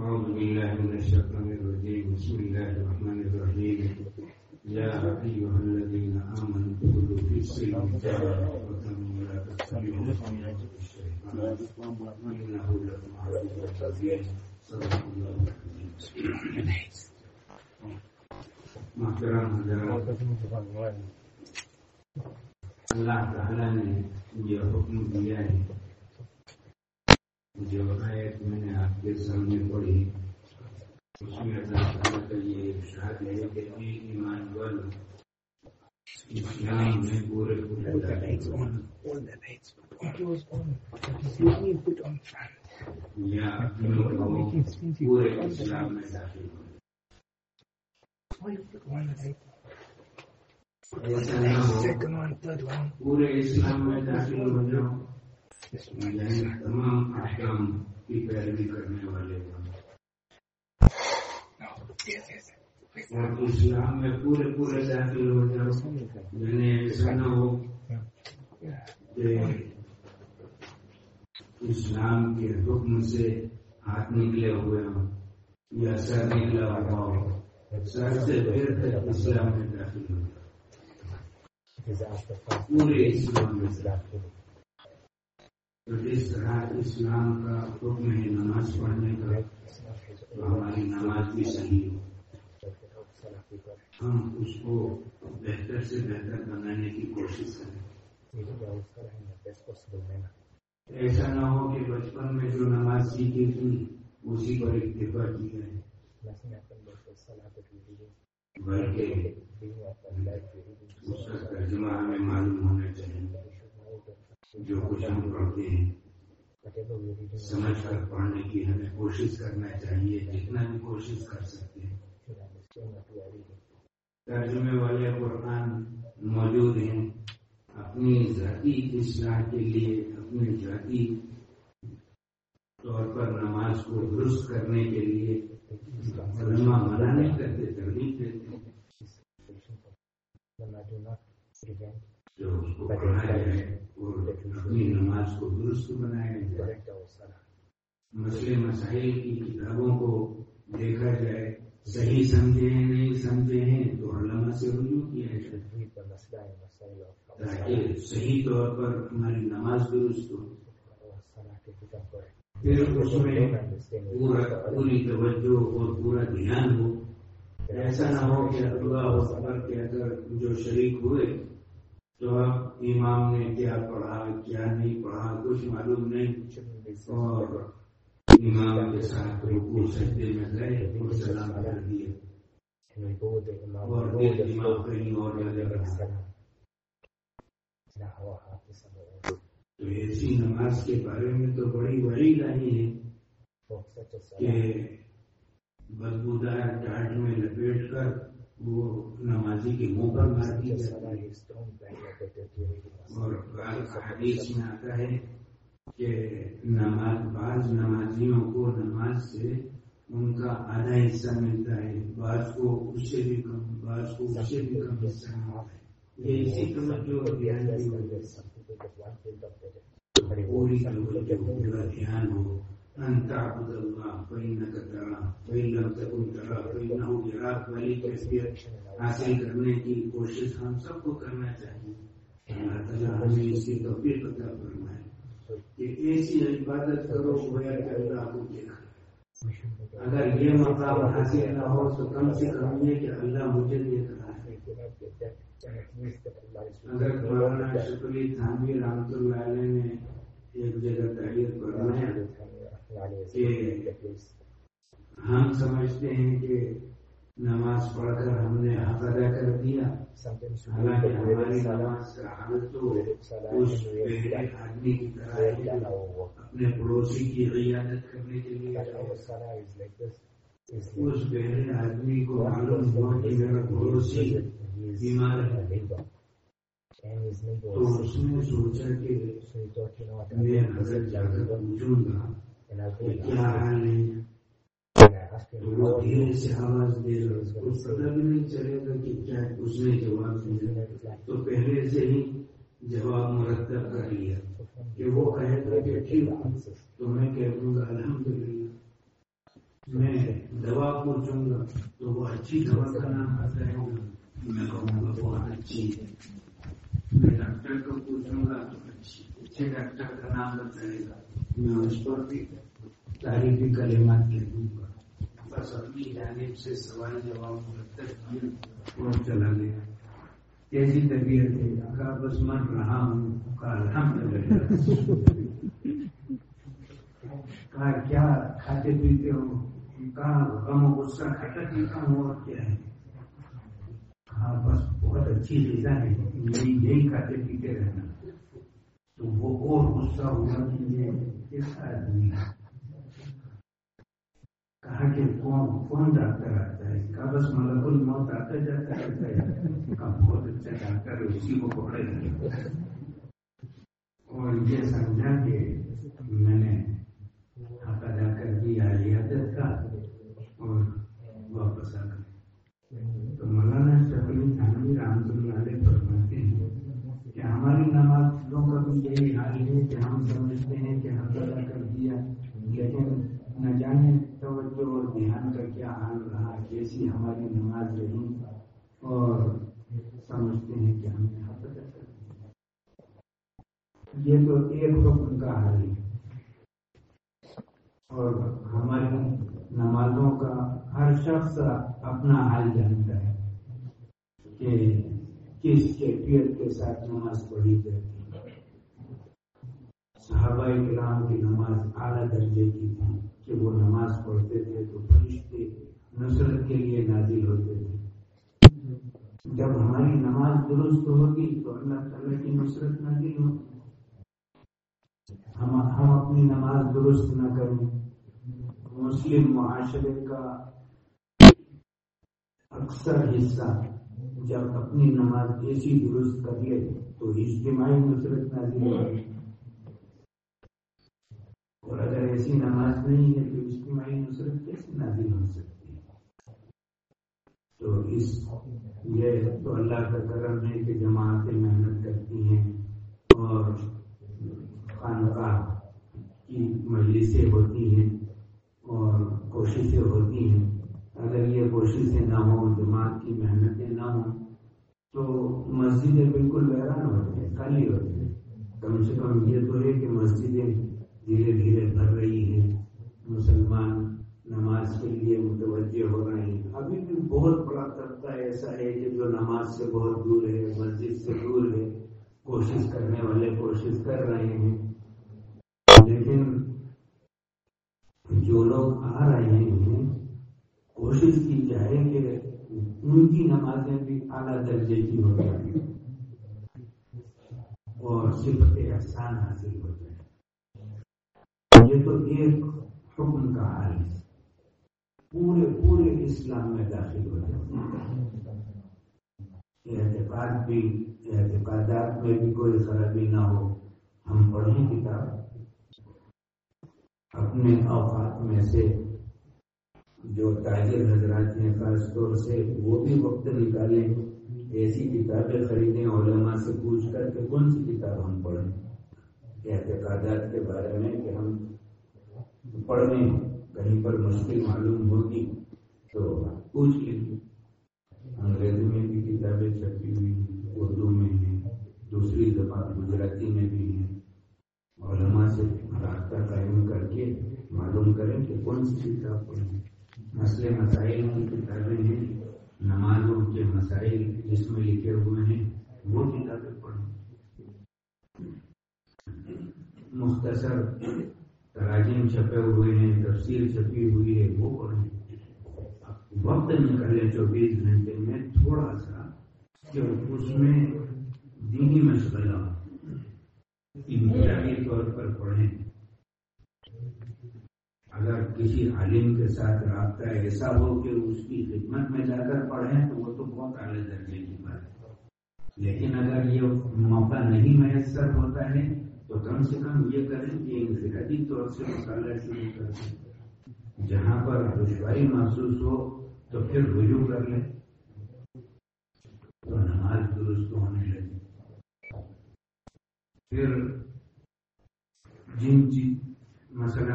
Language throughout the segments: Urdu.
أعوذ بالله من الشيطان الرجيم. بسم الله الرحمن الرحيم. يا أيها الذين آمنوا ادخلوا في سلم كافة ولا تتبعوا خطوات الشيطان. إنه لكم عدو كبير صدق الله العظيم. محترم هذا Allah Ta'ala ne ya hukunta ne jawabayar mana ya samu kwari wasu ya zata hankali ya shahada ya gani iman wani Islam ne gore kuma da ya nuna gore Islam na zafi. Why you put the light پورے اسلام میں داخل ہو جاؤ اس میں تمام احکام کی پیروی کرنے والے ہوں اسلام میں پورے پورے داخل ہو جاؤ میں نے ایسا نہ ہو اسلام کے حکم سے ہاتھ نکلے ہوئے ہوں یا سر نکلا ہوا ہو سر سے پھر تک اسلام میں داخل ہو پورے اسلام میں جس طرح اسلام کا حکم ہے نماز پڑھنے کا تو ہماری نماز بھی صحیح ہو۔ ہم اس کو بہتر سے بہتر بنانے کی کوشش کریں۔ ایسا نہ ہو کہ بچپن میں جو نماز سیکھی تھی اسی پر اکتفا کی جائے بلکہ اس کا ترجمہ ہمیں معلوم ہونا چاہیے جو کچھ ہم پڑھتے ہیں۔ سمجھ کر پڑھنے کی ہمیں کوشش کرنا چاہیے، جتنا بھی کوشش کر سکتے ہیں۔ ترجمے والے قرآن موجود ہیں۔ اپنی ذاتی اصلاح کے لیے، اپنے ذاتی طور پر نماز کو درست کرنے کے لیے علماء منع نہیں کرتے ترغیب دیتے جو اس کو جائے اور اپنی نماز کو درست بنایا جائے مسئلے مسائل کی کتابوں کو دیکھا جائے صحیح سمجھے ہیں نہیں سمجھے ہیں تو علامہ سے رجوع کیا جائے تاکہ صحیح طور پر ہماری نماز درست ہو۔ پھر اس میں پورا پوری توجہ اور پورا دھیان ہو ایسا نہ ہو کہ اللہ و اکبر کے اگر جو شریک ہوئے تو اب امام نے کیا پڑھا کیا نہیں پڑھا کچھ معلوم نہیں اور امام کے ساتھ رکو سجدے میں گئے اور سلام کر دیے اور پھر امام کہیں اور لگے رہا تو ایسی نماز کے بارے میں تو بڑی بڑی لائی ہے کہ بدبودار ٹاٹ میں لپیٹ کر وہ نمازی کے منہ پر مار دی جاتی ہے۔ اور حدیث میں آتا ہے کہ نماز، بعض نمازیوں کو نماز سے ان کا آدھا حصہ ملتا ہے، بعض کو اس سے بھی کم، بعض کو اس سے بھی کم حصہ ملتا ہے۔ یہ اسی توجہ اور دھیان کی وجہ سے۔ پوری ہو تعبد اللہ فإنك ترى فإن لم تكن فإنه يراك والی کیفیت حاصل کرنے کی کوشش ہم سب کو کرنا چاہیے۔ اللہ تعالیٰ ہمیں اس کی توفیق عطا فرمائے کہ ایسی عبادت کرو گویا کہ اللہ کو دیکھا اگر یہ مقام حاصل نہ ہو تو کم سے کم یہ کہ اللہ مجھے دیکھ رہا ہے اگر مولانا شکری تھانوی رحمۃ اللہ علیہ نے ایک جگہ تحریر فرمایا کہ ہم سمجھتے ہیں کہ نماز پڑھ کر ہم نے حق ادا کر دیا، حالانکہ ہماری نماز کا حال تو اس پہلے آدمی کی طرح اپنے پڑوسی کی عیادت کرنے کے لیے اس پہلے آدمی کو معلوم ہوا کہ میرا پڑوسی بیمار ہے۔ تو اس نے سوچا کہ میں اگر جا کر پوچھوں گا کہ کیا حال ہے۔ تو وہ دھیرے سے آواز دے رہا اس پتہ بھی نہیں چلے گا کہ کیا اس نے جواب دیا۔ تو پہلے سے ہی جواب مرتب کر لیا کہ وہ کہے گا کہ ٹھیک تو میں کہہ دوں گا الحمد للہ میں دوا پوچھوں گا تو وہ اچھی دوا کا نام بتائے گا میں کہوں گا بہت اچھی ہے۔ میں ڈاکٹر کو پوچھوں گا تو اچھے ڈاکٹر کا نام بتائے گا۔ میں اس پر بھی تاریخی کلمات کہہ دوں گا۔ بس اپنی جانب سے سوال جواب مرتب کیے اور چلا گیا۔ کیسی طبیعت ہے؟ کہا بس من رہا ہوں۔ کہا الحمد للہ کہا کیا کھاتے پیتے ہو؟ کہا غم و غصہ کھاتا پیتا ہوں اور کیا ہے؟ ہاں بس بہت اچھی غذا ہے یہی یہی کھاتے پیتے رہنا۔ تو وہ اور غصہ ہوا کہ یہ کیسا آدمی ہے کہا کہ کون کون ڈاکٹر آتا ہے؟ کہا بس ملک الموت آتا جاتا رہتا ہے۔ کہا بہت اچھا ڈاکٹر ہے، اسی کو پکڑے گا۔ اور یہ سمجھا کہ میں نے ہاں، حق ادا کر دیا، عیادت کا۔ اللہ پسند ہے تو مولانا شفیل تھانوی رحمۃ اللہ علیہ فرماتے ہیں کہ ہماری نمازوں کا بھی یہی حال ہے کہ ہم سمجھتے ہیں کہ ہم ادا کر دیا لیکن نہ جانے توجہ اور دھیان کا کیا حال رہا کیسی ہماری نماز رہی اور سمجھتے ہیں کہ ہم نے حق ادا کر دیا یہ تو ایک حکم کا حال ہے اور ہماری نمازوں کا ہر شخص اپنا حال جانتا ہے کہ کس کیفیت کے ساتھ نماز پڑھی جاتی ہے۔ صحابہ کرام کی نماز اعلیٰ درجے کی تھی کہ وہ نماز پڑھتے تھے تو فرشتے نصرت کے لیے نازل ہوتے تھے۔ جب ہماری نماز درست ہوگی تو اللہ تعالیٰ کی نصرت نازل ہوگی۔ ہم ہم اپنی نماز درست نہ کریں۔ مسلم معاشرے کا اکثر حصہ جب اپنی نماز ایسی درست کر لے تو اجتماعی نصرت نازل ہوگی اور اگر ایسی نماز نہیں ہے تو اجتماعی نصرت کیسے نازل ہو سکتی ہے؟ تو اس یہ تو اللہ کا کرم ہے کہ جماعتیں محنت کرتی ہیں اور خانقاہ کی مجلسیں ہوتی ہیں۔ اور کوششیں ہوتی ہیں۔ اگر یہ کوششیں نہ ہوں جماعت کی محنتیں نہ ہوں، تو مسجدیں بالکل ویران ہوتے ہیں، خالی ہوتے ہیں۔ کم سے کم یہ تو ہے کہ مسجدیں دھیرے دھیرے بھر رہی ہیں۔ مسلمان نماز کے لیے متوجہ ہو رہے ہیں۔ ابھی بھی بہت بڑا طبقہ ایسا ہے کہ جو نماز سے بہت دور ہے، مسجد سے دور ہے، کوشش کرنے والے کوشش کر رہے ہیں لیکن جو لوگ آ رہے ہیں، کوشش کی جائے کہ ان کی نمازیں بھی اعلیٰ درجے کی ہو جائیں اور صفت احسان حاصل ہو جائے۔ یہ تو ایک حکم کا حال ہے۔ پورے پورے اسلام میں داخل ہو جائے۔ اعتقاد بھی، اعتقادات میں بھی کوئی خرابی نہ ہو۔ ہم پڑھیں کتاب۔ اپنے اوقات میں سے جو تاجر حضرات ہیں، خاص طور سے وہ بھی وقت نکالیں، ایسی کتابیں خریدیں، علماء سے پوچھ کر کہ کون سی کتاب ہم پڑھیں؟ اعتقادات کے بارے میں کہ ہم پڑھنے کہیں پر مشکل معلوم ہوگی تو پوچھ لیں۔ انگریزی میں بھی کتابیں چھپی ہوئی اردو میں ہیں، دوسری زبان گجراتی میں بھی ہیں۔ علماء سے رابطہ قائم کر کے معلوم کریں کہ کون سی کتاب پڑھیں۔ مسئلے مسائل کی کتابیں ہیں نمازوں کے مسائل جس میں لکھے ہوئے ہیں، وہ کتابیں پڑھیں۔ مختصر تراجم چھپے ہوئے ہیں تفصیل چھپی ہوئی ہے، وہ پڑھیں۔ وقت نکلے چوبیس گھنٹے میں تھوڑا سا کہ اس میں دینی مشغلہ انفرادی طور پر پڑھیں۔ اگر کسی عالم کے ساتھ رابطہ ایسا ہو کہ اس کی خدمت میں جا کر پڑھیں تو وہ تو بہت اعلی درجے کی بات ہے۔ لیکن اگر یہ موقع نہیں میسر ہوتا ہے تو کم سے کم یہ کریں کہ انفرادی طور سے مطالعہ شروع کر دیں۔ جہاں پر دشواری محسوس ہو تو پھر رجوع کر لیں۔ تو نماز درست ہونے پھر جن چیز مثلا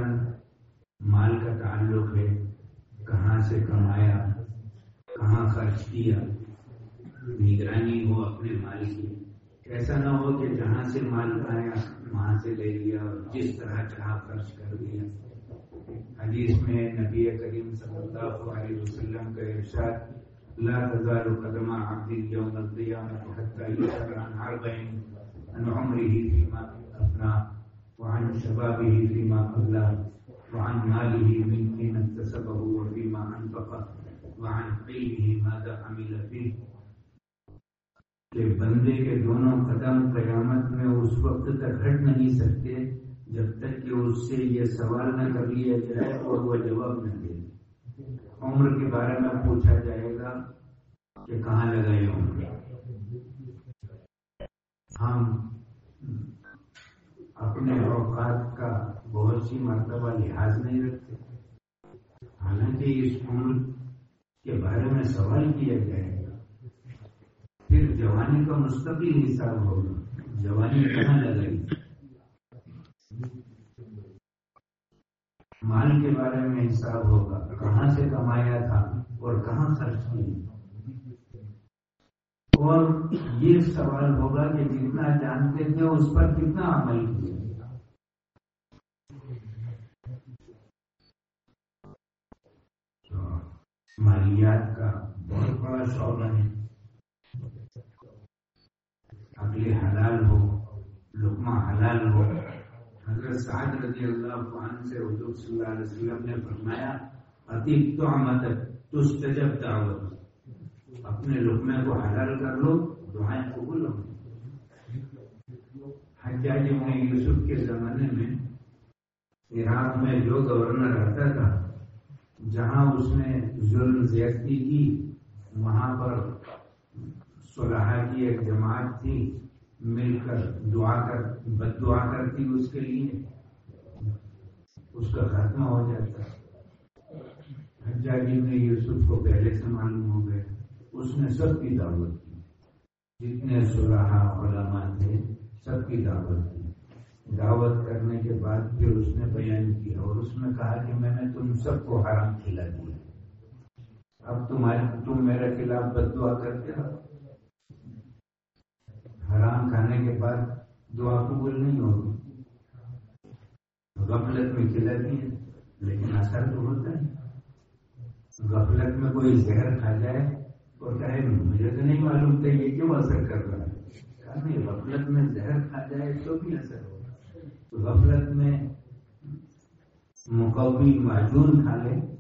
مال کا تعلق ہے، کہاں سے کمایا، کہاں خرچ کیا، نگرانی ہو اپنے مال کی، ایسا نہ ہو کہ جہاں سے مال آیا وہاں سے لے لیا اور جس طرح چاہ خرچ کر دیا۔ حدیث میں نبی کریم صلی اللہ علیہ وسلم کا ارشاد، لا تزال قدم عبد يوم القيامة حتى يسأل عن عرضين عن عمره فيما أفنى وعن شبابه فيما أبلى وعن ماله من أين اكتسبه وفيما أنفقه وعن قيله ماذا عمل فيه. کہ بندے کے دونوں قدم قیامت میں اس وقت تک ہٹ نہیں سکتے جب تک کہ اس سے یہ سوال نہ کر لیا جائے اور وہ جواب نہ دے۔ عمر کے بارے میں پوچھا جائے گا کہ کہاں لگائے عمر ہم اپنے اوقات کا بہت سی مرتبہ لحاظ نہیں رکھتے۔ حالانکہ اس عمر کے بارے میں سوال کیا جائے گا۔ پھر جوانی کا مستقل حساب ہوگا۔ جوانی کہاں لگائی؟ مال کے بارے میں حساب ہوگا۔ کہاں سے کمایا تھا اور کہاں خرچ کیا؟ اور یہ سوال ہوگا کہ جتنا جانتے تھے اس پر کتنا عمل کیا مالیات کا بہت بڑا شعبہ ہے۔ اگلے حلال ہو لکما حلال ہو۔ حضرت سعد رضی اللہ عنہ سے حضور صلی اللہ علیہ وسلم نے فرمایا، عتیق تو تستجب دعوت۔ اپنے لکمے کو حلال کر لو، دعائیں قبول ہو حجاج ابن یوسف کے زمانے میں عراق میں جو گورنر رہتا تھا، جہاں اس نے ظلم زیادتی کی، وہاں پر صلاح کی ایک جماعت تھی، مل کر دعا کر، بد دعا کرتی اس کے لیے۔ اس کا خاتمہ ہو جاتا۔ حجاجی نے یوسف کو پہلے سے معلوم ہو گئے اس نے سب کی دعوت کی۔ جتنے صلاح علماء تھے، سب کی دعوت کی۔ دعوت کرنے کے بعد پھر اس نے بیان کیا اور اس نے کہا کہ میں نے تم سب کو حرام کھلا دیا۔ اب تمہارے تم میرے خلاف بد دعا کرتے ہو۔ حرام کھانے کے بعد دعا قبول نہیں ہوگی۔ غفلت میں کھلاتی ہے لیکن اثر تو ہوتا ہے۔ غفلت میں کوئی زہر کھا جائے اور کہے مجھے تو نہیں معلوم تھا یہ کیوں اثر کر رہا ہے۔ کہا نہیں، غفلت میں زہر کھا جائے تو بھی اثر ہوگا۔ غفلت میں مقوی معجون کھا لے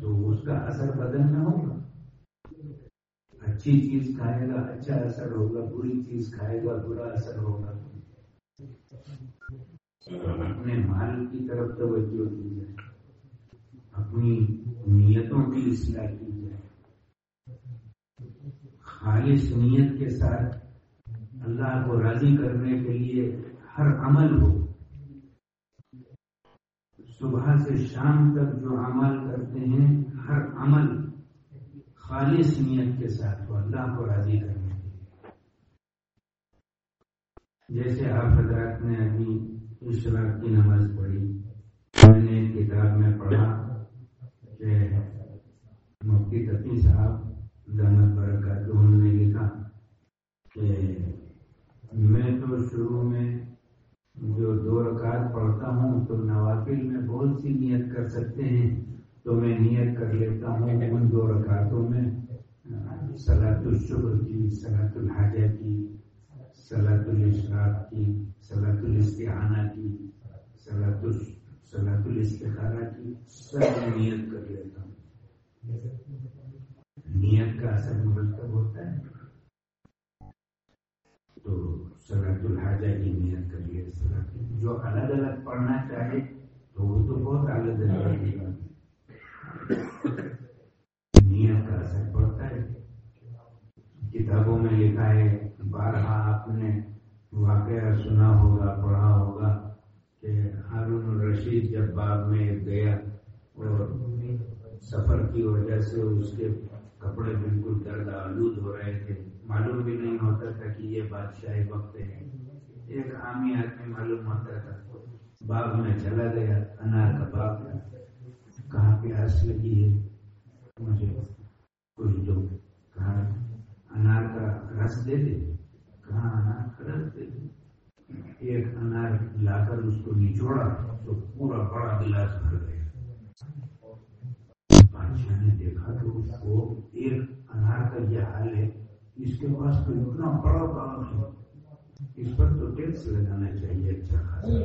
تو اس کا اثر بدن میں ہوگا۔ اچھی چیز کھائے گا اچھا اثر ہوگا، بری چیز کھائے گا، برا اثر ہوگا۔ اپنے مال کی طرف توجہ دی جائے، اپنی نیتوں کی اصلاح کی جائے۔ خالص نیت کے ساتھ اللہ کو راضی کرنے کے لیے ہر عمل ہو۔ صبح سے شام تک جو عمل کرتے ہیں، ہر عمل خالص نیت کے ساتھ ہو، اللہ کو راضی کرنے کے لیے۔ جیسے آپ حضرات نے ابھی اشراق کی نماز پڑھی، میں نے کتاب میں پڑھا کہ مفتی تقی صاحب دامت برکات انہوں نے لکھا کہ میں تو شروع میں جو دو رکعت پڑھتا ہوں، تو نوافل میں بہت سی نیت کر سکتے ہیں، تو میں نیت کر لیتا ہوں ان دو رکعتوں میں۔ سلاۃ الشکر کی سلاۃ الحاجہ کی سلاۃ الاشراق کی سلاۃ الاستعانہ کی سلاۃ سلاۃ الاستخارہ کی، سب نیت کر لیتا ہوں۔ نیت کا اثر مرتب ہوتا ہے۔ تو سلاۃ الحاجہ کی نیت کر لیے جو الگ الگ پڑھنا چاہے تو وہ تو بہت الگ الگ نیت کا اثر پڑتا ہے۔ کتابوں میں لکھا ہے بارہ آپ نے واقعہ سنا ہوگا، پڑھا ہوگا کہ ہارون الرشید جب باغ میں گیا اور سفر کی وجہ سے اس کے کپڑے بالکل درد آلود ہو رہے تھے۔ معلوم بھی نہیں ہوتا تھا کہ یہ بادشاہ وقت ہے۔ ایک عامی آدمی معلوم ہوتا تھا۔ باغ میں چلا گیا، انار کا باغ۔ کہاں پیاس لگی ہے؟ مجھے کچھ جو کہا انار کا رس دے دے۔ کہاں انار کا رس دے دے؟ ایک انار لا کر اس کو نچوڑا تو پورا بڑا گلاس بھر گیا۔ بادشاہ نے دیکھا تو اس کو ایک انار کا یہ حال ہے اس کے پاس تو اتنا بڑا باغ ہے۔ اس پر تو ٹیکس لگانا چاہیے اچھا خاصا۔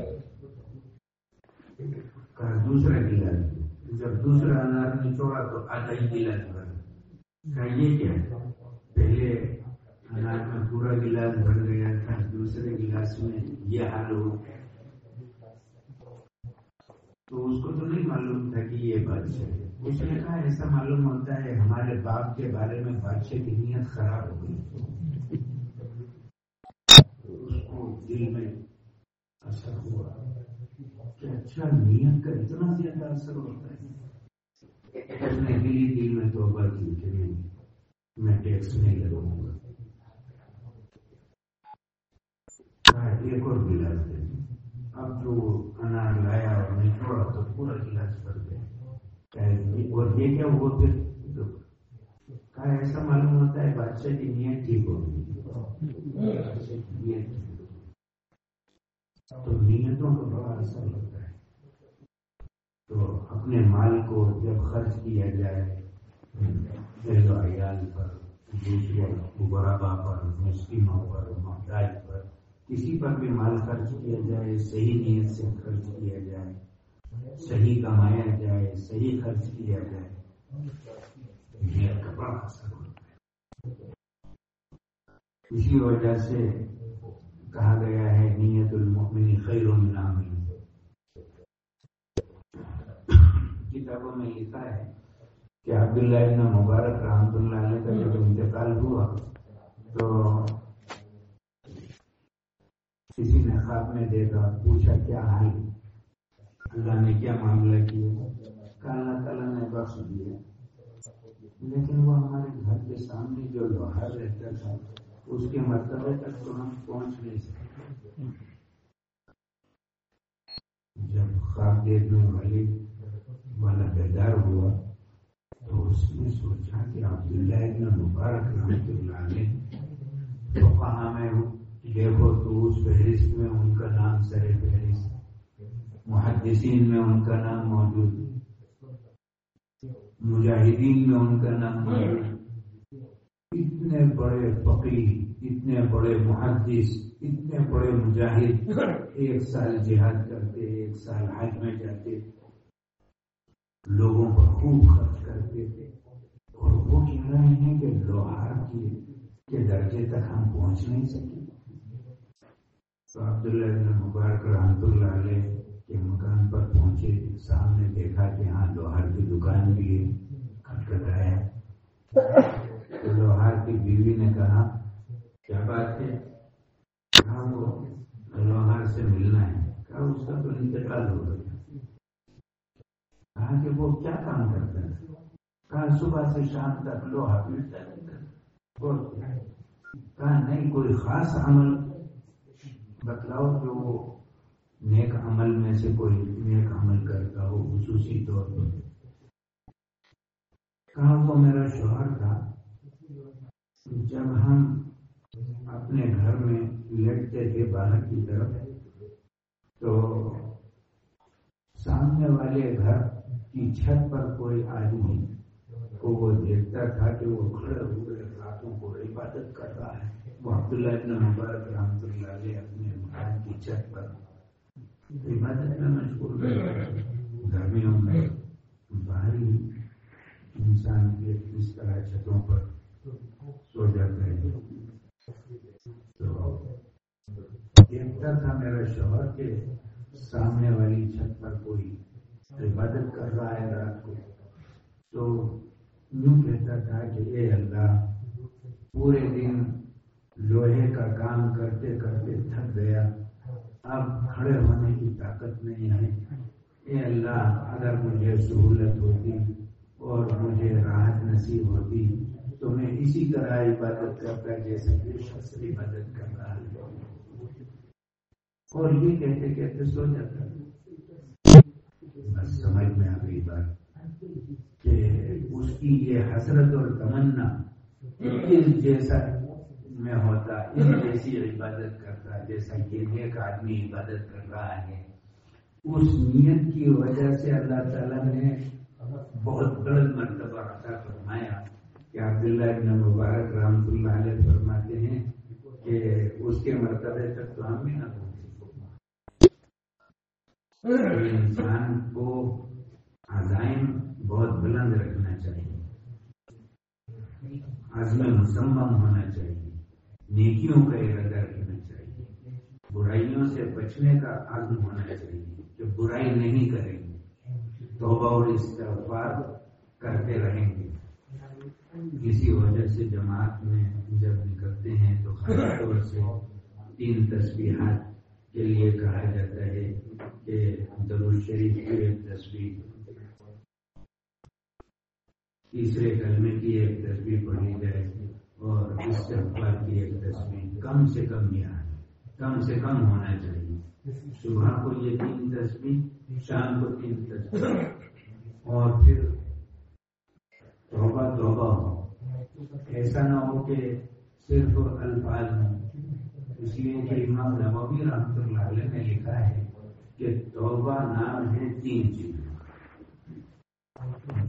کہا، دوسرا گلاس جب دوسرا انار نچوڑا تو آدھا ہی گلاس بھر کہا، یہ کیا پہلے انار میں پورا گلاس بھر گیا تھا، دوسرے گلاس میں یہ حال ہو گیا۔ تو اس کو تو نہیں معلوم تھا کہ یہ بادشاہ ہے۔ اس نے کہا، ایسا معلوم ہوتا ہے ہمارے باپ کے بارے میں بادشاہ کی نیت خراب ہو گئی۔ اس کو دل میں اثر ہوا کہ اچھا نیت کا اتنا زیادہ اثر ہوتا ہے۔ اس نے دلی دل میں توبہ کی کہ نہیں، میں ٹیکس نہیں لگاؤں گا۔ ہاں، ایک اور گلاس دے اب جو انار لایا پورا گلاس بھر گئے اور یہ کیا ہوا پھر کہا ایسا معلوم ہوتا ہے بادشاہ کی نیت ٹھیک ہوگی تو نیتوں کا بڑا اثر ہوتا ہے۔ تو اپنے مال کو جب خرچ کیا جائے عیال پر دوسرے غربا پر مسلموں پر، محتاج پر، کسی پر بھی مال خرچ کیا جائے، صحیح نیت سے خرچ کیا جائے صحیح کمایا جائے، صحیح خرچ کیا جائے۔ کا بڑا اثر ہوتا ہے۔ اسی وجہ سے کہا گیا ہے، نیت المؤمن خیر من کتابوں میں لکھا ہے کہ عبداللہ ابن مبارک رحمت اللہ علیہ کا جب انتقال ہوا، تو کسی نے خواب میں دیکھا، پوچھا کیا حال؟ اللہ نے کیا معاملہ کیا اللہ تعالیٰ نے بخش دیا۔ لیکن وہ ہمارے گھر کے سامنے جو لوہا رہتا تھا، اس کے مرتبے تک تو ہم پہنچ نہیں سکتے جب خواب دیکھنے والے والا بیدار ہوا، تو اس نے سوچا کہ عبداللہ ابن مبارک رحمت اللہ نے تو کہاں میں ہوں؟ دیکھو تو اس فہرست میں ان کا نام سر فہرست محدثین میں ان کا نام موجود مجاہدین میں ان کا نام موجود اتنے بڑے فقی اتنے بڑے محدث، اتنے بڑے مجاہد ایک سال جہاد کرتے، ایک سال حج میں جاتے، لوگوں پر خوب خرچ کرتے تھے۔ اور وہ کہہ رہے ہیں کہ لوہار کے درجے تک ہم پہنچ نہیں سکے۔ تو عبداللہ مبارک رحمت اللہ علیہ کے مکان پر پہنچے، سامنے دیکھا کہ ہاں لوہار کی دکان بھی ہے کھٹکھٹایا تو لوہار کی بیوی نے کہا، کیا بات ہے؟ کہا، وہ لوہار سے ملنا ہے۔ کہا، اس کا تو انتقال ہو گیا۔ کہا کہ وہ کیا کام کرتا ہے؟ کہا، صبح سے شام تک لوہا پیٹتا رہتا کہا، نہیں، کوئی خاص عمل۔ بتلاؤ جو وہ نیک عمل میں سے کوئی نیک عمل کرتا ہو، خصوصی طور پر۔ کہا وہ میرا شوہر تھا؟ جب ہم اپنے گھر میں لٹتے تھے باہر کی طرف، تو سامنے والے گھر کی چھت پر کوئی آدمی کو وہ دیکھتا تھا کہ وہ کھڑے ہوئے راتوں کو عبادت کر رہا ہے۔ وہ عبداللہ ابن مبارک رحمۃ اللہ علیہ اپنے مکان کی چھت پر۔ عبادت میں مشغول گرمیوں میں باہری انسان کے اس طرح چھتوں پر سو جاتا ہے تو دیکھتا تھا میرا شوہر کے سامنے والی چھت پر کوئی عبادت کر رہا ہے رات کو تو یوں کہتا تھا کہ اے اللہ پورے دن لوہے کا کام کرتے کرتے تھک گیا اب کھڑے ہونے کی طاقت نہیں ہے۔ اے اللہ، اگر مجھے سہولت ہوتی اور مجھے راحت نصیب ہوتی، تو میں اسی طرح عبادت کرتا جیسے کہ شخص عبادت کر رہا ہے۔ اور یہ کہتے کہتے سو جاتا بس سمجھ میں آ گئی بات کہ اس کی یہ حسرت اور تمنا اس جیسا میں ہوتا اس جیسی عبادت کرتا جیسا یہ نیک آدمی عبادت کر رہا ہے۔ اس نیت کی وجہ سے اللہ تعالیٰ نے بہت بلند مرتبہ عطا فرمایا۔ کہ عبداللہ ابن مبارک رحمت اللہ علیہ فرماتے ہیں کہ اس کے مرتبے تک تو ہم بھی نہ انسان کو عزائم بہت بلند رکھنا چاہیے۔ عزم مسمم ہونا چاہیے۔ نیکیوں کا ارادہ رکھنا چاہیے۔ برائیوں سے بچنے کا عزم ہونا چاہیے کہ برائی نہیں کریں گے۔ توبہ اور استغفار کرتے رہیں گے۔ کسی وجہ سے جماعت میں جب نکلتے ہیں تو خاص طور سے تین تصویرات کے لیے کہا جاتا ہے کہ درول شریف کی ایک تصویر تیسرے کلمے کی ایک تصویر پڑھی جائے۔ اور استغفار کی ایک تصویر کم سے کم یہاں کم سے کم ہونا چاہیے۔ صبح کو یہ تین تصویر، شام کو تین تصویر۔ اور پھر توبہ توبہ ہو۔ ایسا نہ ہو کہ صرف الفاظ ہوں۔ اس لیے کہ امام نبوی رحمۃ اللہ علیہ نے لکھا ہے کہ توبہ نام ہے تین چیز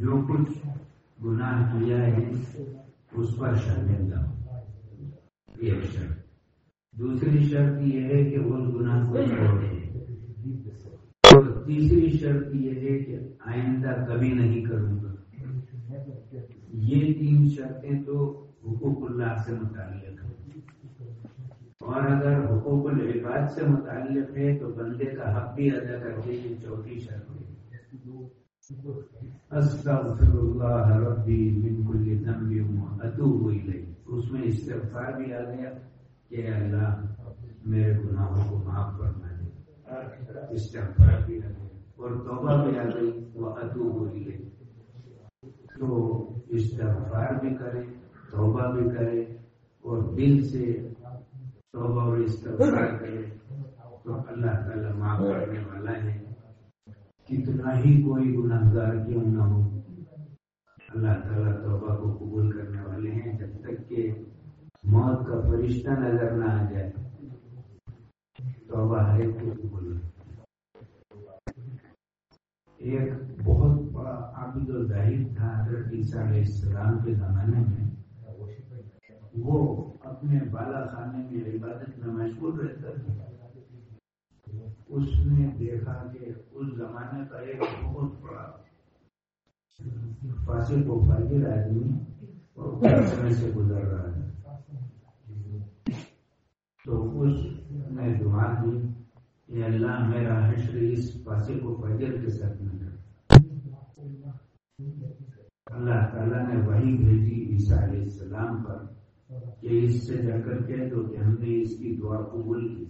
جو کچھ گناہ کیا ہے اس پر شرمندہ ایک شرط۔ دوسری شرط یہ ہے کہ اس گناہ کو چھوڑ دے۔ اور تیسری شرط یہ ہے کہ آئندہ کبھی نہیں کروں گا۔ یہ تین شرطیں تو حقوق اللہ سے متعلق ہیں۔ اور اگر حقوق العباد سے متعلق ہے تو بندے کا حق بھی ادا کر کے یہ چوتھی شرط ہے۔ استغفر اللہ ربی من کل ذنب اتوب الیہ۔ اس میں استغفار بھی آ گیا کہ اللہ، میرے گناہوں کو معاف کرنا دے۔ استغفار بھی آ گیا اور توبہ بھی آ گئی، وہ اتوب الیہ۔ تو استغفار بھی کرے توبہ بھی کرے اور دل سے توبہ اور استغفار کرے تو اللہ تعالیٰ معاف کرنے والا ہے۔ کتنا ہی کوئی گناہ گار کیوں نہ ہو۔ اللہ تعالیٰ توبہ کو قبول کرنے والے ہیں جب تک کہ موت کا فرشتہ نظر نہ آ جائے۔ توبہ ہر ایک کو قبول ایک بہت بڑا عابد و ظاہر تھا، حضرت عیسیٰ علیہ السلام کے زمانے میں۔ وہ اپنے بالا خانے میں عبادت میں مشغول رہتا تھا۔ اس نے دیکھا کہ اس زمانے کا ایک بہت بڑا فاصل کو فاجر آدمی اور سمے سے گزر رہا ہے۔ تو اس نے دعا دی کہ اللہ میرا حشر اس فاصل کو فاجر کے ساتھ میں اللہ تعالیٰ نے وہی بھیجی عیسیٰ علیہ السلام پر کہ اس سے جا کر کہہ دو کہ ہم نے اس کی دعا قبول کی۔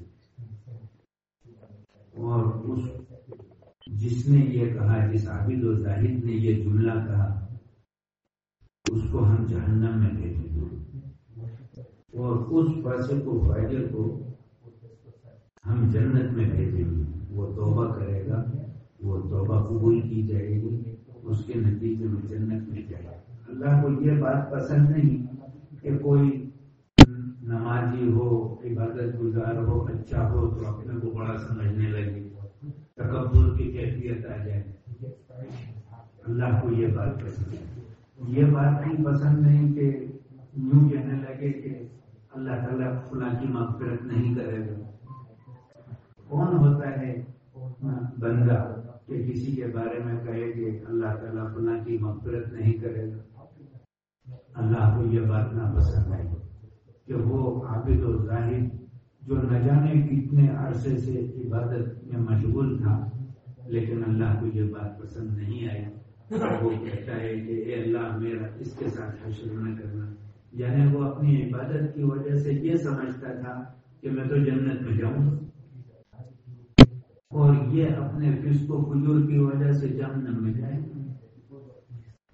اور اس جس نے یہ کہا، جس عابد و زاہد نے یہ جملہ کہا، اس کو ہم جہنم میں بھیجیں گے۔ اور اس فاصل کو، فائدے کو ہم جنت میں بھیجیں گے۔ وہ توبہ کرے گا، وہ توبہ قبول کی جائے گی، اس کے نتیجے میں جنت میں جائے گا۔ اللہ کو یہ بات پسند نہیں کہ کوئی نمازی ہو، عبادت گزار ہو اچھا ہو، تو اپنے کو بڑا سمجھنے لگے تکبر کی کیفیت آ جائے۔ اللہ کو یہ بات پسند ہے۔ یہ بات بھی پسند نہیں کہ یوں کہنے لگے کہ اللہ تعالیٰ فلاں کی مغفرت نہیں کرے گا۔ کون ہوتا ہے بندہ کہ کسی کے بارے میں کہے کہ اللہ تعالیٰ فلاں کی مغفرت نہیں کرے گا؟ اللہ کو یہ بات نہ پسند ہے۔ کہ وہ عابد و ظاہر جو نہ جانے کتنے عرصے سے عبادت میں مشغول تھا، لیکن اللہ کو یہ بات پسند نہیں آئی۔ وہ کہتا ہے کہ اے اللہ، میرا اس کے ساتھ حشر نہ کرنا۔ یعنی وہ اپنی عبادت کی وجہ سے یہ سمجھتا تھا کہ میں تو جنت میں جاؤں۔ اور یہ اپنے فسق و فجور کی وجہ سے جہنم میں جائے۔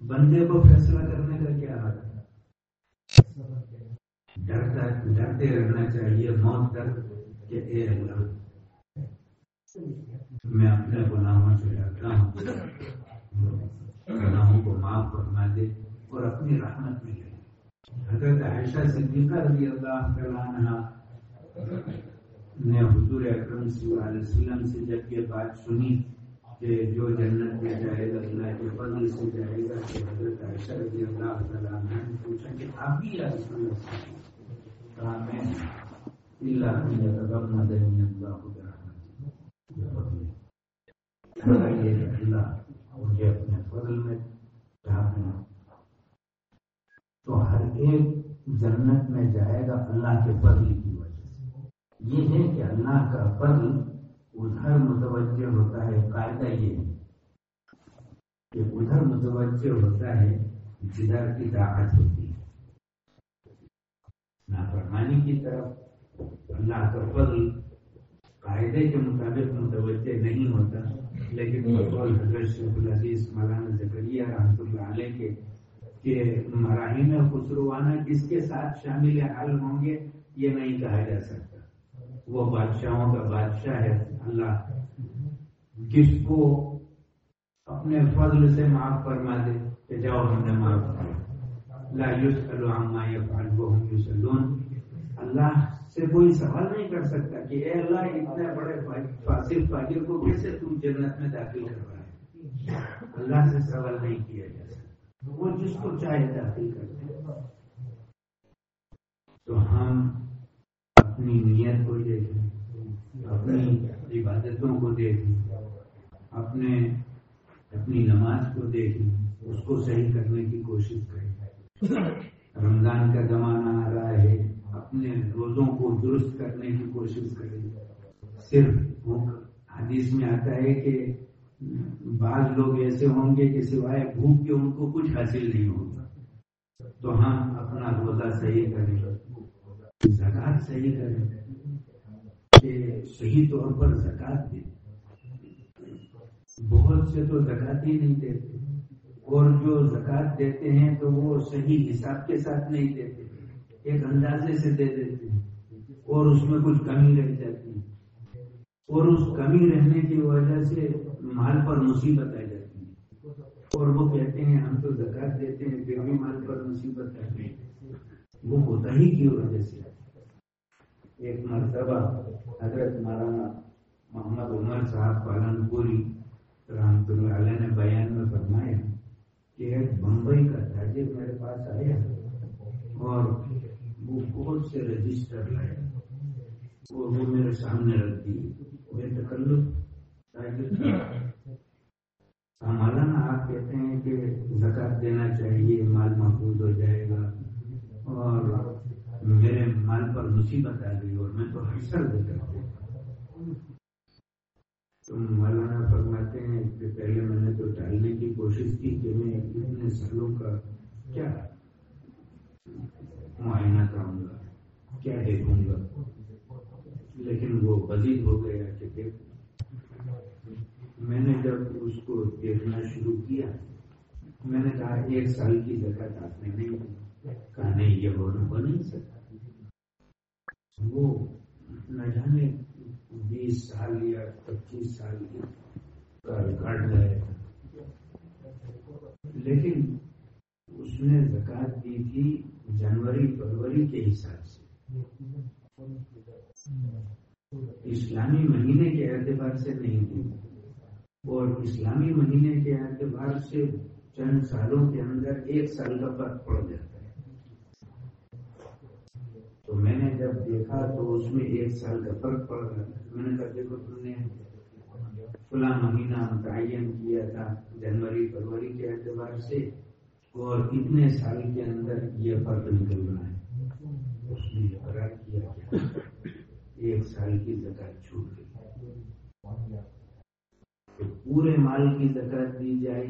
بندے کو فیصلہ کرنے کا کیا حق ہے؟ ڈرتا ڈرتے رہنا چاہیے موت تک کہ اے اللہ، میں اپنے گناہوں سے ڈرتا ہوں۔ گناہوں کو معاف فرما دے اور اپنی رحمت میں لے حضرت عائشہ صدیقہ رضی اللہ تعالیٰ عنہ نے حضور اکرم صلی اللہ علیہ وسلم سے جب یہ بات سنی کہ جو جنت میں جائے گا، اللہ کے فضل سے جائے گا کہ حضرت عائشہ رضی اللہ تعالیٰ عنہ نے پوچھا کہ آپ بھی یا رسول اللہ صلی اللہ میں اللہ کی یتغم دنی اللہ برحمت یہ اللہ مجھے اپنے فضل میں ڈھانپنا تو ہر ایک جنت میں جائے گا اللہ کے فضل کی وجہ سے یہ ہے کہ اللہ کا فضل ادھر متوجہ ہوتا ہے قاعدہ یہ ہے کہ ادھر متوجہ ہوتا ہے جدھر کی طاقت ہوتی ہے نافرمانی کی طرف اللہ کا فضل قاعدے کے مطابق متوجہ نہیں ہوتا لیکن بقول حضرت شیخ العزیز مولانا زکریہ رحمۃ اللہ علیہ کے کہ مراحیم خسروانہ کس کے ساتھ شامل حال ہوں گے یہ نہیں کہا جا سکتا۔ وہ بادشاہوں کا بادشاہ ہے اللہ جس کو اپنے فضل سے معاف فرما دے کہ جاؤ ہم نے معاف کر لا یسلو عما یفعل وهم یسلون اللہ سے کوئی سوال نہیں کر سکتا کہ اے اللہ اتنے بڑے فاسق فاجر کو کیسے تو جنت میں داخل کر ہے اللہ سے سوال نہیں کیا جا سکتا۔ وہ جس کو چاہے داخل کرتے تو ہم اپنی نیت کو دیکھیں، اپنی عبادتوں کو دیکھیں، اپنے اپنی نماز کو دیکھیں، اس کو صحیح کرنے کی کوشش کریں۔ رمضان کا زمانہ آ رہا ہے، اپنے روزوں کو درست کرنے کی کوشش کریں صرف حدیث میں آتا ہے کہ بعض لوگ ایسے ہوں گے کہ سوائے بھوک کے ان کو کچھ حاصل نہیں ہوگا۔ تو ہم اپنا روزہ صحیح کریں۔ زکات صحیح کریں۔ کہ صحیح طور پر زکات دیں۔ بہت سے تو زکات ہی نہیں دیتے۔ اور جو زکات دیتے ہیں تو وہ صحیح حساب کے ساتھ نہیں دیتے ایک اندازے سے دے دیتے ہیں۔ اور اس میں کچھ کمی رہ جاتی ہے۔ اور اس کمی رہنے کی وجہ سے مال پر مصیبت آ جاتی ہے۔ اور وہ کہتے ہیں، ہم تو زکات دیتے ہیں، پھر بھی مال پر مصیبت آتی ہے وہ ہوتا ہی کی وجہ سے؟ ایک مرتبہ حضرت مولانا محمد عمر صاحب پالن پوری رحمت اللہ علیہ نے بیان میں فرمایا ایک بمبئی کا تاجر میرے پاس آیا اور وہ بہت سے رجسٹر لائے اور وہ میرے سامنے رکھ دی۔ وہ تکلف تاجر ہاں، مولانا، آپ کہتے ہیں کہ زکات دینا چاہیے، مال محفوظ ہو جائے گا۔ اور میرے مال پر مصیبت آ گئی اور میں تو حسر دے کرتا ہوں تو مولانا فرماتے ہیں کہ پہلے میں نے تو ٹالنے کی کوشش کی کہ میں اتنے سالوں کا کیا معائنہ کروں گا، کیا دیکھوں گا؟ لیکن وہ مزید ہو گیا کہ دیکھ میں نے جب اس کو دیکھنا شروع کیا، میں نے کہا، ایک سال کی زکات آپ نے نہیں کہا، نہیں، یہ ہونا ہو نہیں سکتا۔ وہ نہ جانے بیس سال یا پچیس سال کا ریکارڈ ہے۔ لیکن اس نے زکات دی تھی جنوری فروری کے حساب سے۔ اسلامی مہینے کے اعتبار سے نہیں دی اور اسلامی مہینے کے اعتبار سے چند سالوں کے اندر ایک سال کا فرق پڑ جاتا تو میں نے جب دیکھا تو اس میں ایک سال کا فرق پڑ رہا تھا۔ میں نے کہا، دیکھو، تم نے فلاں مہینہ متعین کیا تھا، جنوری، فروری کے اعتبار سے، اور اتنے سال کے اندر یہ فرق نکل رہا ہے۔ اس نے اقرار کیا ایک سال کی زکات چھوٹ گئی۔ تو پورے مال کی زکات دی جائے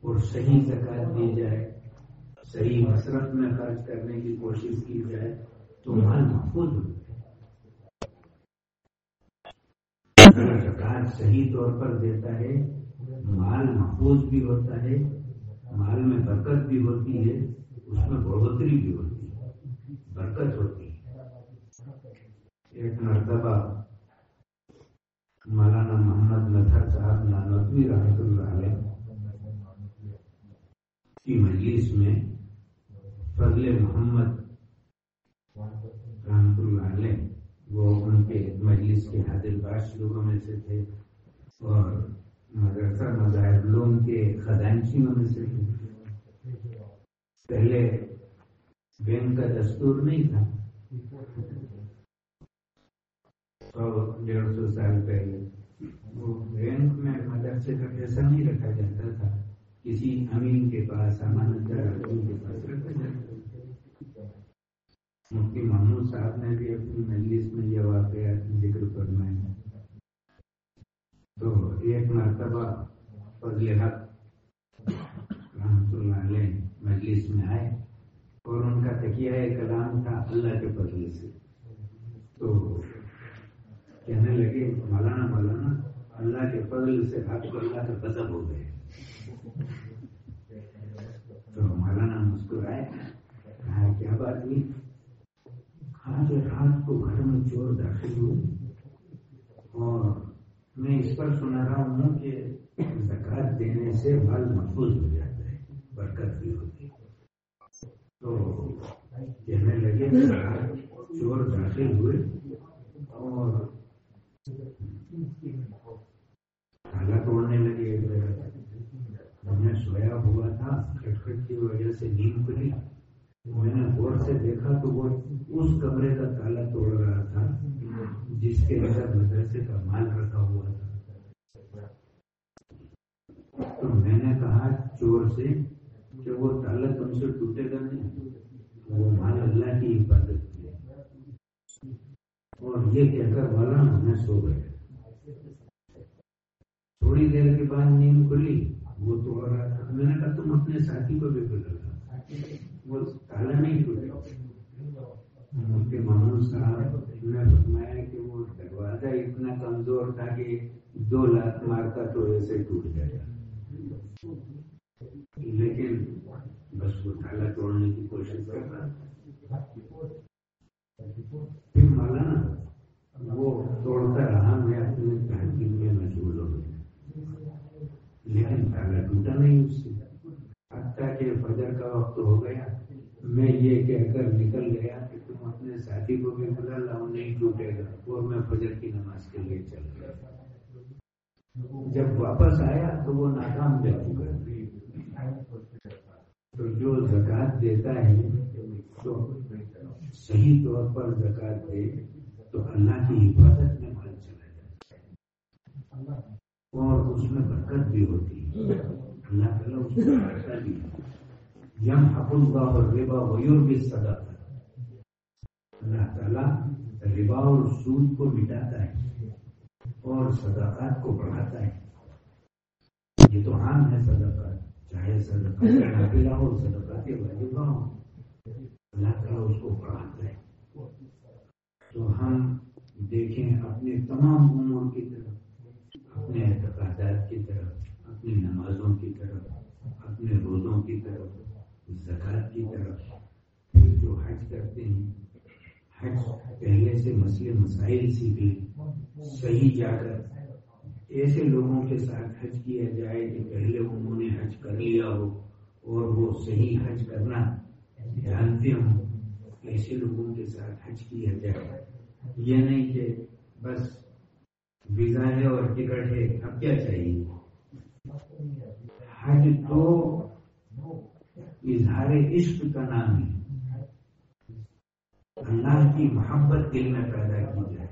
اور صحیح زکات دی جائے۔ صحیح مصرف میں خرچ کرنے کی کوشش کی جائے تو مال محفوظ ہو اگر زکات صحیح طور پر دیتا ہے، مال محفوظ بھی ہوتا ہے، مال میں برکت بھی ہوتی ہے، اس میں بڑھوتری بھی ہوتی ہے۔ برکت ہوتی ہے۔ ایک مرتبہ مولانا محمد نظر صاحب نانوی رحمت اللہ علیہ کی مجلس میں فضل محمد رحمت اللہ علیہ، وہ ان کے مجلس کے حاضر باش لوگوں میں سے تھے اور مدرسہ مذاہب لوگ کے خزانچیوں میں سے تھے۔ پہلے بینک کا دستور نہیں تھا۔ سو ڈیڑھ سو سال پہلے وہ بینک میں مدرسے کا پیسہ نہیں رکھا جاتا تھا۔ کسی امین کے پاس، امانت دار آدمی کے پاس رکھا جاتا تھا مفتی محمود صاحب نے بھی اپنی مجلس میں یہ واقعہ ذکر فرمایا تو ایک مرتبہ فضل حق رحمت اللہ علیہ مجلس میں آئے اور ان کا تکیہ کلام تھا اللہ کے فضل سے۔ تو کہنے لگے، مولانا مولانا، اللہ کے فضل سے آپ کو اللہ کا غضب ہو گئے تو مولانا مسکرائے کہا، کیا بات ہوئی؟ کہا جو رات کو گھر میں چور داخل ہوئے اور میں اس پر سنا رہا ہوں کہ زکات دینے سے مال محفوظ ہو جاتا ہے، برکت بھی ہوتی ہے۔ تو کہنے لگے چور داخل ہوئے اور تالا توڑنے لگے میں سویا ہوا تھا کھٹکھٹ کی وجہ سے نیند کھلی۔ میں نے غور سے دیکھا تو وہ اس کمرے کا تالا توڑ رہا تھا، جس کے اندر مدرسے کا مال رکھا ہوا تھا۔ تو میں نے کہا، چور سے کہ وہ تالا تم سے ٹوٹے گا نہیں؟ وہ مال اللہ کی حفاظت کی اور یہ کہہ کر والا میں سو گیا۔ تھوڑی دیر کے بعد نیند کھلی۔ وہ تو تھا میں نے کہا تم اپنے ساتھی کو بھی بلا وہ تالا نہیں ان کے محمود صاحب نے فرمایا کہ وہ دروازہ اتنا کمزور تھا کہ دو لاکھ مارتا تو ایسے ٹوٹ جائے لیکن بس وہ تالا توڑنے کی کوشش کر رہا پھر مولانا وہ توڑتا رہا میں اپنے تحقیق میں مشغول ہو گیا لیکن تالا ٹوٹا نہیں اس سے۔ حتیٰ کہ فجر کا وقت ہو گیا۔ میں یہ کہہ کر نکل گیا کہ تم اپنے ساتھی کو بھی بلا لاؤ نہیں ٹوٹے گا اور میں فجر کی نماز کے لیے چل گیا۔ جب واپس آیا تو وہ ناکام جا چکا۔ تو جو زکات دیتا ہے، تو صحیح طور پر زکات دے تو اللہ کی حفاظت میں مال چلا جاتا ہے اور اس میں برکت بھی ہوتی ہے۔ اللہ تعالیٰ اس کو بھی یم اور ربا ویور بھی سدا اللہ تعالیٰ ربا اور سود کو مٹاتا ہے اور صداقات کو بڑھاتا ہے۔ یہ تو عام ہے صداقات چاہے صدقات نافلہ ہو صدقات واجبہ ہو۔ اللہ تعالیٰ اس کو بڑھاتا ہے۔ تو ہم دیکھیں اپنے تمام امور کی طرف، اپنے اعتقادات کی طرف۔ اپنی نمازوں کی طرف، اپنے روزوں کی طرف، زکوٰۃ کی طرف پھر جو حج کرتے ہیں، حج پہلے سے مسئلے مسائل سیکھ لیں صحیح جا کر ایسے لوگوں کے ساتھ حج کیا جائے کہ پہلے انہوں نے حج کر لیا ہو اور وہ صحیح حج کرنا جانتے ہوں، ایسے لوگوں کے ساتھ حج کیا جائے۔ یہ نہیں کہ بس ویزا ہے اور ٹکٹ ہے، اب کیا چاہیے؟ حج تو اظہار عشق کا نام ہے۔ اللہ کی محبت دل میں پیدا کی جائے۔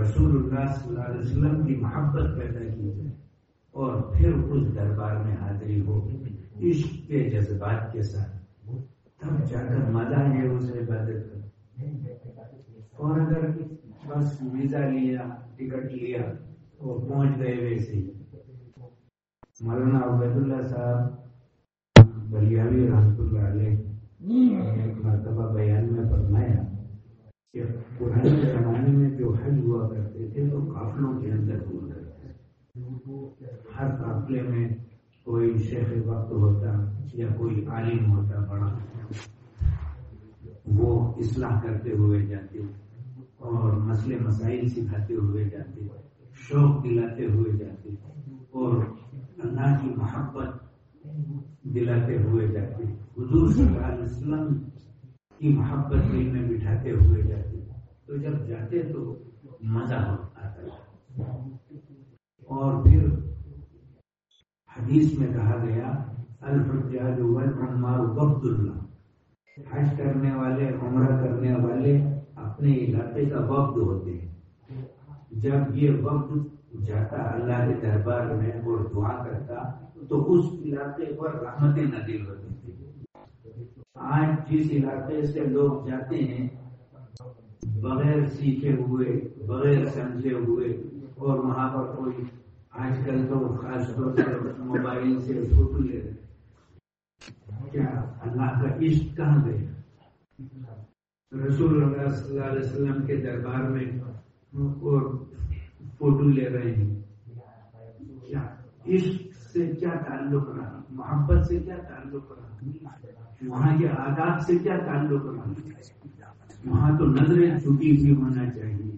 رسول اللہ صلی اللہ علیہ وسلم کی محبت پیدا کی جائے۔ اور پھر اس دربار میں حاضری ہو۔ عشق کے جذبات کے ساتھ۔ تب جا کر مزہ ہے اس عبادت کا۔ اور اگر بس ویزا لیا، ٹکٹ لیا اور پہنچ گئے ویسے ہی۔ مولانا عبید اللہ صاحب بلیاوی رحمت اللہ علیہ ایک مرتبہ بیان میں فرمایا کہ پرانے زمانے میں جو حج ہوا کرتے تھے تو قافلوں کے اندر ہوا کرتے ہر قافلے میں کوئی شیخ وقت ہوتا یا کوئی عالم ہوتا بڑا، وہ اصلاح کرتے ہوئے جاتے اور مسئلے مسائل سکھاتے ہوئے جاتے، شوق دلاتے ہوئے جاتے اور اللہ کی محبت دلاتے ہوئے جاتے ہیں۔ حضور صلی اللہ علیہ وسلم کی محبت دل میں بٹھاتے ہوئے جاتے ہیں۔ تو جب جاتے تو مزہ آتا ہے۔ اور پھر حدیث میں کہا گیا الفرجاد وقت اللہ حج کرنے والے، عمرہ کرنے والے اپنے علاقے کا وقت ہوتے ہیں۔ جب یہ وقت جاتا، اللہ کے دربار میں اور دعا کرتا، تو اس علاقے پر رحمتیں نازل ہوتی تھی آج جس علاقے سے لوگ جاتے ہیں، بغیر سیکھے ہوئے، بغیر سمجھے ہوئے، اور وہاں پر کوئی آج کل تو خاص طور پر موبائل سے فوٹو لے رہے کیا اللہ کا عشق کہاں گیا؟ رسول اللہ صلی اللہ علیہ وسلم کے دربار میں اور فوٹو لے رہے ہیں۔ کیا؟ عشق سے کیا تعلق رہا؟ محبت سے کیا تعلق رہا؟ وہاں کے آداب سے کیا تعلق رہا؟ وہاں تو نظریں چھٹی ہوئی ہونا چاہیے۔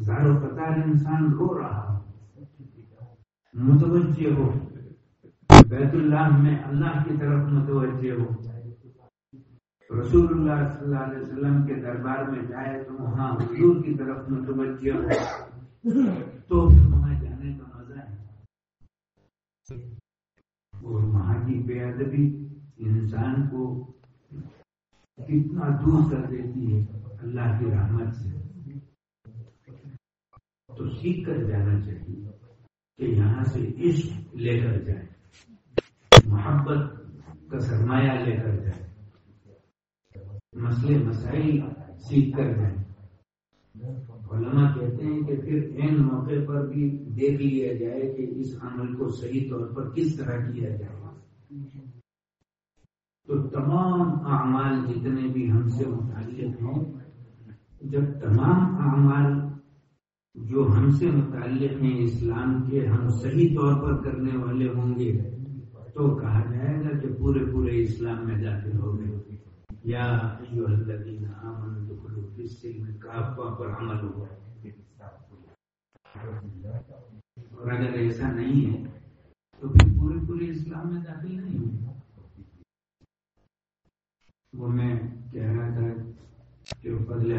زارو قطار انسان رو رہا متوجہ ہو۔ بیت اللہ میں اللہ کی طرف متوجہ ہو۔ رسول اللہ صلی اللہ علیہ وسلم کے دربار میں جائے تو وہاں حضور کی طرف متوجہ ہو۔ تو وہاں جانے کا مزہ ہے۔ اور وہاں کی بے ادبی انسان کو کتنا دور کر دیتی ہے اللہ کی رحمت سے۔ تو سیکھ کر جانا چاہیے کہ یہاں سے عشق لے کر جائے۔ محبت کا سرمایہ لے کر جائے۔ مسئلے مسائل سیکھ کر جائیں علماء کہتے ہیں کہ پھر این موقع پر بھی دیکھ لیا جائے کہ اس عمل کو صحیح طور پر کس طرح کیا جائے۔ تو تمام اعمال جتنے بھی ہم سے متعلق ہیں جب تمام اعمال جو ہم سے متعلق ہیں اسلام کے، ہم صحیح طور پر کرنے والے ہوں گے، تو کہا جائے گا کہ پورے پورے اسلام میں داخل ہو گئے۔ یا پر عمل ہوا اور اگر ایسا نہیں ہے. تو پھر پورے پورے اسلام میں داخل نہیں ہوں. وہ میں کہہ رہا تھا کہ فضل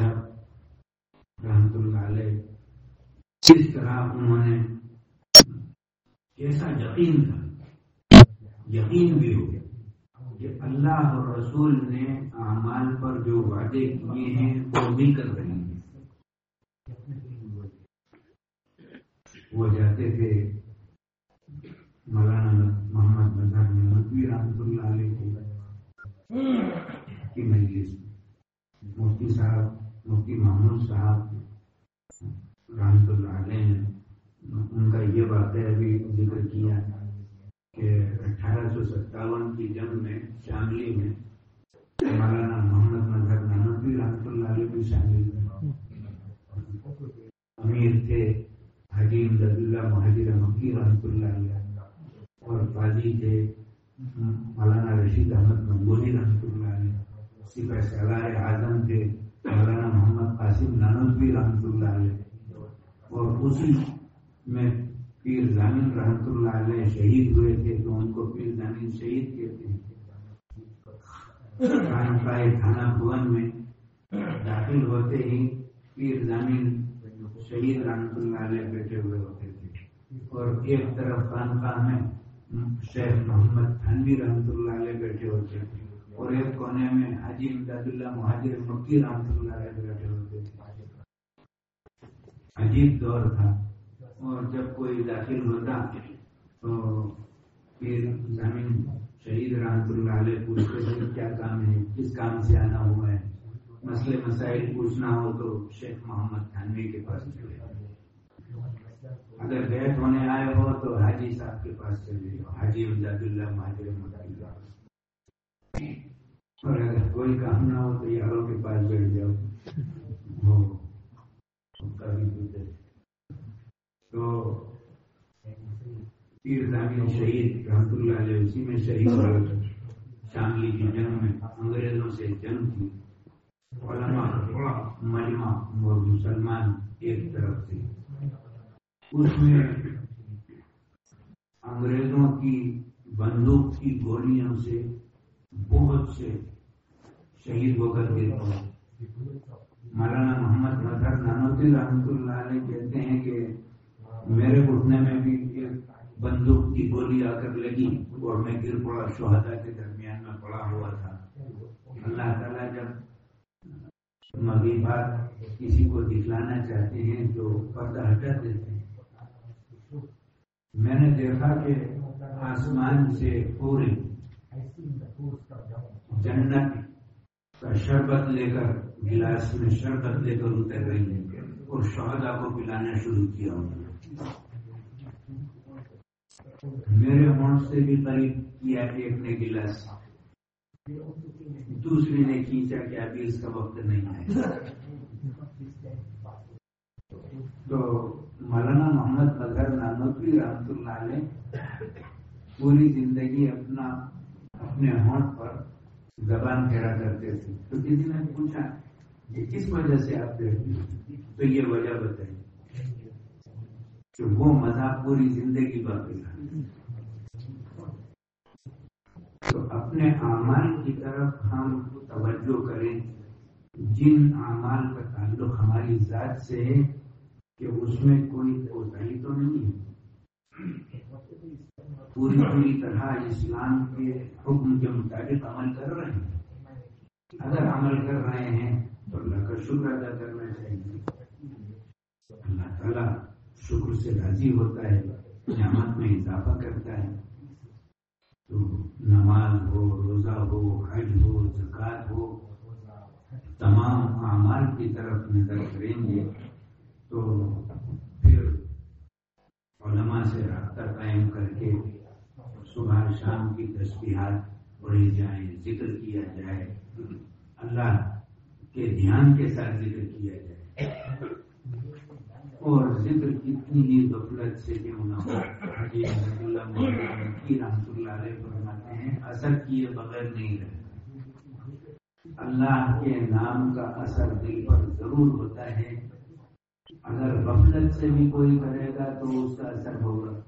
رحمت اللہ علیہ، کس طرح انہوں نے کیسا یقین تھا؟ یقین بھی ہو گیا۔ کہ اللہ اور رسول نے اعمال پر جو وعدے کیے ہیں، وہ بھی کر رہے ہیں۔ وہ جاتے تھے مولانا محمد مظہر محمد رحمت اللہ علیہ کی مجلس، مفتی صاحب، مفتی محمود صاحب رحمت اللہ علیہ نے ان کا یہ واقعہ بھی ذکر کیا۔ کہ اٹھارہ سو ستاون کی جنگ میں شاملی میں مولانا محمد مظہر نانوی رحمۃ اللہ علیہ بھی شامل امیر تھے حجیم رض اللہ مہاجر مکی رحمۃ اللہ علیہ۔ اور قاضی تھے مولانا رشید احمد منگولی رحمۃ اللہ علیہ۔ سپہ سالار اعظم تھے مولانا محمد قاسم نانوی رحمۃ اللہ علیہ۔ اور اسی میں پیر زامن رحمت اللہ علیہ شہید ہوئے تھے تو ان کو پیر زامن شہید کہتے ہیں تھانہ بھون میں داخل ہوتے ہی پیر زامن شہید رحمت اللہ علیہ بیٹھے ہوئے ہوتے تھے۔ اور ایک طرف خانقاہ میں شیخ محمد تھانوی رحمت اللہ علیہ بیٹھے ہوتے تھے۔ اور ایک کونے میں حاجی امداد اللہ مہاجر مکی رحمت اللہ علیہ بیٹھے ہوتے تھے۔ عجیب دور تھا۔ اور جب کوئی داخل ہوتا تو پھر زمین شہید رحمت اللہ علیہ پوچھتے تھے کیا کام ہے، کس کام سے آنا ہوا ہے؟ مسئلے مسائل پوچھنا ہو تو شیخ محمد تھانوی کے پاس چلے اگر بیت ہونے آئے ہو تو حاجی صاحب کے پاس چلے جاؤ۔ حاجی امداد اللہ مہاجر مدد اور اگر کوئی کام نہ ہو تو یاروں کے پاس بیٹھ جاؤ۔ وہ کبھی تو پیر دامین شہید، رحمت اللہ علیہ، اسی میں شہید ہو شاملی کی جنگ میں، انگریزوں سے جنگ کی۔ علماء، مجمع، اور مسلمان ایک طرف سے اس میں انگریزوں کی بندوق کی گولیوں سے بہت سے شہید ہو کر گر پڑے مولانا محمد مظہر نانوتی رحمت اللہ علیہ کہتے ہیں کہ میرے گھٹنے میں بھی ایک بندوق کی گولی آ کر لگی اور میں گر پڑا شہدا کے درمیان میں پڑا ہوا تھا۔ اللہ تعالیٰ جب مغیبات کسی کو دکھلانا چاہتے ہیں تو پردہ ہٹا دیتے ہیں۔ میں نے دیکھا کہ آسمان سے پورے جنت کا شربت لے کر، گلاس میں شربت لے کر اتر رہی ہے اور شہدا کو پلانا شروع کیا انہوں نے۔ میرے ہونٹ سے بھی قریب کیا ایک نے گلاس دوسری نے کھینچا کہ ابھی اس کا وقت نہیں ہے۔ تو مولانا محمد مظہر نانوی رحمت اللہ علیہ پوری زندگی اپنا اپنے ہونٹ پر زبان پھیرا کرتے تھے۔ تو کسی نے پوچھا یہ کس وجہ سے آپ ڈرتے تو یہ وجہ بتائیے کہ وہ مذہب پوری زندگی باقی تو اپنے اعمال کی طرف ہم توجہ کریں۔ جن اعمال کا تعلق ہماری ذات سے ہے کہ اس میں کوئی کوتاہی تو نہیں ہے۔ پوری پوری طرح اسلام کے حکم کے مطابق عمل کر رہے ہیں۔ اگر عمل کر رہے ہیں تو اللہ کا شکر ادا کرنا چاہیے۔ اللہ تعالیٰ شکر سے راضی ہوتا ہے نعمت میں اضافہ کرتا ہے۔ تو نماز ہو، روزہ ہو، حج ہو زکات ہو، تمام اعمال کی طرف نظر کریں گے تو پھر علماء سے رابطہ قائم کر کے صبح شام کی تسبیحات پڑھی جائیں، ذکر کیا جائے۔ اللہ کے دھیان کے ساتھ ذکر کیا جائے۔ اور ذکر کتنی ہی غفلت سے کیوں نہ ہو اللہ رحمۃ اللہ علیہ فرماتے ہیں، اثر کیے بغیر نہیں رہے۔ اللہ کے نام کا اثر دل پر ضرور ہوتا ہے۔ اگر غفلت سے بھی کوئی کرے گا تو اس کا اثر ہوگا۔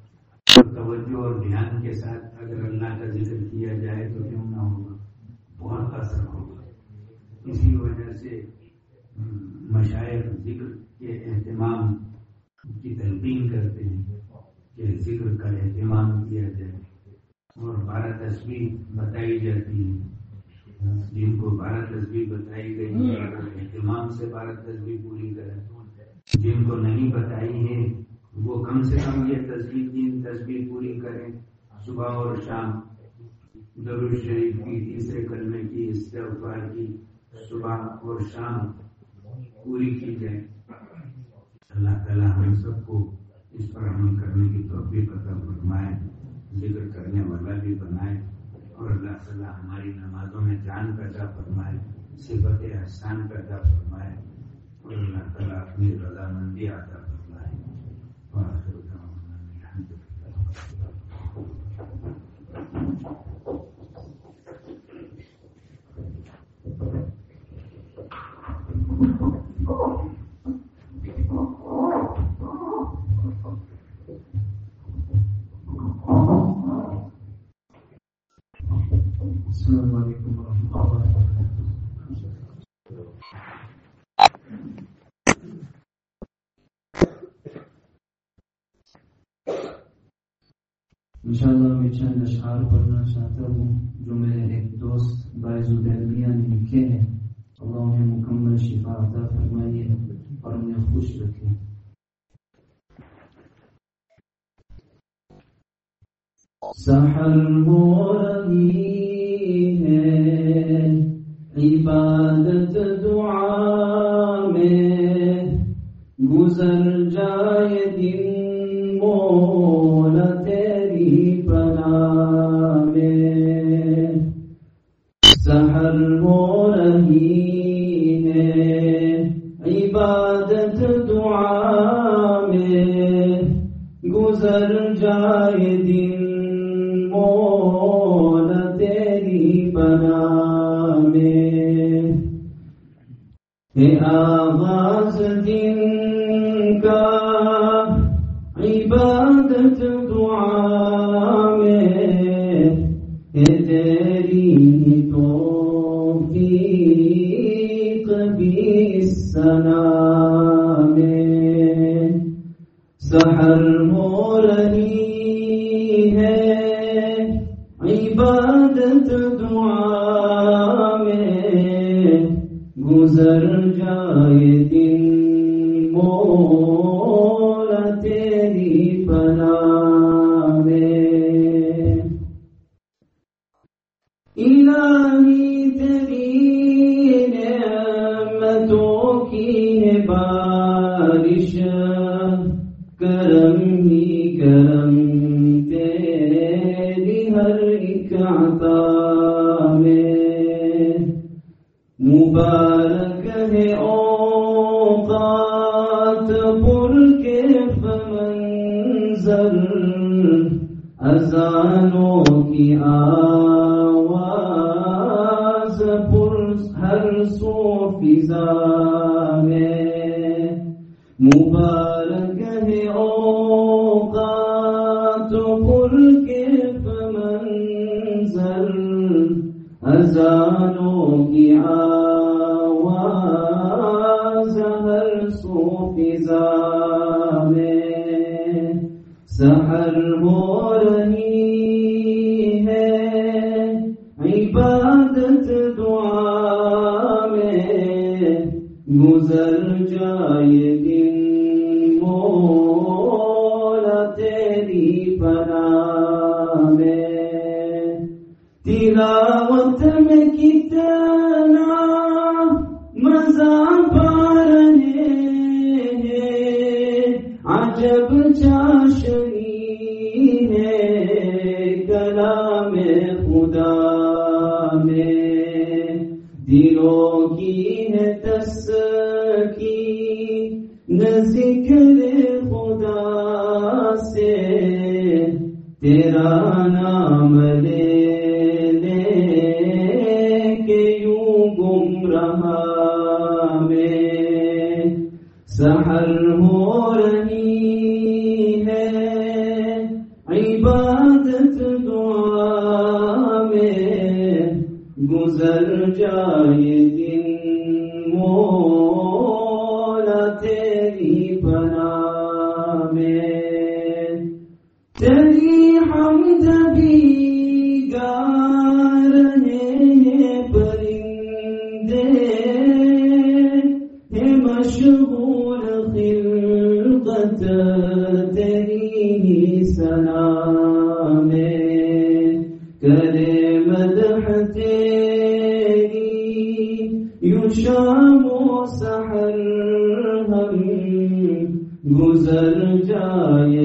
توجہ اور دھیان کے ساتھ اگر اللہ کا ذکر کیا جائے تو کیوں نہ ہوگا؟ بہت اثر ہوگا۔ اسی وجہ سے مشاعر، ذکر کے اہتمام کی تلقین کرتے ہیں کہ ذکر کا اہتمام کیا جائے اور بارہ تصویر بتائی جاتی ہے۔ جن کو بارہ تصویر بتائی گئی اہتمام سے بارہ تصویر پوری کریں جن کو نہیں بتائی ہے وہ کم سے کم یہ تصویر تین تصویر پوری کریں۔ صبح اور شام درود شریف کی، تیسرے کلمے کی، استغفار کی، صبح اور شام پوری کی جائے اللہ تعالیٰ ہم سب کو اس پر عمل کرنے کی توفیق عطا فرمائے، ذکر کرنے والا بھی بنائے اور اللہ تعالیٰ ہماری نمازوں میں جان پیدا فرمائے، صفت احسان پیدا فرمائے اور اللہ تعالیٰ اپنی رضامندی عطا فرمائے۔ وآخر دعوانا الحمد السلام علیکم ورحمۃ اللہ وبرکاتہ۔ انشاءاللہ میں چند اشعار پڑھنا چاہتا ہوں جو میرے ایک دوست باعث الدیمیہ نے لکھے ہیں۔ اللہ انہیں مکمل شفا عطا فرمائیے اور انہیں خوش رکھے۔ سحر ہو آغاز دن کا عبادت دعا میں تیری توفیق بھی سنا میں۔ سحر ہو رہی ہے، عبادت دعا میں۔ گزر كلمة حتي يشام سحر هم گزر جائے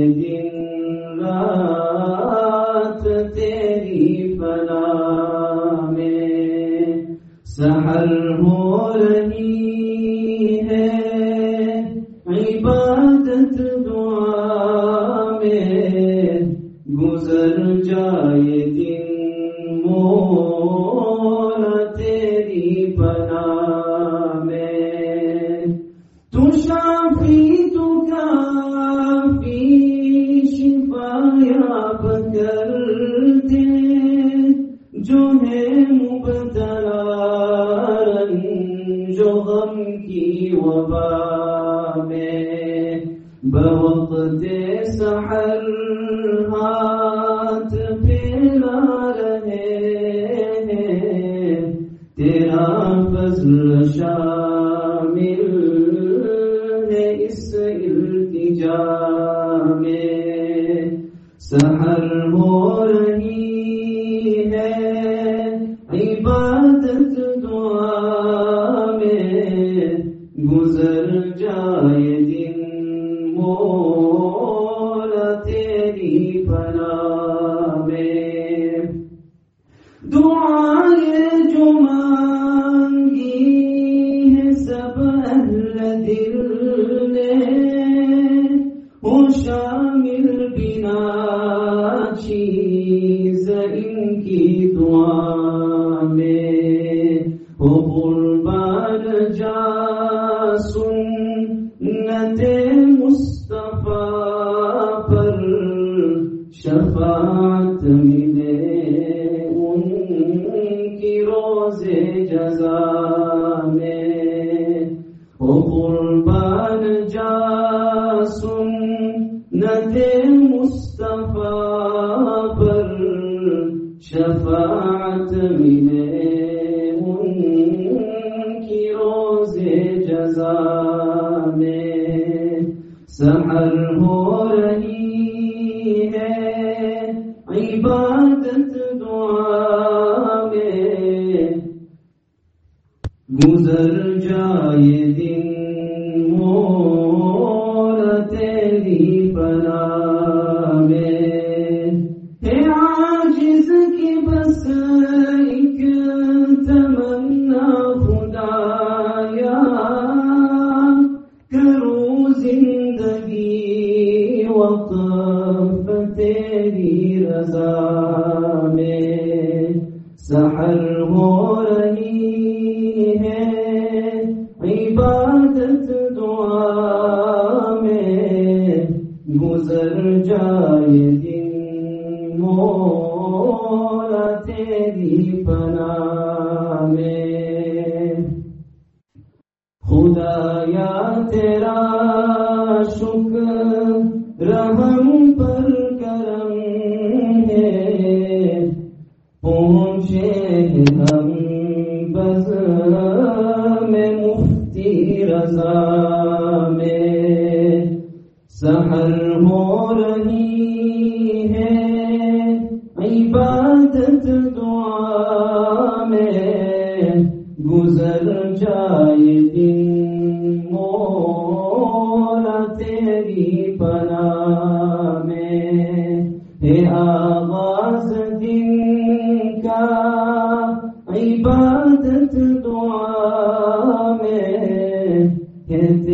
میں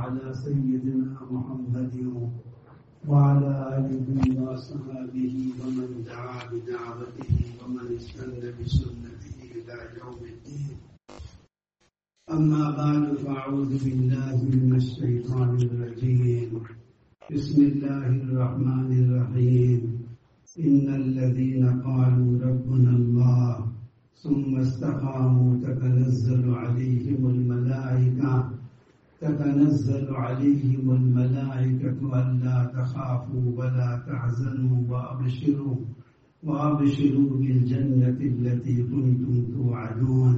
على سيدنا محمد وعلى آله وصحبه ومن دعا بدعوته ومن استنى بسنته إلى يوم الدين. أما بعد فأعوذ بالله من الشيطان الرجيم. بسم الله الرحمن الرحيم. إن الذين قالوا ربنا الله ثم استقاموا تتنزل عليهم الملائكة تتنزل عليهم الملائكة ألا تخافوا ولا تحزنوا وأبشروا وأبشروا بالجنة التي كنتم توعدون.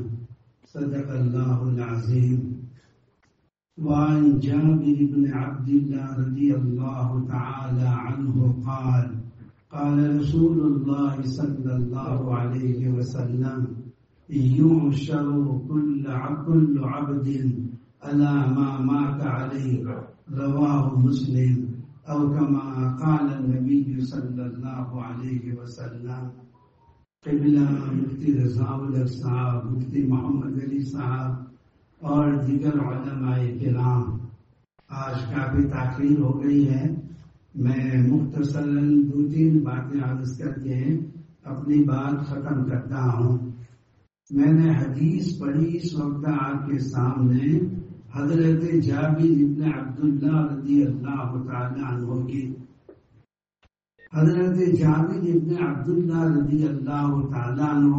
صدق الله العظيم. وعن جابر بن عبد الله رضي الله تعالى عنه قال قال رسول الله صلى الله عليه وسلم يعشر كل كل عبد على ما مات عليه رواه مسلم، أو كما قال النبي صلى الله عليه وسلم. قبلہ مفتی رضا الگ صاحب، مفتی محمد علی صاحب، اور دیگر علماء کرام. آج کافی تاخیر ہو گئی ہے۔ میں مختصر دو تین باتیں عرض کر کے اپنی بات ختم کرتا ہوں۔ میں نے حدیث پڑھی اس وقت آپ کے سامنے۔ حضرت جابر ابن عبداللہ رضی اللہ تعالی عنہ کی۔ حضرت جابر ابن عبداللہ رضی اللہ تعالیٰ عنہ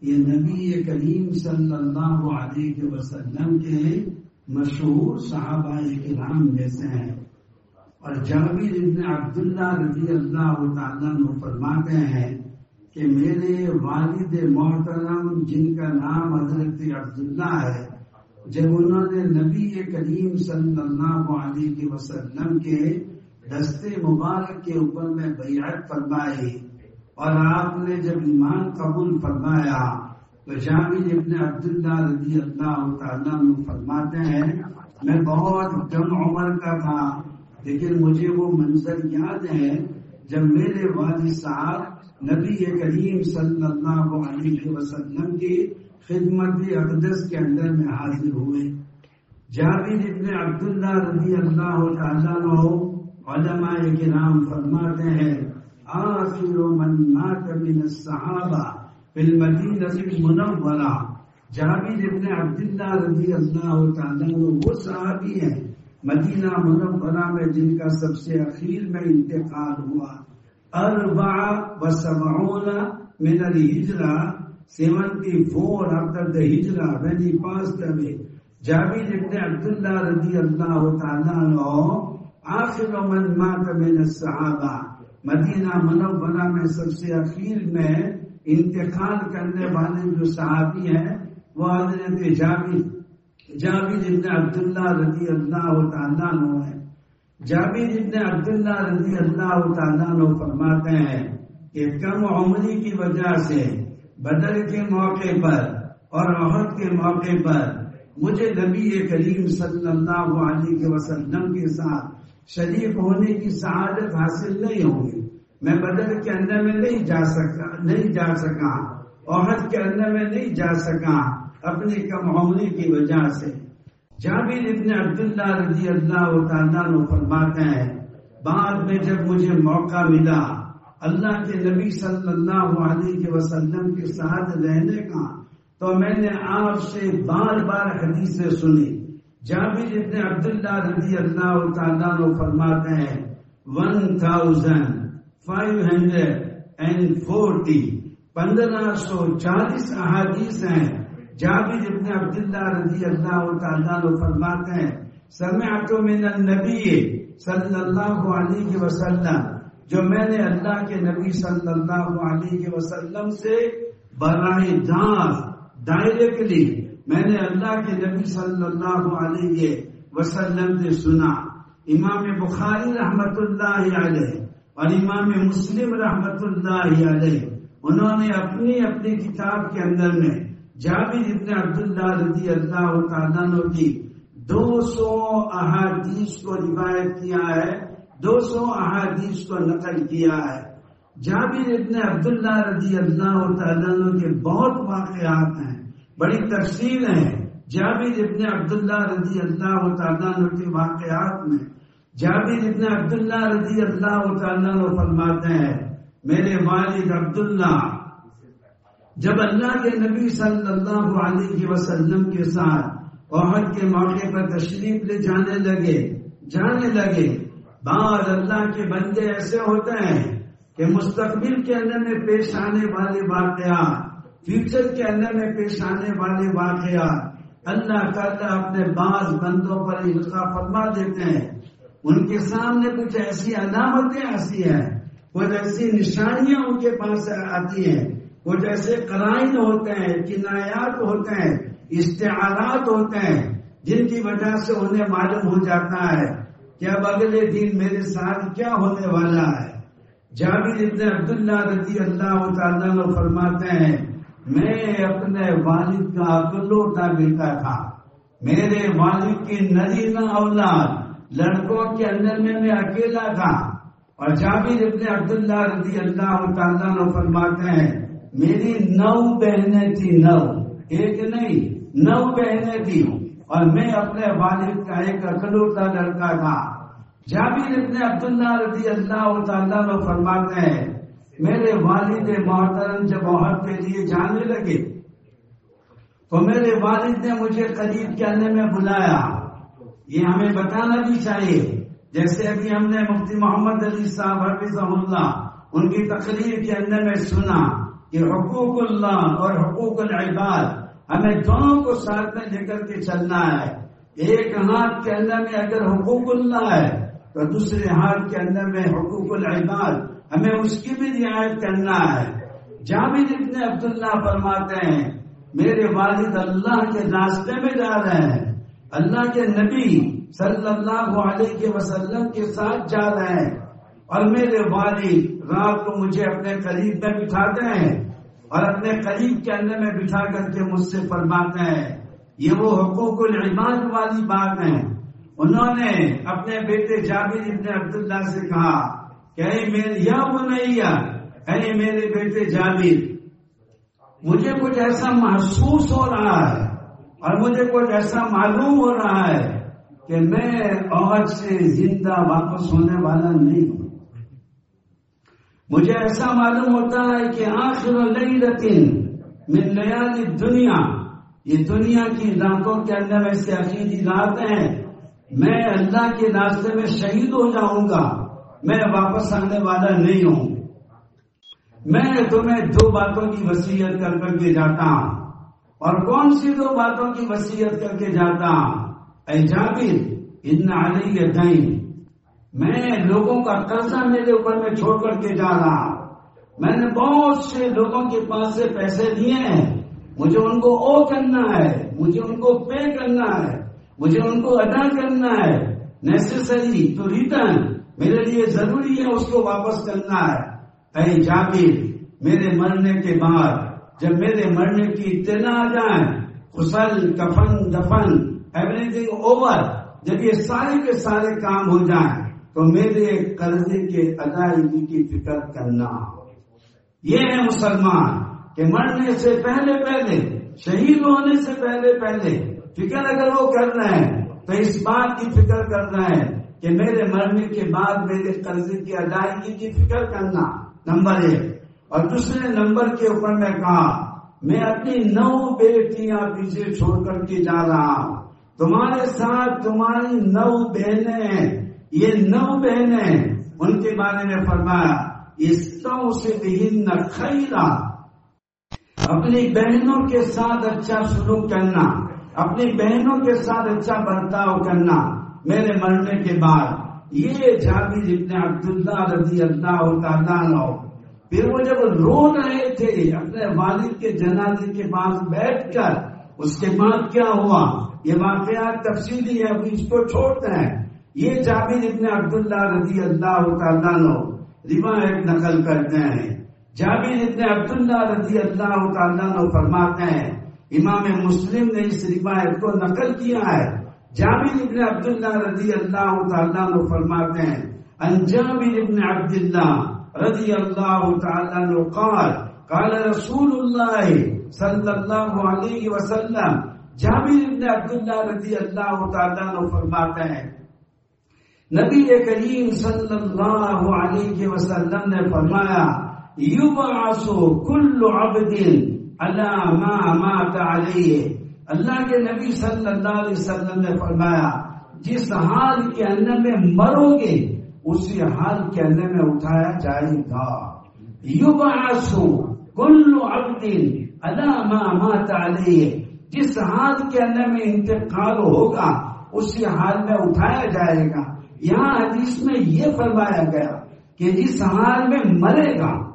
یہ نبی کریم صلی اللہ علیہ وسلم کے مشہور صحابہ کرام میں سے ہیں۔ اور جابر ابن عبداللہ رضی اللہ تعالیٰ عنہ فرماتے ہیں کہ میرے والد محترم جن کا نام حضرت عبداللہ ہے جب انہوں نے نبی کریم صلی اللہ علیہ وسلم کے دستے مبارک کے اوپر میں بیعت فرمائی اور آپ نے جب ایمان قبول فرمایا، تو جامع ابن عبداللہ رضی اللہ تعالیٰ فرماتے ہیں، میں بہت کم عمر کا تھا، لیکن مجھے وہ منظر یاد ہے جب میرے والد صاحب نبی کریم صلی اللہ علیہ وسلم کی خدمت اقدس کے اندر میں حاضر ہوئے۔ جاوید ابن عبداللہ رضی اللہ تعالیٰ عنہ علماء کرام فرماتے ہیں، آخر من مات من الصحابہ فی المدینہ المنورہ۔ جاوید ابن عبداللہ رضی اللہ تعالیٰ عنہ وہ صحابی ہیں، مدینہ منورہ میں جن کا سب سے اخیر میں انتقال ہوا۔ اربع و سبعون من الہجرہ۔ سیونٹی فور after the ہجرہ when he passed away جاوید ابن عبداللہ رضی اللہ تعالیٰ عنہ، آخر من مات من الصحابہ۔ مدینہ منورہ میں سب سے اخیر میں انتقال کرنے والے جو صحابی ہیں، وہ حضرت جابر جابر ابن عبداللہ رضی اللہ تعالیٰ عنہ ہے جابر ابن عبداللہ رضی اللہ تعالیٰ عنہ فرماتے ہیں کہ کم عمری کی وجہ سے بدر کے موقع پر اور عہد کے موقع پر مجھے نبی کریم صلی اللہ علیہ وسلم کے ساتھ شریک ہونے کی سعادت حاصل نہیں ہوگی میں بدر کے اندر میں نہیں جا سکا، نہیں جا سکا۔ عہد کے اندر میں نہیں جا سکا اپنی کم عمری کی وجہ سے۔ جابر ابن عبداللہ رضی اللہ تعالیٰ فرماتے ہیں، بعد میں جب مجھے موقع ملا اللہ کے نبی صلی اللہ علیہ وسلم کے ساتھ رہنے کا تو میں نے آپ سے بار بار حدیثیں سنی۔ جابر ابن عبداللہ رضی اللہ تعالیٰ عنہ فرماتے ہیں one thousand five hundred and forty پندرہ سو چالیس احادیث ہیں۔ جابر ابن عبداللہ رضی اللہ تعالیٰ عنہ فرماتے ہیں، سمعت من النبی صلی اللہ علیہ وسلم جو میں نے اللہ کے نبی صلی اللہ علیہ وسلم سے براہ راست ڈائریکٹلی میں نے اللہ کے نبی صلی اللہ علیہ وسلم سے سنا۔ امام بخاری رحمت اللہ علیہ اور امام مسلم رحمت اللہ علیہ، انہوں نے اپنی اپنی کتاب کے اندر میں جابر ابن عبداللہ رضی اللہ تعالیٰ کی دو سو احادیث کو روایت کیا ہے۔ دو سو احادیث کو نقل کیا ہے۔ جابر ابن عبداللہ رضی اللہ تعالیٰ کے بہت واقعات ہیں، بڑی تفصیل ہیں۔ جابر ابن عبداللہ رضی اللہ تعالیٰ کے واقعات میں جابر ابن عبداللہ رضی اللہ تعالیٰ فرماتے ہیں، میرے والد عبداللہ، جب اللہ کے نبی صلی اللہ علیہ وسلم کے ساتھ عہد کے موقع پر تشریف لے جانے لگے جانے لگے بعض اللہ کے بندے ایسے ہوتے ہیں کہ مستقبل کے اندر میں پیش آنے والے واقعات فیوچر کے اندر میں پیش آنے والے واقعات اللہ تعالیٰ اپنے بعض بندوں پر القاع فرما دیتے ہیں۔ ان کے سامنے کچھ ایسی علامتیں ایسی ہیں، کچھ ایسی نشانیاں ان کے پاس آتی ہیں، کچھ ایسے قرائن ہوتے ہیں، کنایات ہوتے ہیں اشتہارات ہوتے ہیں، جن کی وجہ سے انہیں معلوم ہو جاتا ہے۔ کہ اب اگلے دن میرے ساتھ کیا ہونے والا ہے؟ جابر ابن عبداللہ رضی اللہ تعالیٰ نے فرماتے ہیں، میں اپنے والد کا اکلوٹا بیٹا تھا۔ میرے والد کی نرینا اولاد، لڑکوں کے اندر میں میں اکیلا تھا۔ اور جابر ابن عبداللہ رضی اللہ تعالیٰ نے فرماتے ہیں، میری نو بہنیں تھی نو۔ ایک نہیں، نو بہنیں تھی اور میں اپنے والد کا ایک اکلوٹا لڑکا تھا۔ جابر ابن عبداللہ رضی اللہ تعالیٰ نے فرماتے ہیں، میرے والد محترم جب عہد کے لیے جانے لگے تو میرے والد نے مجھے قریب کے اندر میں بلایا۔ یہ ہمیں بتانا بھی چاہیے، جیسے ابھی ہم نے مفتی محمد علی صاحب حفظ اللہ، ان کی تقریر کے اندر میں سنا کہ حقوق اللہ اور حقوق العباد ہمیں دونوں کو ساتھ میں لے کر کے چلنا ہے۔ ایک ہاتھ کے اندر میں اگر حقوق اللہ ہے، تو دوسرے ہاتھ کے اندر میں حقوق العباد۔ ہمیں اس کی بھی رعایت کرنا ہے۔ جامد ابن عبداللہ فرماتے ہیں، میرے والد اللہ کے راستے میں جا رہے ہیں۔ اللہ کے نبی صلی اللہ علیہ وسلم کے ساتھ جا رہے ہیں۔ اور میرے والد رات کو مجھے اپنے قریب میں بٹھاتے ہیں۔ اور اپنے قریب کے اندر میں بٹھا کر کے مجھ سے فرماتے ہیں، یہ وہ حقوق العباد والی بات ہے۔ انہوں نے اپنے بیٹے جابر ابن عبداللہ سے کہا، کہ میرے، یا وہ نہیں اے میرے بیٹے جابر، مجھے کچھ ایسا محسوس ہو رہا ہے اور مجھے کچھ ایسا معلوم ہو رہا ہے کہ میں عورت سے زندہ واپس ہونے والا نہیں ہوں۔ مجھے ایسا معلوم ہوتا ہے کہ آخر نئی رتن میں نیا دنیا یہ دنیا کی راتوں کے اندر ایسے عقیدی رات ہیں۔ میں اللہ کے راستے میں شہید ہو جاؤں گا، میں واپس آنے والا نہیں ہوں۔ میں تمہیں دو باتوں کی وسیعت کر کر کے جاتا ہوں۔ اور کون سی دو باتوں کی وسیعت کر کے جاتا اے جابر، ان علیہ دین۔ میں لوگوں کا قرضہ میرے اوپر میں چھوڑ کر کے جا رہا میں نے بہت سے لوگوں کے پاس سے پیسے لیے ہیں۔ مجھے ان کو او کرنا ہے۔ مجھے ان کو پے کرنا ہے۔ مجھے ان کو ادا کرنا ہے۔ نیسسری تو ریٹرن میرے لیے ضروری ہے اس کو واپس کرنا ہے۔ اے جابر، میرے مرنے کے بعد جب میرے مرنے کی اطلاع آ جائے خسل کفن، دفن ایوری تھنگ اوور جب یہ سارے کے سارے کام ہو جائیں تو میرے قرضے کے ادائیگی کی فکر کرنا۔ یہ ہے مسلمان کہ مرنے سے پہلے پہلے، شہید ہونے سے پہلے پہلے فکر اگر وہ کر رہے ہیں، تو اس بات کی فکر کر رہے ہیں کہ میرے مرنے کے بعد میرے قرضے کی ادائیگی کی فکر کرنا، نمبر ایک۔ اور دوسرے نمبر کے اوپر میں کہا، میں اپنی نو بیٹیاں پیچھے چھوڑ کر کے جا رہا ہوں۔ تمہارے ساتھ تمہاری نو بہنیں ہیں۔ یہ نو بہنیں ان کے بارے میں فرمایا اس سے خیرا اپنی بہنوں کے ساتھ اچھا سلوک کرنا، اپنی بہنوں کے ساتھ اچھا برتاؤ کرنا میرے مرنے کے بعد۔ یہ جاوید ابن عبداللہ رضی اللہ تعالیٰ پھر وہ جب رو رہے تھے اپنے والد کے جنازے کے پاس بیٹھ کر، اس کے بعد کیا ہوا؟ یہ واقعات تفصیلی ہے ابھی اس کو چھوڑتے ہیں۔ یہ جاوید ابن عبداللہ رضی اللہ تعالیٰ روایت نقل کرتے ہیں۔ جابر ابن عبداللہ رضی اللہ تعالیٰ فرماتے ہیں، امام مسلم نے اس روایت کو نقل کیا ہے۔ جابر ابن عبداللہ رضی اللہ تعالیٰ فرماتے ہیں ان جابر ابن عبداللہ رضی اللہ تعالیٰ عنہ قال قال رسول اللہ صلی اللہ علیہ وسلم، جابر ابن عبداللہ رضی اللہ تعالیٰ فرماتے ہیں نبی کریم صلی اللہ علیہ وسلم نے فرمایا یبعثو کل عبد اللہ ما مات علیہ۔ اللہ کے نبی صلی اللہ علیہ وسلم نے فرمایا، جس حال کے اندر میں مرو گے، اسی حال کے اندر میں اٹھایا جائے گا۔ یبعثو کل عبد اللہ ما مات علیہ۔ جس حال کے اندر میں انتقال ہوگا، اسی حال میں اٹھایا جائے گا۔ یہاں حدیث میں یہ فرمایا گیا کہ جس حال میں مرے گا،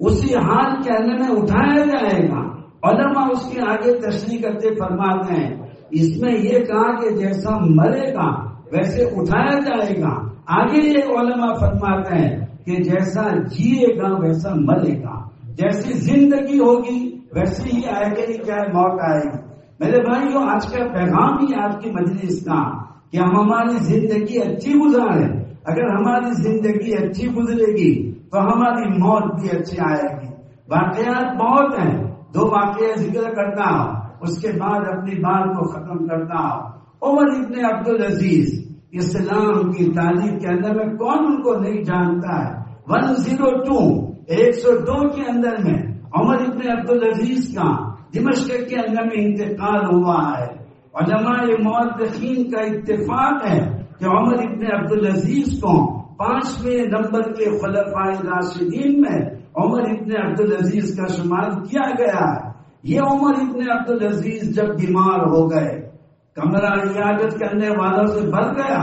اسی حال کے اندر میں اٹھایا جائے گا۔ علماء اس کے آگے تشریح کرتے فرماتے ہیں، اس میں یہ کہا کہ جیسا مرے گا، ویسے اٹھایا جائے گا۔ آگے یہ علماء فرماتے ہیں کہ جیسا جیے گا، ویسا مرے گا۔ جیسی زندگی ہوگی ویسے ہی آئے گا کیا موت آئے گی۔ میرے بھائیوں آج کا پیغام ہی آج کی مجلس کا کہ ہم ہماری زندگی اچھی گزارے اگر ہماری زندگی اچھی گزرے گی تو ہماری موت بھی اچھی آئے گی۔ واقعات بہت ہیں۔ دو واقعات ذکر کرتا ہوں۔ اس کے بعد اپنی بات کو ختم کرتا ہوں۔ عمر ابن عبد العزیز اسلام کی تعلیم کے اندر میں کون ان کو نہیں جانتا ہے؟ ون زیرو ٹو، ایک سو دو کے اندر میں عمر ابن عبد العزیز کا دمشق کے اندر میں انتقال ہوا ہے۔ علماء معدخین کا اتفاق ہے کہ عمر ابن عبد العزیز کو پانچویں نمبر کے خلفاء راشدین میں عمر ابن عبد العزیز کا شمار کیا گیا ہے۔ یہ عمر ابن عبد العزیز جب بیمار ہو گئے، کمرہ عیادت کرنے والوں سے بھر گیا،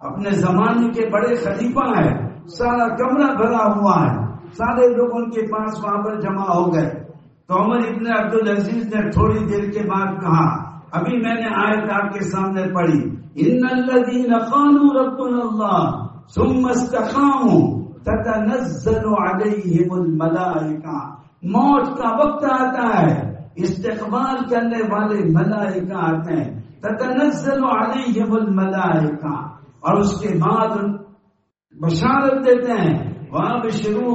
اپنے زمانے کے بڑے خلیفہ ہیں، سارا کمرہ بھرا ہوا ہے، سارے لوگ ان کے پاس وہاں پر جمع ہو گئے۔ تو عمر ابن عبد العزیز نے تھوڑی دیر کے بعد کہا ابھی میں نے آیت آپ کے سامنے پڑھی۔ ان الذين قالوا ربنا الله ثم استقاموا تتنزل عليهم الملائكه موت کا وقت آتا ہے۔ استقبال کرنے والے ملائکہ آتے ہیں۔ تتنزل عليهم الملائکہ۔ اور اس کے بعد بشارت دیتے ہیں۔ وہاں بھی شروع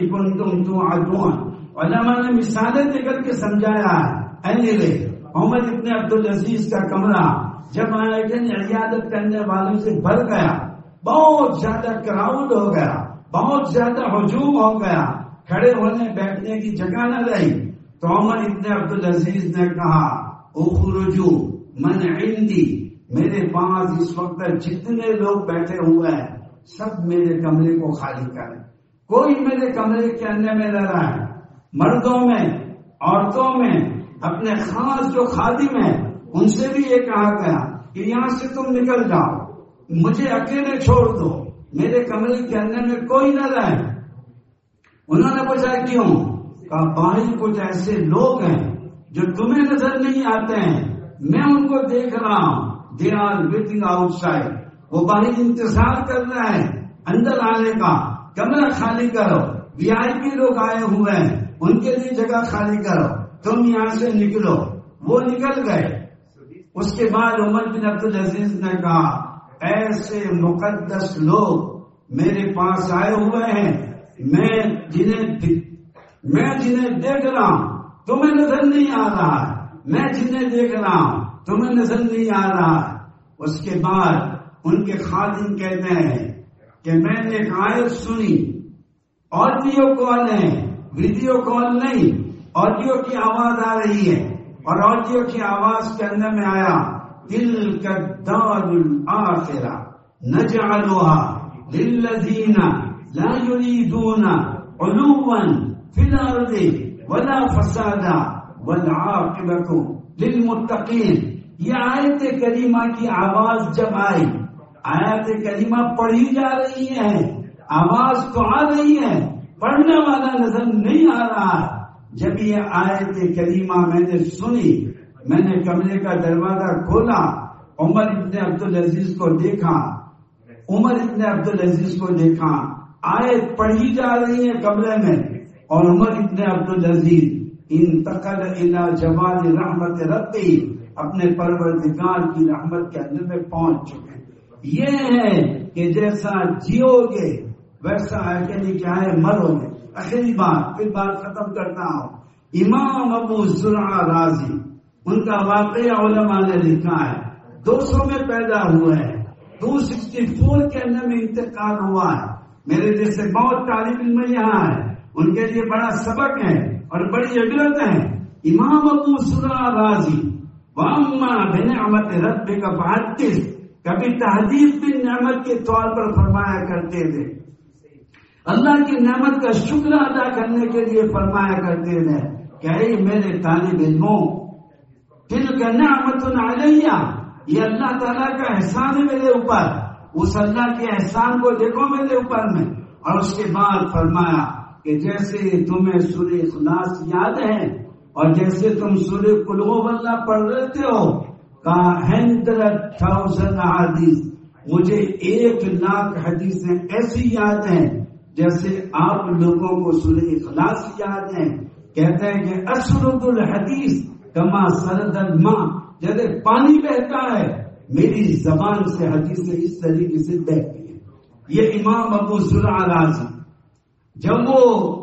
بل توعدون۔ علماء نے مثالیں دے کر کے سمجھایا ہے۔ اے لے محمد ابن عبد العزیز کا کمرہ جب آئے عیادت کرنے والوں سے بھر گیا، بہت زیادہ کراؤڈ ہو گیا، بہت زیادہ ہجوم ہو گیا، کھڑے ہونے بیٹھنے کی جگہ نہ رہی۔ تو عمر ابن عبد العزیز نے کہا، اخرجو، من عندی، میرے پاس اس وقت جتنے لوگ بیٹھے ہوئے ہیں، سب میرے کمرے کو خالی کریں۔ کوئی میرے کمرے کے اندر میں رہ رہا ہے۔ مردوں میں، عورتوں میں اپنے خاص جو خادم ہیں، ان سے بھی یہ کہا گیا کہ یہاں سے تم نکل جاؤ۔ مجھے اکیلے چھوڑ دو۔ میرے کمرے کے اندر میں کوئی نہ رہے۔ انہوں نے پوچھا، کیوں؟ کہا باہر کچھ ایسے لوگ ہیں جو تمہیں نظر نہیں آتے ہیں۔ میں ان کو دیکھ رہا ہوں۔ They are waiting outside وہ باہر انتظار کر رہے ہیں۔ اندر آنے کا کمرہ خالی کرو۔ وی آئی پی لوگ آئے ہوئے ہیں۔ ان کے لیے جگہ خالی کرو۔ تم یہاں سے نکلو۔ وہ نکل گئے۔ اس کے بعد عمر بن عبد العزیز نے کہا، ایسے مقدس لوگ میرے پاس آئے ہوئے ہیں۔ میں جنہیں میں جنہیں دیکھ رہا ہوں، تمہیں نظر نہیں آ رہا میں جنہیں دیکھ رہا ہوں، تمہیں نظر نہیں آ رہا اس کے بعد ان کے خادم کہتے ہیں کہ میں نے ایک آیت سنی۔ آڈیو کال ہے ویڈیو کال نہیں؟ آڈیو کی آواز آ رہی ہے اور آڈیو کی آواز کے اندر میں آیا دل کا دار الآخرہ نجعلها للذین لا يريدون علوا في الأرض ولا فسادا والعاقبة للمتقين یہ آیت کریمہ کی آواز جب آئی، آیت کریمہ پڑھی جا رہی ہے، آواز تو آ رہی ہے، پڑھنے والا نظر نہیں آ رہا ہے۔ جب یہ آیت کریمہ میں نے سنی، میں نے کمرے کا دروازہ کھولا، عمر ابن عبد العزیز کو دیکھا۔ عمر ابن عبد العزیز کو دیکھا۔ آیت پڑھی جا رہی ہے کمرے میں۔ اور عمر ابن عبد العزیز انتقل الى جوال رحمت ربی، اپنے پروردگار کی رحمت کے اندر میں پہنچ چکے۔ یہ ہے کہ جیسا جیو گے، ویسا ہے کہ نہیں کیا ہے مرو گے۔ آخری بات پھر بات ختم کرتا ہوں۔ امام ابو زرع راضی، ان کا واقعہ علماء نے لکھا ہے۔ دو سو میں پیدا ہوئے ہیں ٹو سکسٹی فور کے اندر میں انتقال ہوا ہے۔ میرے جیسے بہت طالب علم یہاں ہے۔ ان کے لیے بڑا سبق ہے اور بڑی عبرت ہے۔ امام ابو سرا راضی واما بنعمت رب کا بہتیس کبھی تحدیث بھی نعمت کے طور پر فرمایا کرتے تھے۔ اللہ کی نعمت کا شکر ادا کرنے کے لیے فرمایا کرتے تھے کہ اے میرے طالب علموں، دل کا نعمت علیہ، یہ اللہ تعالیٰ کا احسان ہے میرے اوپر۔ اس اللہ کے احسان کو دیکھو میرے اوپر میں۔ اور اس کے بعد فرمایا کہ جیسے تمہیں سورہ اخلاص یاد ہے، اور جیسے تم سورہ کلو اللہ پڑھ رہتے ہو کہا ہنڈریڈ تھاؤزینڈ حدیث، مجھے ایک لاکھ حدیثیں ایسی یاد ہیں۔ جیسے آپ لوگوں کو سورہ اخلاص یاد ہیں، کہتے ہیں کہ اسرد الحدیث کما سرد الماء، جیسے پانی بہتا ہے، میری زبان سے حدیث اس طریقے سے بہتی ہے۔ یہ امام ابو ذرا راضی جب وہ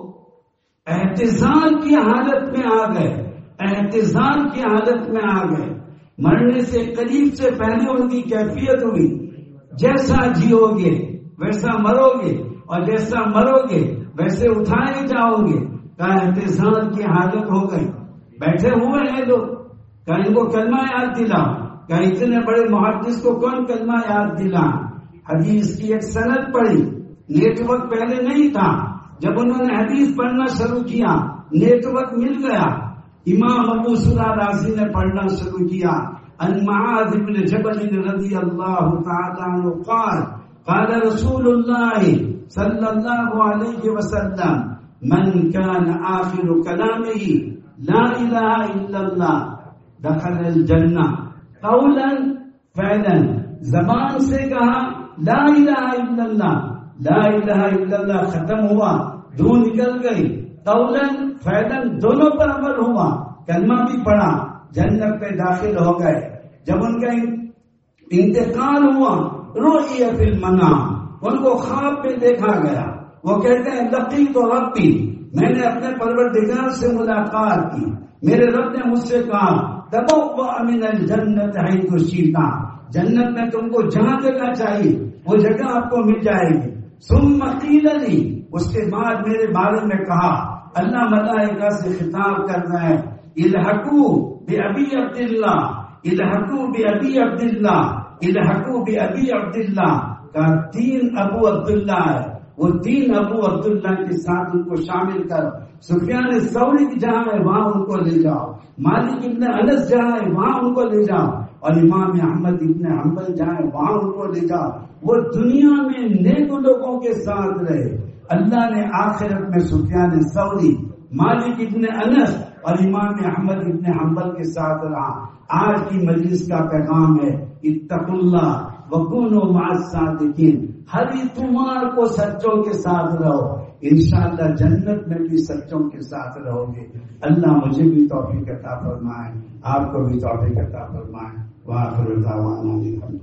احتساب کی حالت میں آ گئے احتساب کی حالت میں آ گئے، مرنے سے قریب سے پہلے ان کی کیفیت ہوئی۔ جیسا جیو گے، ویسا مرو گے۔ اور جیسا مرو گے ویسے اٹھائے جاؤ گے۔ کا احتساب کی حالت ہو گئی۔ بیٹھے ہوئے ہیں لوگ۔ کہ ان کو کلمہ یاد دلا کہ اتنے بڑے محدث کو کون کلمہ یاد دلا حدیث کی ایک صنعت پڑی۔ نیٹ ورک پہلے نہیں تھا۔ جب انہوں نے حدیث پڑھنا شروع کیا، نیٹ ورک مل گیا۔ امام ابو سلا راضی نے پڑھنا شروع کیا۔ المعاذ بن جبل رضی اللہ تعالی عنہ قال قال رسول اللہ صلی اللہ علیہ وسلم، من كان آخر كلامه، لا الہ الا اللہ دخل الجنہ قولا، فعلا. زبان سے کہا، لا الہ الا اللہ لا الہ الا اللہ ختم ہوا، دھو نکل گئی. قولن فیدن دونوں پر عمل ہوا، کلمہ بھی پڑا جنت پہ داخل ہو گئے. جب ان کا انتقال ہوا روحی المنام ان کو خواب میں دیکھا گیا۔ وہ کہتے ہیں، لقی تو ربی۔ میں نے اپنے پروردگار سے ملاقات کی۔ میرے رب نے مجھ سے کہا تب امین الجنت ہے تو شیتا جنت میں تم کو جہاں دینا چاہیے، وہ جگہ آپ کو مل جائے گی۔ سم مکیل اس کے بعد میرے بارے میں کہا، اللہ ملائکہ سے خطاب کرنا ہے الحقو بے ابی عبداللہ۔ الحقو بے ابی عبداللہ۔ الحقو بے ابی عبداللہ۔ کا تین ابو عبداللہ ہے۔ وہ تین ابو عبداللہ کے ساتھ ان کو شامل کر، سفیان سوری کی جہاں ہے، وہاں ان کو لے جاؤ۔ مالک ابن انس جہاں ہے، وہاں ان کو لے جاؤ۔ اور امام احمد ابن حنبل جائیں وہاں ان کو لے جا وہ دنیا میں نیک لوگوں کے ساتھ رہے۔ اللہ نے آخرت میں سفیان سعودی مالک ابن انس اور امام احمد ابن حنبل کے ساتھ رہا۔ آج کی مجلس کا پیغام ہے اتق اللہ۔ وکون و ہر تمہار کو سچوں کے ساتھ رہو۔ انشاءاللہ جنت میں بھی سچوں کے ساتھ رہو گے۔ اللہ مجھے بھی توفیق عطا فرمائے۔ آپ کو بھی توفیق عطا فرمائے۔ وآخر دعوانا الحمد۔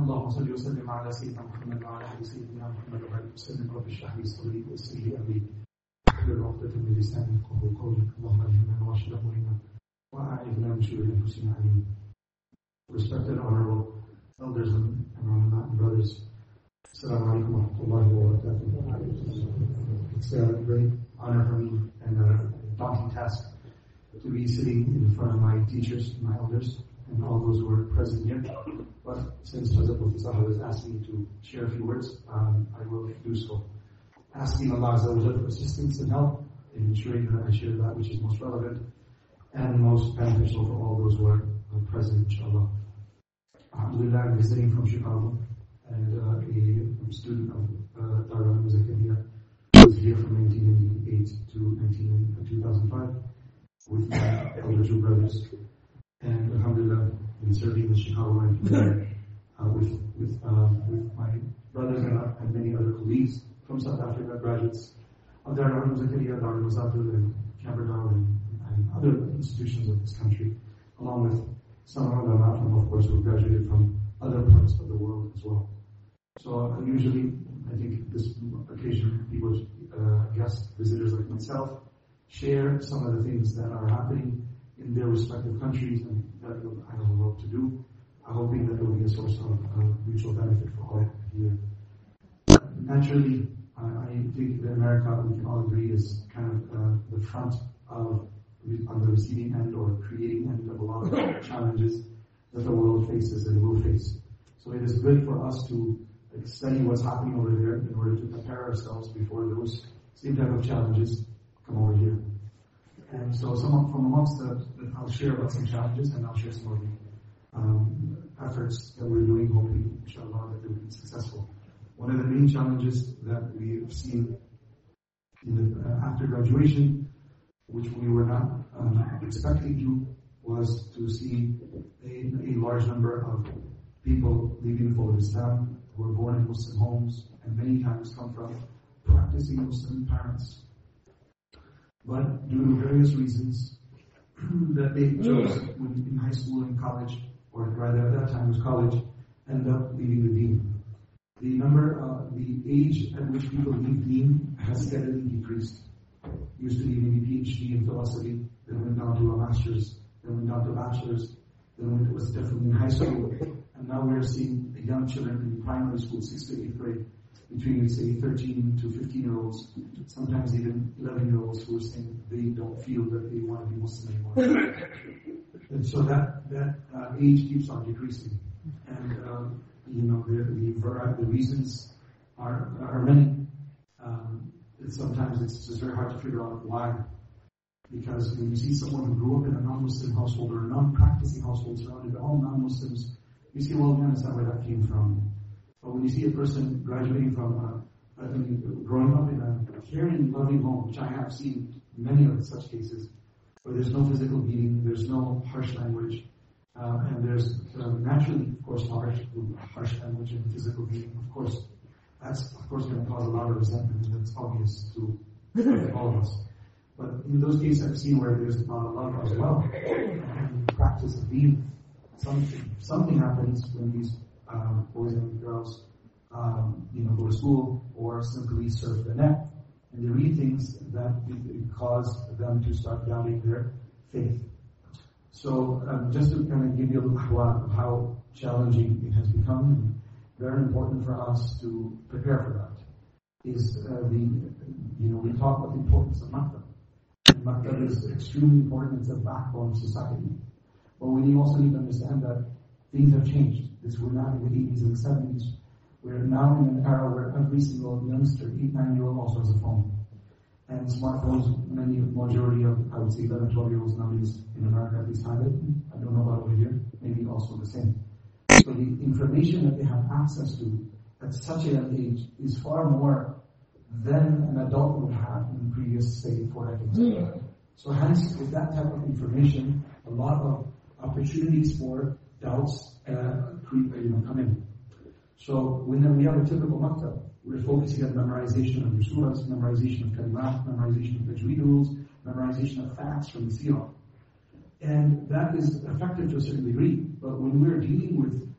اللهم صل وسلم على سيدنا محمد وعلى آل سيدنا محمد وعلى اله وسلم. رب اشرح لي صدري ويسر لي أمري. واحلل عقدة من لساني يفقهوا اللهم الهمنا واشر امرنا واعذنا من شرور انفسنا امين Respected honorable elders and, and brothers, Assalamu alaikum wa rahmatullahi wa barakatuh. It's a great honor for me and a daunting task to be sitting in front of my teachers, my elders, and all those who are present here. But since Hazrat Mufti Sahib has asked me to share a few words, um, I will do so. Asking Allah Azza wa for assistance and help in ensuring that I share that which is most relevant and most beneficial for all those who are uh, present, inshallah. Alhamdulillah, I'm visiting from Chicago and uh, a student of uh, Darul Zakariya was here from 1998 to 19, 2005 with my elder two brothers. And Alhamdulillah, been serving the Chicago Rifle uh, with, with, um, with my brothers and, uh, and, many other colleagues from South Africa, graduates of Darul Zakaria, Darul Mazadul, and Camberdown, and, and other institutions of this country, along with some of ulama from, of course, who graduated from other parts of the world as well. So uh, usually, I think this occasion, people, uh, guests, visitors like myself, share some of the things that are happening in their respective countries and that I have a lot to do, I'm hoping that it will be a source of uh, mutual benefit for all here. Naturally, I, I think that America, we can all agree, is kind of uh, the front of on the receiving end or creating end of a lot of challenges that the world faces and will face. So it is good for us to study what's happening over there in order to prepare ourselves before those same type of challenges come over here. And so some from amongst the, I'll share about some challenges and I'll share some of the um, efforts that we're doing, hoping, inshallah, that they'll be successful. One of the main challenges that we have seen the, uh, after graduation, which we were not um, expecting to, was to see a, a, large number of people leaving the fold of Islam who were born in Muslim homes and many times come from practicing Muslim parents but due to various reasons that they chose when in high school and college, or rather at that time was college, ended up leaving the deen. The number, uh, the age at which people leave deen has steadily decreased. Used to be maybe PhD in philosophy, then went down to a master's, then went down to bachelor's, then went, was definitely in high school, and now we're seeing the young children in primary school, sixth to eighth grade, between, say, 13 to 15 year olds, sometimes even 11 year olds who are saying they don't feel that they want to be Muslim anymore. and so that, that uh, age keeps on decreasing. And, um, you know, the, the, the reasons are, are many. Um, sometimes it's just very hard to figure out why. Because when you see someone who grew up in a non-Muslim household or a non-practicing household surrounded by all non-Muslims, you see, well, man, we understand where that came from. But when you see a person graduating from, uh, I mean, growing up in a caring, loving home, which I have seen many of such cases, where there's no physical beating, there's no harsh language, uh, and there's uh, naturally, of course, harsh, harsh language and physical beating. Of course, that's of course going to cause a lot of resentment, and that's obvious to all of us. But in those cases I've seen where there's not a love as well, and practice of being, something, something happens when these um, boys and girls, um, you know, go to school or simply surf the net. and they read things that cause them to start doubting their faith. So um, just to kind of give you a little of how challenging it has become, very important for us to prepare for that, is uh, the, you know, we talk about the importance of maktab. Maktab is extremely important, it's a backbone of society. But we also need to understand that things have changed. This we're not in the 80s and 70s. We're now in an era where every single youngster, 8, 9 year old also has a phone. And smartphones, many, majority of, I would say 11, 12 year olds nowadays in America at least have it. I don't know about over here. Maybe also the same. So the information that they have access to at such a young age is far more than an adult would have in previous, say, four decades. So hence, with that type of information, a lot of opportunities for doubts uh, creep, you know, come in. So when we have a typical maktab, we're focusing on memorization of the surahs, memorization of kalimat, memorization of tajweed rules, memorization of facts from the seerah. And that is effective to a certain degree. But when we're dealing with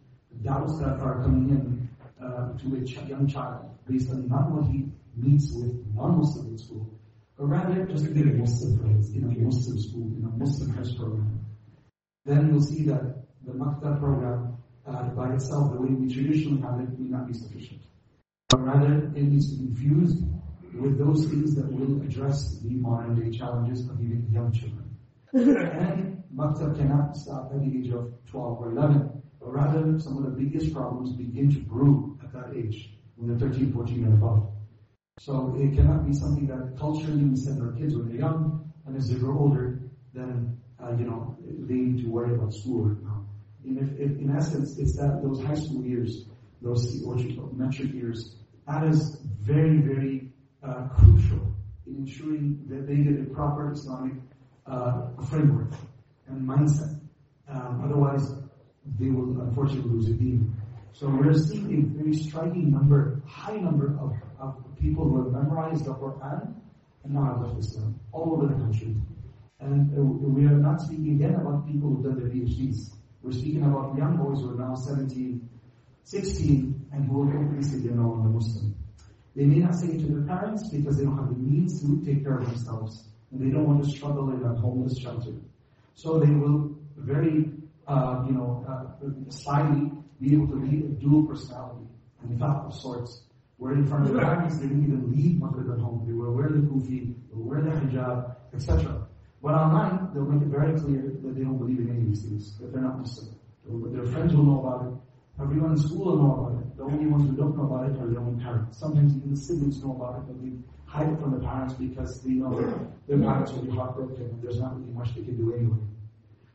doubts that are coming in uh, to a ch- young child based on not what he meets with non-Muslim in school, but rather just to get a Muslim friends in a Muslim school, in a Muslim Hajj program, then you'll see that the Maktab program uh, by itself, the way we traditionally have it, may not be sufficient. But rather, it needs to be fused with those things that will address the modern day challenges of even young children. and Maktab cannot stop at the age of 12 or 11, but rather some of the biggest problems begin to brew at that age, when they're 13, 14 and above. So it cannot be something that culturally we send our kids when they're young, and as they grow older, then, uh, you know, they need to worry about schoolwork now. In, if, if, in essence, it's that those high school years, those what you metric years, that is very, very uh, crucial in ensuring that they get a proper Islamic uh, framework and mindset. Um, otherwise, they will unfortunately lose a deen. So we're seeing a very striking number, high number of, of people who have memorized the Quran and now have left Islam all over the country. And uh, we are not speaking again about people who've done their PhDs. We're speaking about young boys who are now 17, 16, and who are completely no longer Muslim. They may not say it to their parents because they don't have the means to take care of themselves. And they don't want to struggle in a homeless shelter. So they will very, uh, you know, uh, slyly be able to lead a dual personality, and thought of sorts. Where in front of their parents, they didn't even leave Maghrib at home. They will wearing the kufi, they will wear the hijab, etc. But online, they'll make it very clear that they don't believe in any of these things, that they're not Muslim. Their friends will know about it. Everyone in school will know about it. The only ones who don't know about it are their own parents. Sometimes even the siblings know about it, but they hide it from the parents because they know their parents will be heartbroken and there's not really much they can do anyway.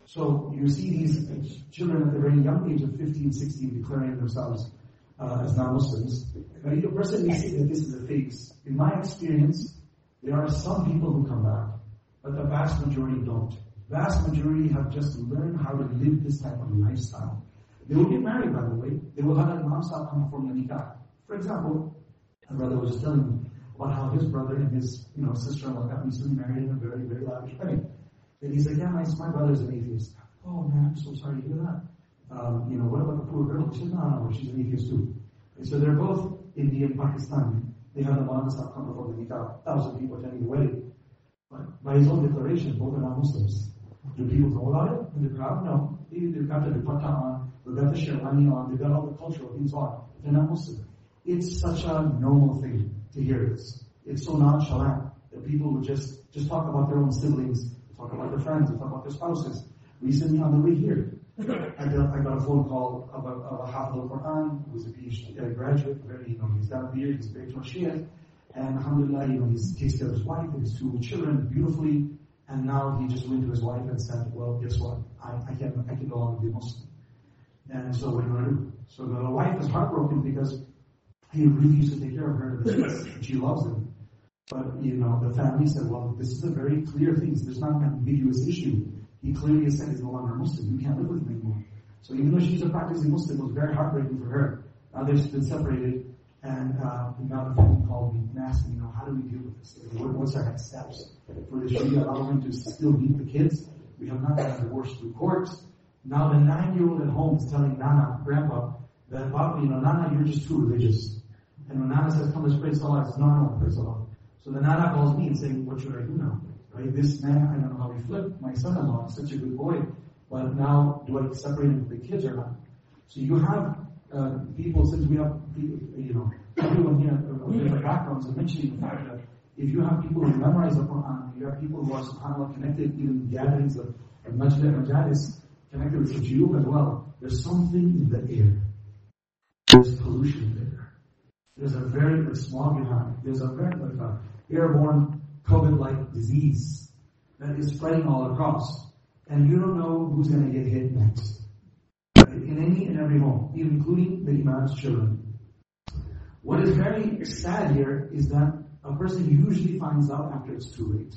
So you see these children at the very young age of 15, 16 declaring themselves uh, as non-Muslims. Now, a person may say that this is a phase. In my experience, there are some people who come back, but the vast majority don't. Vast majority have just learned how to live this type of lifestyle. They will get married, by the way. They will have an imam sahib come perform the nikah. For example, a brother was just telling me about how his brother and his you know sister-in-law got recently married in a very, very lavish wedding. And he's like, yeah, my, my brother's an atheist. Oh man, I'm so sorry to hear that. Um, you know, what about the poor girl? She said, no, no, she's an atheist too. And so they're both Indian, Pakistani. They have the Sahib come perform the nikah. Thousand people attending the wedding. But by his own declaration, both are not Muslims. Do people know about it in the crowd? No. They, they've got the dupatta on, they've got the sherwani on, they've got all the cultural things on. They're not Muslim. It's such a normal thing to hear this. It's so nonchalant that people would just, just talk about their own siblings, talk about their friends, talk about their spouses. Recently on the way here, I got, I got a phone call of a, of a Hafiz al-Quran who's a PhD graduate, very, you know, he's got a beard, he's Shia, and alhamdulillah, you know, he takes care of his wife and his two children beautifully, and now he just went to his wife and said, well, guess what? I, I can I can no longer be a Muslim. And so what are you going to do? So the wife is heartbroken because he refused to take care of her she loves him. But, you know, the family said, well, this is a very clear thing. There's not an ambiguous issue. He clearly said he's no longer Muslim. You can't live with him anymore. So even though she's a practicing Muslim, it was very heartbreaking for her. Now they've been separated, and uh, now the family called me and asked me, you know, how do we deal with this? What's our next steps? For the Sharia allow him to still meet the kids? We have not got divorce through courts. Now the nine-year-old at home is telling Nana, Grandpa, that, you know, Nana, you're just too religious. And when Nana says, come, let's pray Salah, it's no, no, pray Salah. So the Nana calls me and saying, what should I do now? Right? This man, I don't know how he flipped. My son-in-law such a good boy. But now, do I separate him from the kids or not? So you have uh, people, since we have, you know, everyone here of different backgrounds, and mentioning the fact that if you have people who memorize the Quran, you have people who are subhanAllah connected, even gatherings of, Majlis Majalis, connected with the Juyub as well, there's something in the air. There's pollution there. There's a very like, smog. There's a very like a airborne COVID-like disease that is spreading all across, and you don't know who's going to get hit next. In any and every home, including the imam's children. What is very sad here is that a person usually finds out after it's too late.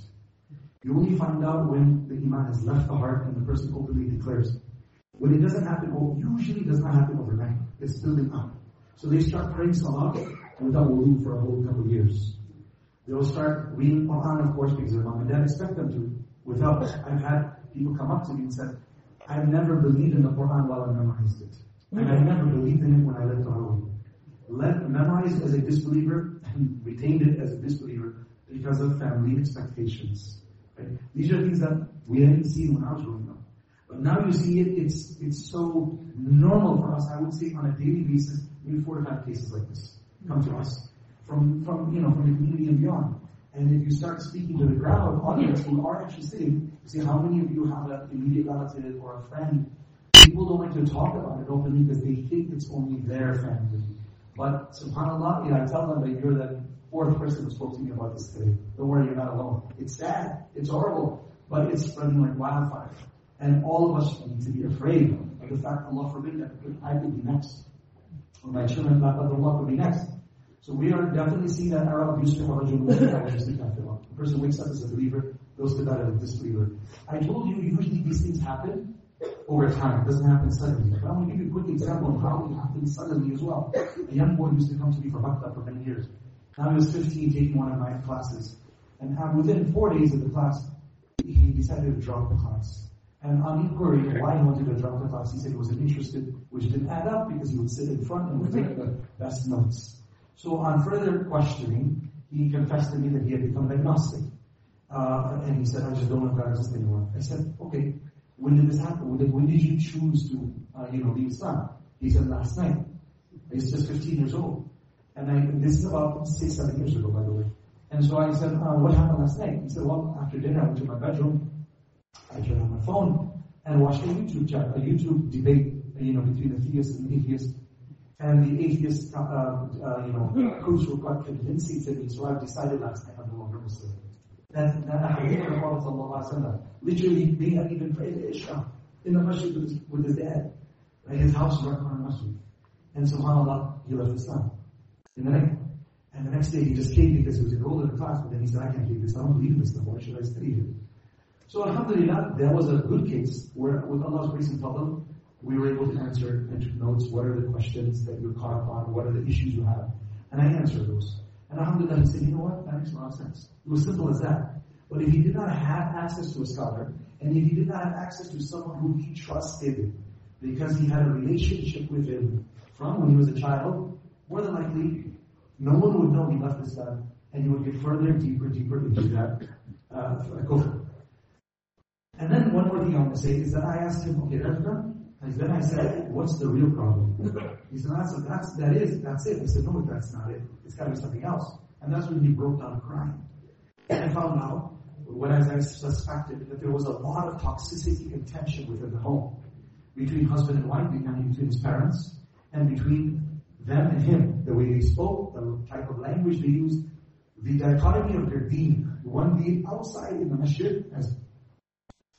You only find out when the iman has left the heart and the person openly declares. When it doesn't happen, well, usually does not happen overnight. It's building up. So they start praying salah without wudu for a whole couple of years. They'll start reading Quran, of course, because their mom and dad expect them to. Without, I've had people come up to me and said, I've never believed in the Quran while I memorized it. And I never believed in it when I left Tarawih. Let memorize as a disbeliever and retained it as a disbeliever because of family expectations. Right? These are things that we hadn't seen when I was growing up. But now you see it, it's it's so normal for us. I would say on a daily basis, maybe four to five cases like this come to us from from you know from the community and beyond. And if you start speaking to the crowd audience who are actually sitting, you see how many of you have an immediate relative or a friend. People don't like to talk about it openly because they think it's only their family. But subhanAllah, yeah, I tell them that you're the fourth person who spoke to me about this today. Don't worry, you're not alone. It's sad, it's horrible, but it's spreading like wildfire. And all of us need to be afraid of the fact, Allah forbid, that I could be next. Or my children, Allah could be next. So we are definitely seeing that Arab Yusuf or The person wakes up as a believer, goes to bed as a disbeliever. I told you, usually these things happen over time. It doesn't happen suddenly. But I want to give you a quick example of how it happens suddenly as well. A young boy used to come to me for Maktab for many years. Now he was 15 taking one of my classes. And uh, within four days of the class, he decided to drop the class. And on inquiry why he wanted to drop the class, he said he wasn't interested, which didn't add up because he would sit in front and would take the best notes. So on further questioning, he confessed to me that he had become agnostic. Uh, and he said, I just don't want to exist anymore. I said, okay, when did this happen? When did, when did you choose to, uh, you know, leave Islam? He said, last night. He's just 15 years old. And I, this is about six, seven years ago, by the way. And so I said, uh, what happened last night? He said, well, after dinner, I went to my bedroom. I turned on my phone and watched a YouTube channel, a YouTube debate, you know, between the theist and the atheist. And the atheist, uh, uh, you know, proofs were quite convincing to me, so I've decided last night I'm no longer Muslim. That, that hadith of Prophet ﷺ, literally being at even prayed Isha in the masjid with, with his dad. Right? His house was right on the masjid. And subhanAllah, he left Islam. In the night. And the next day he just came because he was enrolled in the class, but then he said, I can't leave this, I don't believe this, why should I study here? So Alhamdulillah, there was a good case where with Allah's grace and fadl, we were able to answer and took notes, what are the questions that you're caught up on, what are the issues you have. And I answered those. And Alhamdulillah, he said, you know what, that makes a lot of sense. It was simple as that. But if he did not have access to a scholar, and if he did not have access to someone who he trusted, because he had a relationship with him from when he was a child, more than likely, no one would know he left this Islam, and he would get further, deeper, deeper into that uh. And then one more thing I want to say is that I asked him, okay, done. And then I said, what's the real problem? He said, that's, that's, that is, that's it. I said, no, that's not it. It's got to be something else. And that's when he broke down crying. And I found out, when as I suspected, that there was a lot of toxicity and tension within the home. Between husband and wife, and between his parents, and between them and him. The way they spoke, the type of language they used, the dichotomy of their deen. One being outside in the masjid as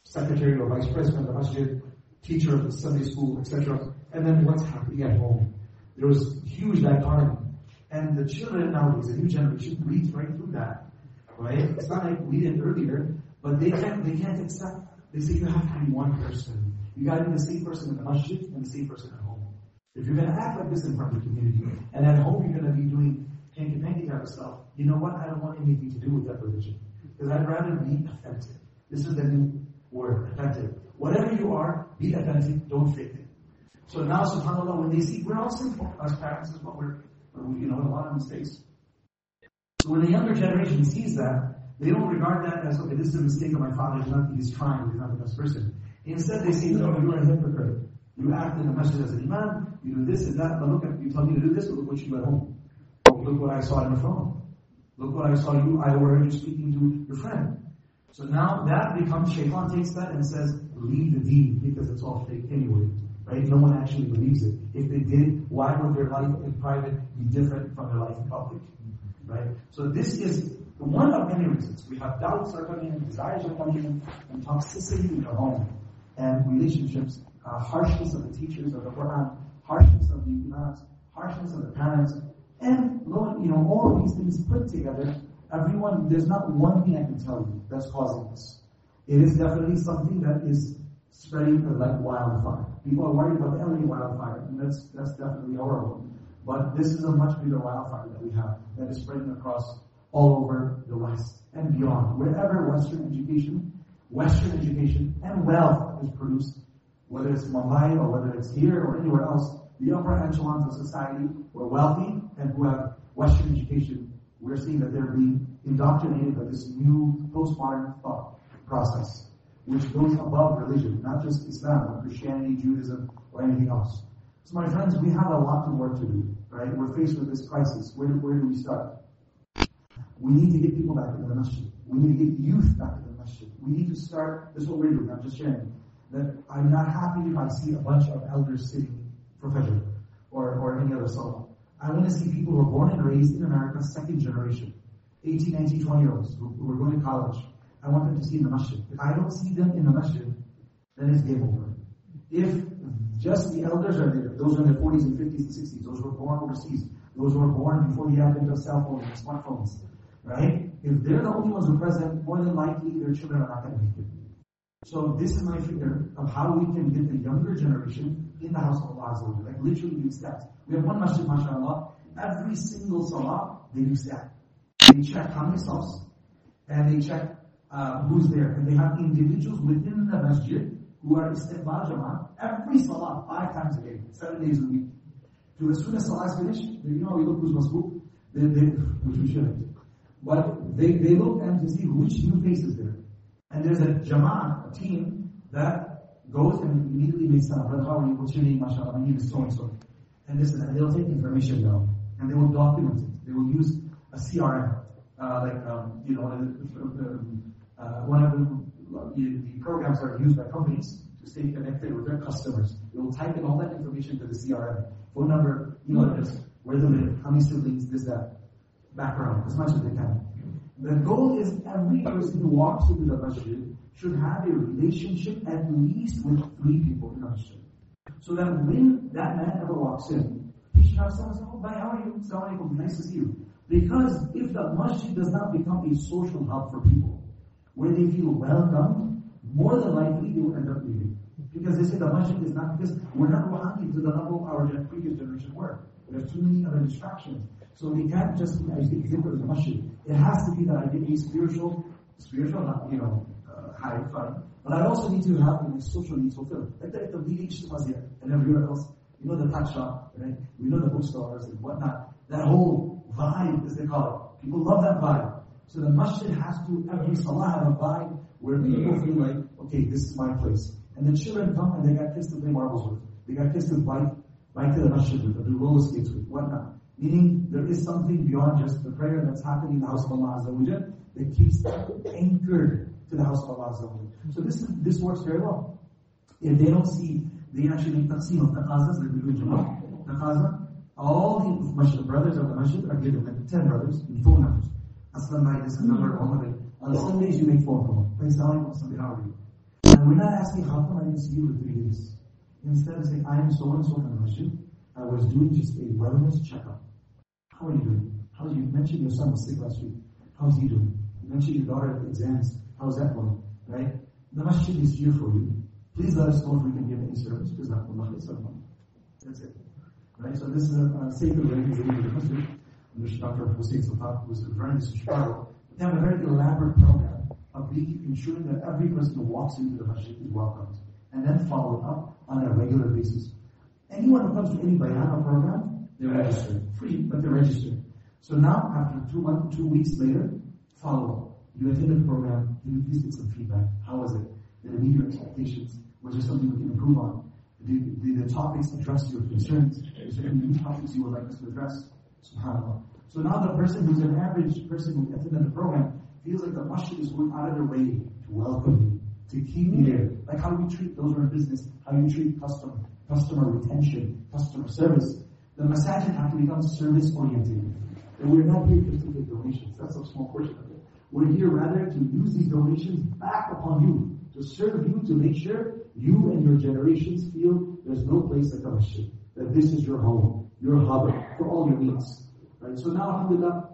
secretary or vice president of the masjid, teacher of the Sunday school, etc. And then what's happening at home. There was huge dichotomy. And the children nowadays, the new generation, reads right through that. Right? It's not like we did earlier, but they can't they can't accept they say you have to be one person. You gotta be the same person in the masjid and the same person at home. If you're gonna act like this in front of the community, and at home you're gonna be doing hanky panky type of stuff, you know what? I don't want anything to do with that religion. Because I'd rather be authentic. This is the new word, authentic. Whatever you are, be authentic, don't fake it. So now, subhanAllah, when they see, we're all simple as parents, is what we're, you know, a lot of mistakes. So when the younger generation sees that, they don't regard that as, okay, this is a mistake of my father, he's not, he's trying, he's not the best person. Instead, they say, no, you're a hypocrite. You act in the masjid as an imam, you do this and that, but look at, you tell me to do this, but look what you do at home. Oh, look what I saw on the phone. Look what I saw you, I overheard you speaking to your friend. So now that becomes, shaitan takes that and says, leave the deen, because it's all fake anyway. Right? No one actually believes it. If they did, why would their life in private be different from their life in public? Right? So this is one of many reasons. We have coming in, desires are and toxicity in the home, and relationships, uh, harshness of the teachers of the Quran, harshness of the imams, harshness of the parents, and you know, all of these things put together, everyone, there's not one thing I can tell you that's causing this. It is definitely something that is spreading like wildfire. People are worried about the LA wildfire, and that's, that's definitely horrible. But this is a much bigger wildfire that we have that is spreading across all over the West and beyond. Wherever Western education, Western education and wealth is produced, whether it's Mumbai or whether it's here or anywhere else, the upper echelons of society who are wealthy and who have Western education, we're seeing that they're being indoctrinated by this new postmodern thought process, which goes above religion, not just Islam or Christianity, Judaism, or anything else. So my friends, we have a lot of work to do, right? We're faced with this crisis. Where, where do we start? We need to get people back in the masjid. We need to get youth back in the masjid. We need to start, this is what we're doing, I'm just sharing, that I'm not happy if I see a bunch of elders sitting for Fajr or, or any other salah. I want to see people who are born and raised in America, second generation, 18, 19, 20 year olds who, who are going to college. I want them to see in the masjid. If I don't see them in the masjid, then it's game over. If just the elders are there, those are in their 40s and 50s and 60s, those who were born overseas, those who were born before the advent of cell phones and smartphones, right? If they're the only ones who are present, more than likely their children are not going to make it. So this is my fear of how we can get the younger generation in the house of Allah Like literally do steps. We have one masjid, mashallah, every single salah, they do step. They check how many saws, and they check uh, who's there. And they have individuals within the masjid who are istiqbal jama'ah every salah, five times a day, seven days a week. To as soon as salah is finished, you know, we look who's masbook, they, they, which we shouldn't. But they, they look and to see which new faces there. And there's a jama'ah, a team, that goes and immediately makes salah. How are you? What's your name? MashaAllah, my name is so and so. And listen, and they'll take information down. And they will document it. They will use a CRM. Uh, like, um, you know, uh, uh, Uh, one of the, the programs are used by companies to stay connected with their customers. They will type in all that information to the CRM. Phone number, email address, where they live, how many siblings, this, that. Background, as much as they can. The goal is every person who walks into the masjid should have a relationship at least with three people in the masjid. So that when that man ever walks in, he should have someone say, Oh, bye, how are you? Assalamu nice to see you. Because if the masjid does not become a social hub for people, where they feel welcome, more than likely they will end up leaving. Because they say the masjid is not, because we're not ruhani to the level our previous generation were. There's too many other distractions. So we can't just be example of the masjid. It has to be that I a spiritual, spiritual, not, you know, uh, high, fine. But I also need to have my social needs fulfilled. Like the, the village here and everywhere else. You know the tuck shop, right? We know the bookstores and whatnot. That whole vibe, as they call it. People love that vibe. So the masjid has to, every salah have a vibe where people feel like, okay, this is my place. And the children come and they got kids to play marbles with. They got kids to bike, bike to the masjid with, or do roller skates with, whatnot. Meaning there is something beyond just the prayer that's happening in the house of Allah Azza wa that keeps anchored to the house of Allah Azza wa So this is, this works very well. If they don't see, they actually taqsim of taqazas, like we do in Jama'ah. Taqaza, all the masjid, brothers of the masjid are given, like 10 brothers, in 4 numbers. Aslan this is the number, of it. On Sundays you make phone calls. Please tell me Sunday, you? And we're not asking, how come I didn't see you for three days? Instead of saying, I am so and so from the masjid, I was doing just a wellness checkup. How are you doing? How you mentioned your son was sick last week. How's he doing? You mentioned your daughter at exams. How's that going? Right? The masjid is here for you. Please let us know if we can give any service. Because That's it. Right? So this is a, a sacred way to the masjid. Which Dr. Hussein Sultan was confirming this in Chicago. They have a very elaborate program of being, ensuring that every person who walks into the masjid is welcomed. And then followed up on a regular basis. Anyone who comes to any bayana program, they're registered. Free, but they're registered. So now, after two months, two weeks later, follow up. You attended the program. Can you please get some feedback? How was it? Did it meet your expectations? Was there something we can improve on? Did, did the topics address your concerns? Is there any new topics you would like us to address? SubhanAllah. So now the person who's an average person who attended the program feels like the masjid is going out of their way to welcome you, to keep you there. Like how we treat those who are in business, how you treat customer, customer retention, customer service. The masajid have to become service oriented. And we're not here to take donations. That's a small portion of it. We're here rather to use these donations back upon you, to serve you, to make sure you and your generations feel there's no place like a masjid, that this is your home, your hub for all your needs. Right? So now, alhamdulillah,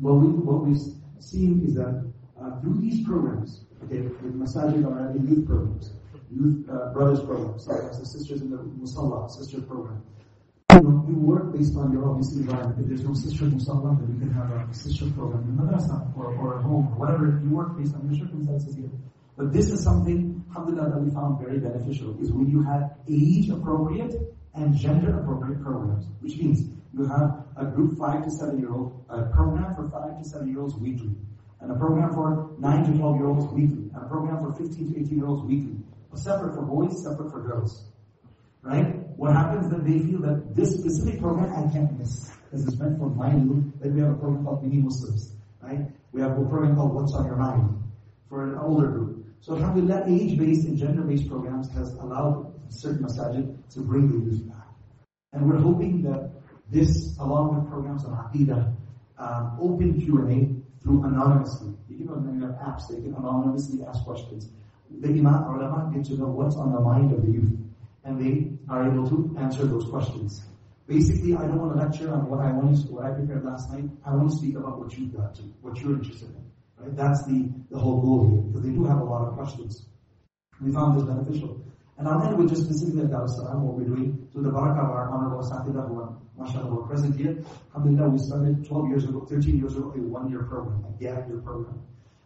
what, we, what we've seen is that uh, through these programs, okay, with masajid or having youth programs, youth uh, brothers programs, so the sisters in the musalla, sister program, you know, you work based on your obvious environment. If there's no sister musalla, then you can have a sister program in madrasa or, or at home or whatever. You work based on your circumstances here. But this is something, alhamdulillah, that we found very beneficial, is when you have age appropriate and gender appropriate programs, which means you have a group 5 to 7 year old, a program for 5 to 7 year olds weekly, and a program for 9 to 12 year olds weekly, and a program for 15 to 18 year olds weekly. Separate for boys, separate for girls. Right? What happens then they feel that this specific program I can't miss. Because it's meant for my youth. Then we have a program called Mini Muslims. Right? We have a program called What's on Your Mind for an older group. So alhamdulillah, age-based and gender-based programs has allowed certain masajid to bring the youth back. And we're hoping that this, along with programs on Aqidah, um, open Q&A through anonymously. You know, many have apps, they can anonymously ask questions. The Imam or ulama get to know what's on the mind of the youth. And they are able to answer those questions. Basically, I don't want to lecture on what I wanted what I prepared last night. I want to speak about what you've got to, what you're interested in. Right? That's the, the whole goal here, because they do have a lot of questions. We found this beneficial. And I'll end with just Dar Salam, what we're doing. So the barakah of our honorable Asatidah who are, mashallah, who present here. Alhamdulillah, we started 12 years ago, 13 years ago, a one-year program, a gap year program,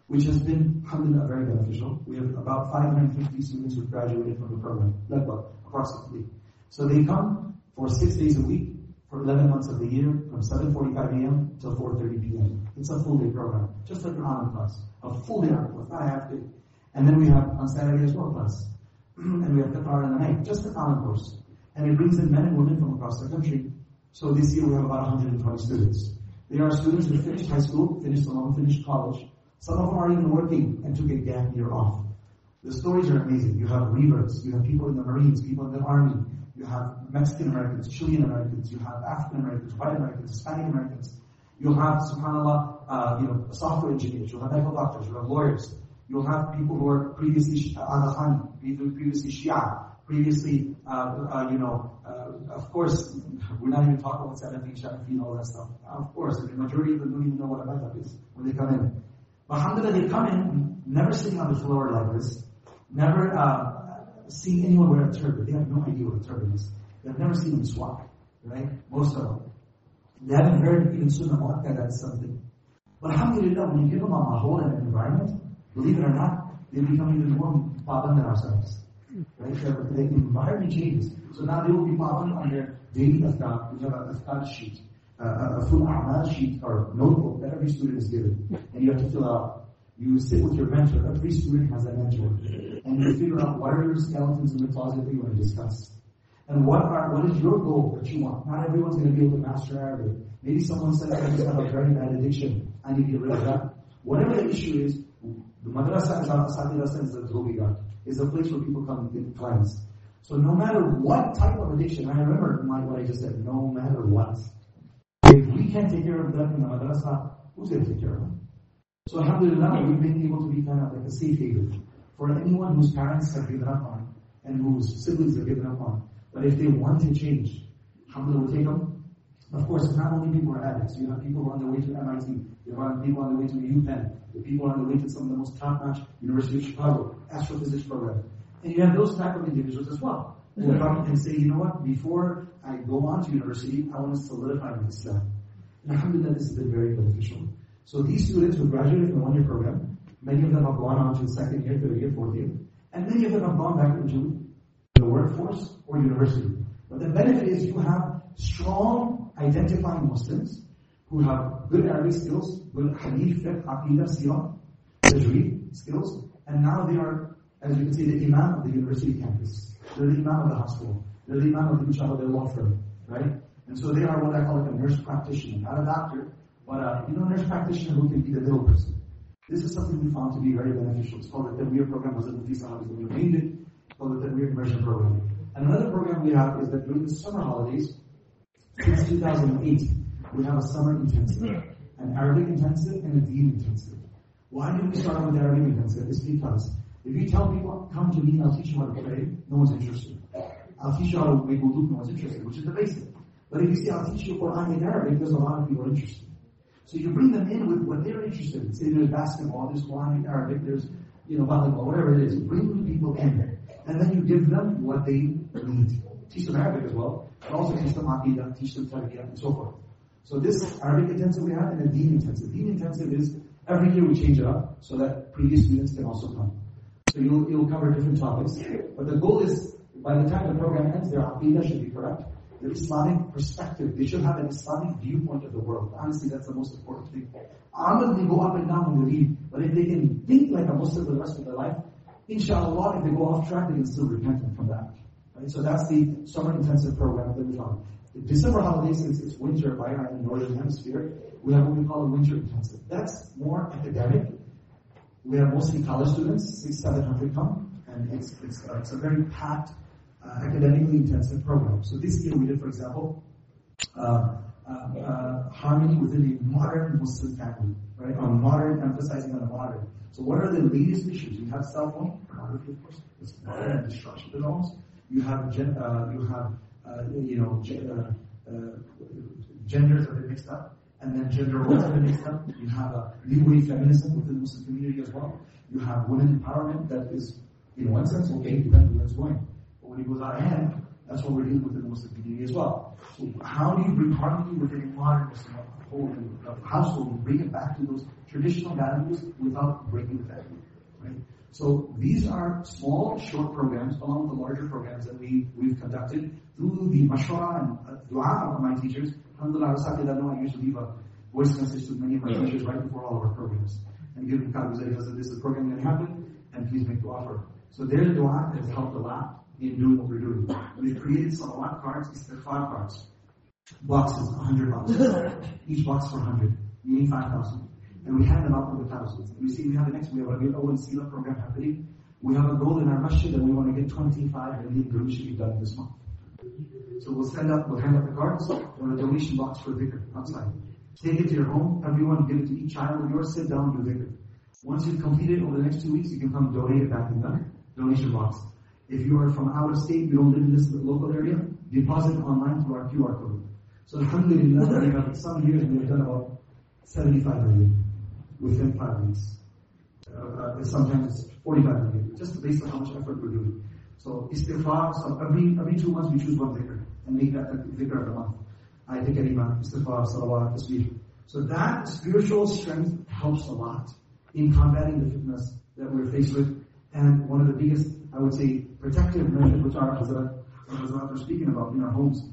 which has been, alhamdulillah, very beneficial. We have about 550 students who've graduated from the program, Legba, approximately. So they come for six days a week, for 11 months of the year, from 7.45 a.m. till 4.30 p.m. It's a full day program, just like an Anand class. A full day Anand class, not half day. And then we have on Saturday as well class. And we have the Qatar in the night, just the Anand course. And it brings in men and women from across the country. So this year we have about 120 students. They are students who finished high school, finished along, finished college. Some of them are even working and took a gap year off. The stories are amazing. You have reverts, you have people in the Marines, people in the Army, you have Mexican Americans, Chilean Americans, you have African Americans, white Americans, Hispanic Americans. You'll have, subhanAllah, uh, you know, software engineers, you'll have medical doctors, you'll have lawyers. You'll have people who are previously Al previously Shia, previously, uh, uh, you know, uh, of course, we're not even talking about Salafi, Shafi, and all that stuff. Of course, the majority of them don't even know what a madhab is when they come in. But alhamdulillah, they come in, never sitting on the floor like this, never uh, seeing anyone wear a turban. They have no idea what a turban is. They've never seen them swap, right? Most of them. They haven't heard even Sunnah Mu'akkad, that's something. But alhamdulillah, when you give them a whole environment, believe it or not, they become even more paban than ourselves. Right? The, the environment changes. So now they will be paban on their daily afkar. We have an afkar sheet, uh, a full a'mal sheet or notebook that every student is given. And you have to fill out. You sit with your mentor. Every student has a mentor. And you figure out what are your skeletons in the closet that you want to discuss. And what are what is your goal that you want? Not everyone's going to be able to master Arabic. Maybe someone says, I just have a very bad addiction. I need to get rid of that. Whatever the issue is, madrasa is our is the Dhobigat. Is a place where people come and get cleansed. So no matter what type of addiction, I remember my, what I just said, no matter what. If we can't take care of them in the madrasa, who's going to take care of them? So alhamdulillah, we've been able to be kind of like a safe haven for anyone whose parents have given up on and whose siblings have given up on. But if they want to change, alhamdulillah, we'll take them. Of course, not only people are addicts. You have people on their way to MIT. You have people on the way to the UPenn. Have people on the way to some of the most top-notch University of Chicago astrophysics program. And you have those type of individuals as well. Who will come and say, you know what, before I go on to university, I want to solidify my Islam. And alhamdulillah, this has been very beneficial. So these students who graduated from the one-year program, many of them have gone on to the second year, third year, fourth year, and many of them have gone back into the workforce or university. But the benefit is you have strong identifying Muslims who have good Arabic skills, good hadith, fiqh, aqidah, sirah, tajweed skills, and now they are, as you can see, the imam of the university campus. They're the imam of the hospital. They're the imam of the inshallah their law firm, right? And so they are what I call like a nurse practitioner, not a doctor, but a, you know, nurse practitioner who can be the middle person. This is something we found to be very beneficial. It's called the Tanweer program, was it the Sahabis when we named it, it's called the Tanweer immersion program. And another program we have is that during the summer holidays, since 2008, we have a summer intensive, an Arabic intensive and a Deen intensive. Why did we start with Arabic intensive? It's because if you tell people, come to me I'll teach you how to pray, no one's interested. I'll teach you how to make wudu, no one's interested, which is the basic. But if you say, I'll teach you Quran in Arabic, there's a lot of people interested. So you bring them in with what they're interested in. Say there's basketball, there's Quran in Arabic, there's, you know, volleyball, whatever it is. Bring people in. There. And then you give them what they need. Teach them Arabic as well, but also teach them Aqidah, teach them Tarbiyah, and so forth. So this Arabic intensive we have and a Deen intensive. Deen intensive is every year we change it up so that previous students can also come. So you'll, you'll cover different topics. But the goal is, by the time the program ends, their Aqidah should be correct. Their Islamic perspective, they should have an Islamic viewpoint of the world. Honestly, that's the most important thing. Armed, they go up and down when they read, but if they can think like a Muslim for the rest of their life, inshallah, if they go off track, they can still repent from that. Right? So that's the summer intensive program that we found. December holidays, since it's winter by our northern hemisphere, we have what we call a winter intensive. That's more academic. We have mostly college students, six, seven hundred come, and it's it's, uh, it's a very packed, uh, academically intensive program. So this year we did, for example, uh, uh, uh, harmony within a modern Muslim family, right? On modern, emphasizing on the modern. So what are the latest issues? You have cell phone, pornography, of course. It's modern destruction of the. You have uh, you have you know uh, uh, genders that are mixed up, and then gender roles that are mixed up. You have a new wave feminism within the Muslim community as well. You have women empowerment that is, in one sense, okay, depends where it's going. But when it goes out of hand, that's what we're dealing with in the Muslim community as well. So how do you bring harmony within a modern Muslim uh, household and bring it back to those traditional values without breaking the family, right? So these are small, short programs along with the larger programs that we, we've conducted through the mashwara and dua of my teachers. Alhamdulillah, Rasaki that know I usually leave a voice message to many of my teachers right before all of our programs. And give them copies that this is a program that happened and please make dua for. So their dua has helped a lot in doing what we're doing. We've created salawat cards, istighfar cards. Boxes, 100 boxes. Each box for 100, meaning 5,000. And we hand them out to the thousands. And We see we have the next, we have a good Owen Sila program happening. We have a goal in our masjid that we want to get 25 million groups should be done this month. So we'll send up, we'll hand out the cards or a donation box for dhikr outside. Take it to your home, everyone give it to each child of yours, sit down, with do dhikr. Once you've completed over the next two weeks, you can come donate it back in the donation box. If you are from out of state, you don't live in this local area, deposit online through our QR code. So alhamdulillah, we have some years we have done about 75 million within five weeks. Uh, uh, sometimes it's 45 million, just based on how much effort we're doing. So istighfar, so every, every two months we choose one dhikr and make that the dhikr of the month. Ayat Karima, istighfar, salawat, tasbih. So that spiritual strength helps a lot in combating the fitness that we're faced with. And one of the biggest, I would say, protective measures which our Hazrat, Hazrat are speaking about in our homes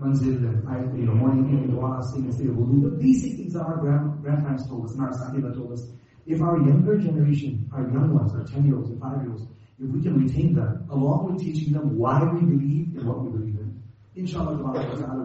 manzil and I, you know, morning, evening, dua, saying and say wudu. The basic things that our grand, grandparents told us and our sahiba told us. If our younger generation, our young ones, our 10 year olds and 5 year olds, if we can retain that, along with teaching them why we believe in what we believe in, inshallah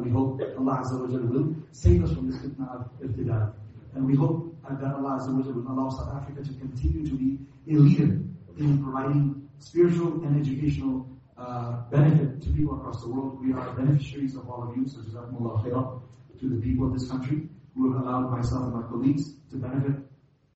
we hope Allah will save us from this fitna of irtidad. And we hope that Allah will allow South Africa to continue to be a leader in providing spiritual and educational uh, benefit to people across the world. We are beneficiaries of all of you, so Jazakumullah khairah to the people of this country who have allowed myself and my colleagues to benefit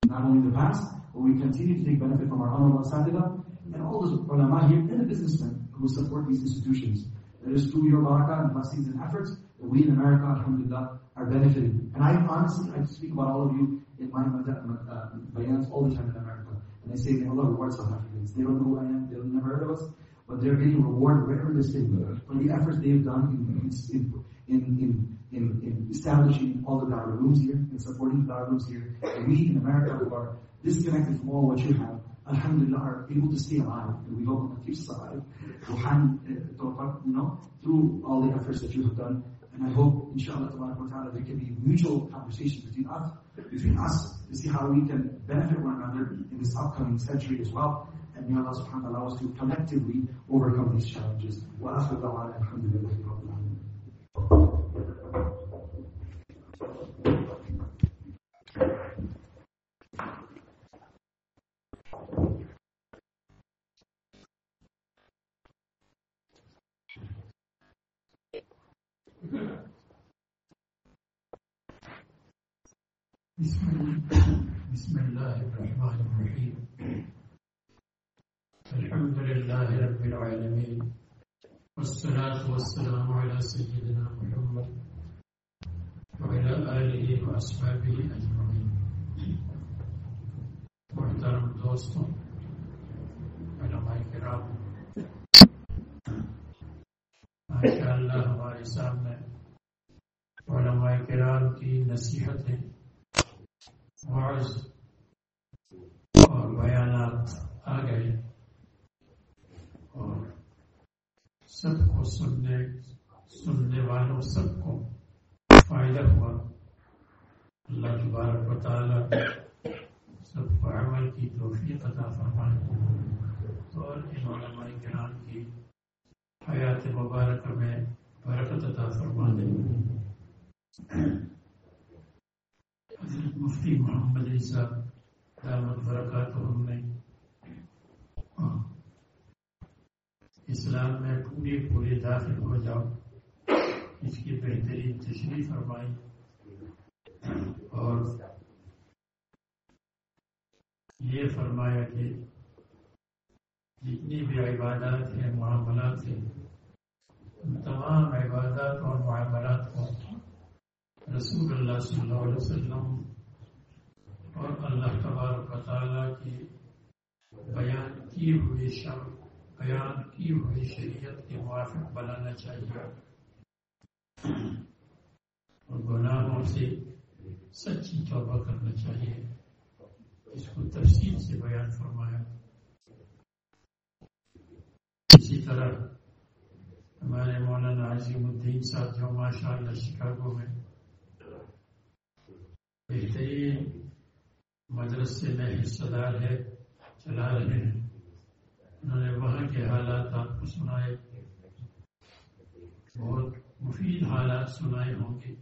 not only in the past, but we continue to take benefit from our honorable asatida and all those ulama here and the businessmen who support these institutions. It is through your barakah and blessings and efforts that we in America, alhamdulillah, are benefiting. And I honestly, I speak about all of you in my uh, bayans all the time in America. And I say, may Allah reward South Africans. They don't know who I am, they've never heard of us, but they're getting rewarded wherever they stay for the efforts they've done in, in, in, in, in establishing all the dawah rooms here and supporting the dawah rooms here. And we in America who are disconnected from all what you have, alhamdulillah, are able to stay alive. And we hope keeps us alive. Ruhan, uh, you know, through all the efforts that you have done. And I hope, inshallah, there can be mutual conversation between us, between us, to see how we can benefit one another in this upcoming century as well. And may Allah subhanahu wa ta'ala allow us to collectively overcome these challenges. Wa akhiru alhamdulillah, بسم الله الرحمن الرحيم. الحمد لله رب العالمين. والصلاة والسلام على سيدنا محمد وعلى آله وأصحابه أجمعين. محترم دوستوں، علماء کرام ماشاء اللہ ہمارے سامنے علماء کرام کی نصیحتیں وعظ اور بیانات آ گئے اور سب کو سننے سننے والوں سب کو فائدہ ہوا اللہ تبارک و تعالی سب کو عمل کی توفیق عطا فرمائے اور ان علماء کرام کی حیات مبارکہ میں برکت عطا فرما دے حضرت مفتی محمد علی صاحب دامت برکات ہم نے ہاں، اسلام میں پورے پورے داخل ہو جاؤ، اس کی بہترین تشریح فرمائی۔ اور یہ فرمایا کہ جتنی بھی عبادات ہیں، معاملات ہیں، ان تمام عبادات اور معاملات کو رسول اللہ صلی اللہ علیہ وسلم اور اللہ تبارک و تعالیٰ کی بیان کی ہوئی شر بیان کی ہوئی شریعت کے موافق بنانا چاہیے۔ اور گناہوں سے سچی توبہ کرنا چاہیے۔ اس کو تفصیل سے بیان فرمایا۔ اسی طرح ہمارے مولانا عظیم الدین صاحب جو ماشاء اللہ شکاگو میں بہترین مدرسے میں حصہ دار ہے، چلا رہے ہیں۔ انہوں نے وہاں کے حالات آپ کو سنائے۔ بہت مفید حالات سنائے ہوں گے۔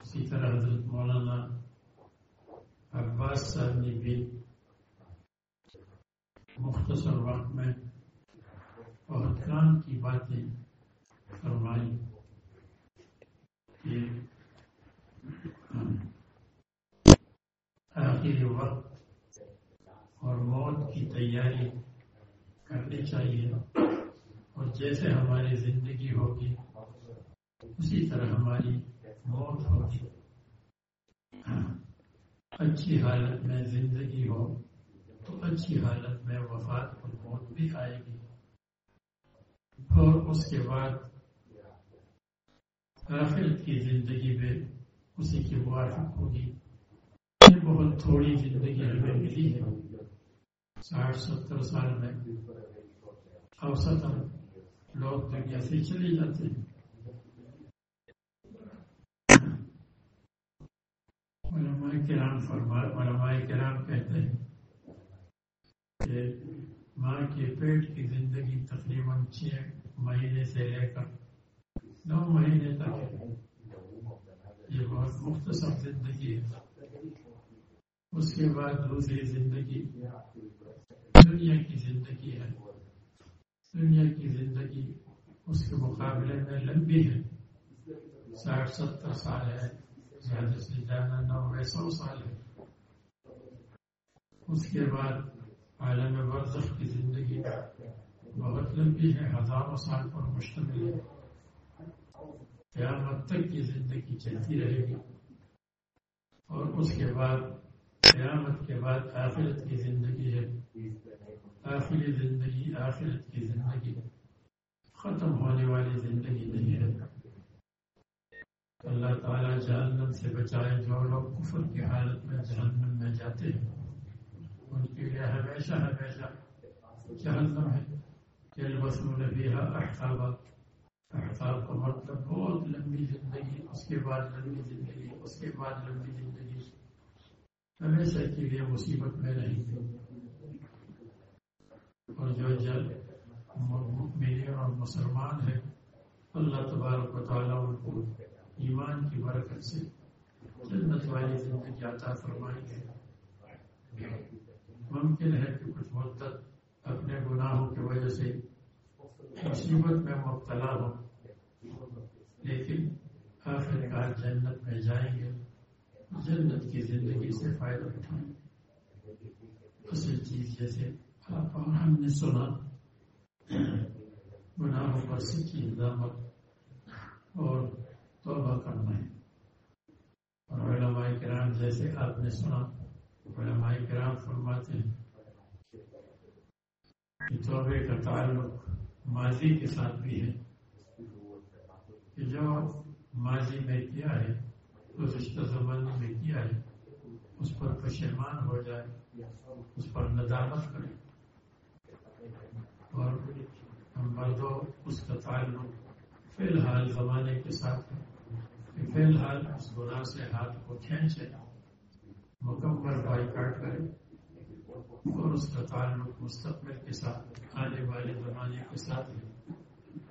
اسی طرح حضرت مولانا عباس صاحب نے بھی مختصر وقت میں بہت کام کی باتیں فرمائی۔ کہ آخر وقت اور موت کی تیاری کرنی چاہیے اور جیسے ہماری زندگی ہوگی، اسی طرح ہماری موت ہوگی۔ اچھی حالت میں زندگی ہو تو اچھی حالت میں وفات اور موت بھی آئے گی۔ اور اس کے بعد آخرت کی زندگی میں اسی کی موافق ہوگی۔ یہ بہت تھوڑی زندگی ہمیں ملی ہے۔ ساٹھ ستر سال میں اوسط لوگ دنیا سے چلے جاتے ہیں۔ علماء کرام فرما علماء کرام کہتے ہیں کہ ماں کے پیٹ کی زندگی تقریباً چھ مہینے سے لے کر نو مہینے تک یہ بہت مختصر زندگی ہے اس کے بعد دوسری زندگی، دنیا کی زندگی ہے۔ دنیا کی زندگی اس کے مقابلے میں لمبی ہے۔ ساٹھ، ستر سال ہے، زیادہ سے زیادہ نوے، سو سال ہے۔ اس کے بعد عالم برزخ کی زندگی بہت لمبی ہے، ہزاروں سال پر مشتمل ہے۔ قیامت تک کی زندگی چلتی رہے گی۔ اور اس کے بعد، قیامت کے بعد آخرت کی زندگی ہے۔ آخری زندگی، آخرت کی زندگی۔ ختم ہونے والی زندگی نہیں ہے۔ اللہ تعالیٰ جہنم سے بچائے جو لوگ کفر کی حالت میں جہنم میں جاتے ہیں، ان کے لیے ہمیشہ ہمیشہ جہنم ہے۔ دل وصول بھی ہے احتاب احتاب کا مطلب بہت لمبی زندگی، اس کے بعد لمبی زندگی، اس کے بعد لمبی زندگی۔ ہمیشہ کے لیے مصیبت میں رہیں گے۔ اور جو جل میرے اور مسلمان ہے اللہ تبارک و تعالیٰ ان کو ایمان کی برکت سے جنت والی زندگی عطا فرمائیں گے۔ ممکن ہے کہ کچھ مدت اپنے گناہوں کی وجہ سے مصیبت میں مبتلا ہو لیکن آخر کار جنت میں جائیں گے۔ جنت کی زندگی سے فائدہ اٹھائیں۔ گے اصل چیز جیسے آپ اور ہم نے سنا۔ گناہوں پر سچی اقدامت اور توبہ کرنا ہے۔ اور علماء کرام جیسے آپ نے سنا، علماء کرام فرماتے ہیں کہ توبے کا تعلق ماضی کے ساتھ بھی ہے کہ جو ماضی میں کیا ہے اس رشتہ زمانے میں کیا ہے، اس پر پشیمان ہو جائے، اس پر ندامت کرے۔ اور نمبر دو اس کا تعلق فی الحال زمانے کے ساتھ کہ فی الحال اس گناہ سے ہاتھ کو کھینچے، مکمل بائی کاٹ کرے۔ اور اس کا تعلق مستقبل کے ساتھ، آنے والے زمانے کے ساتھ ہے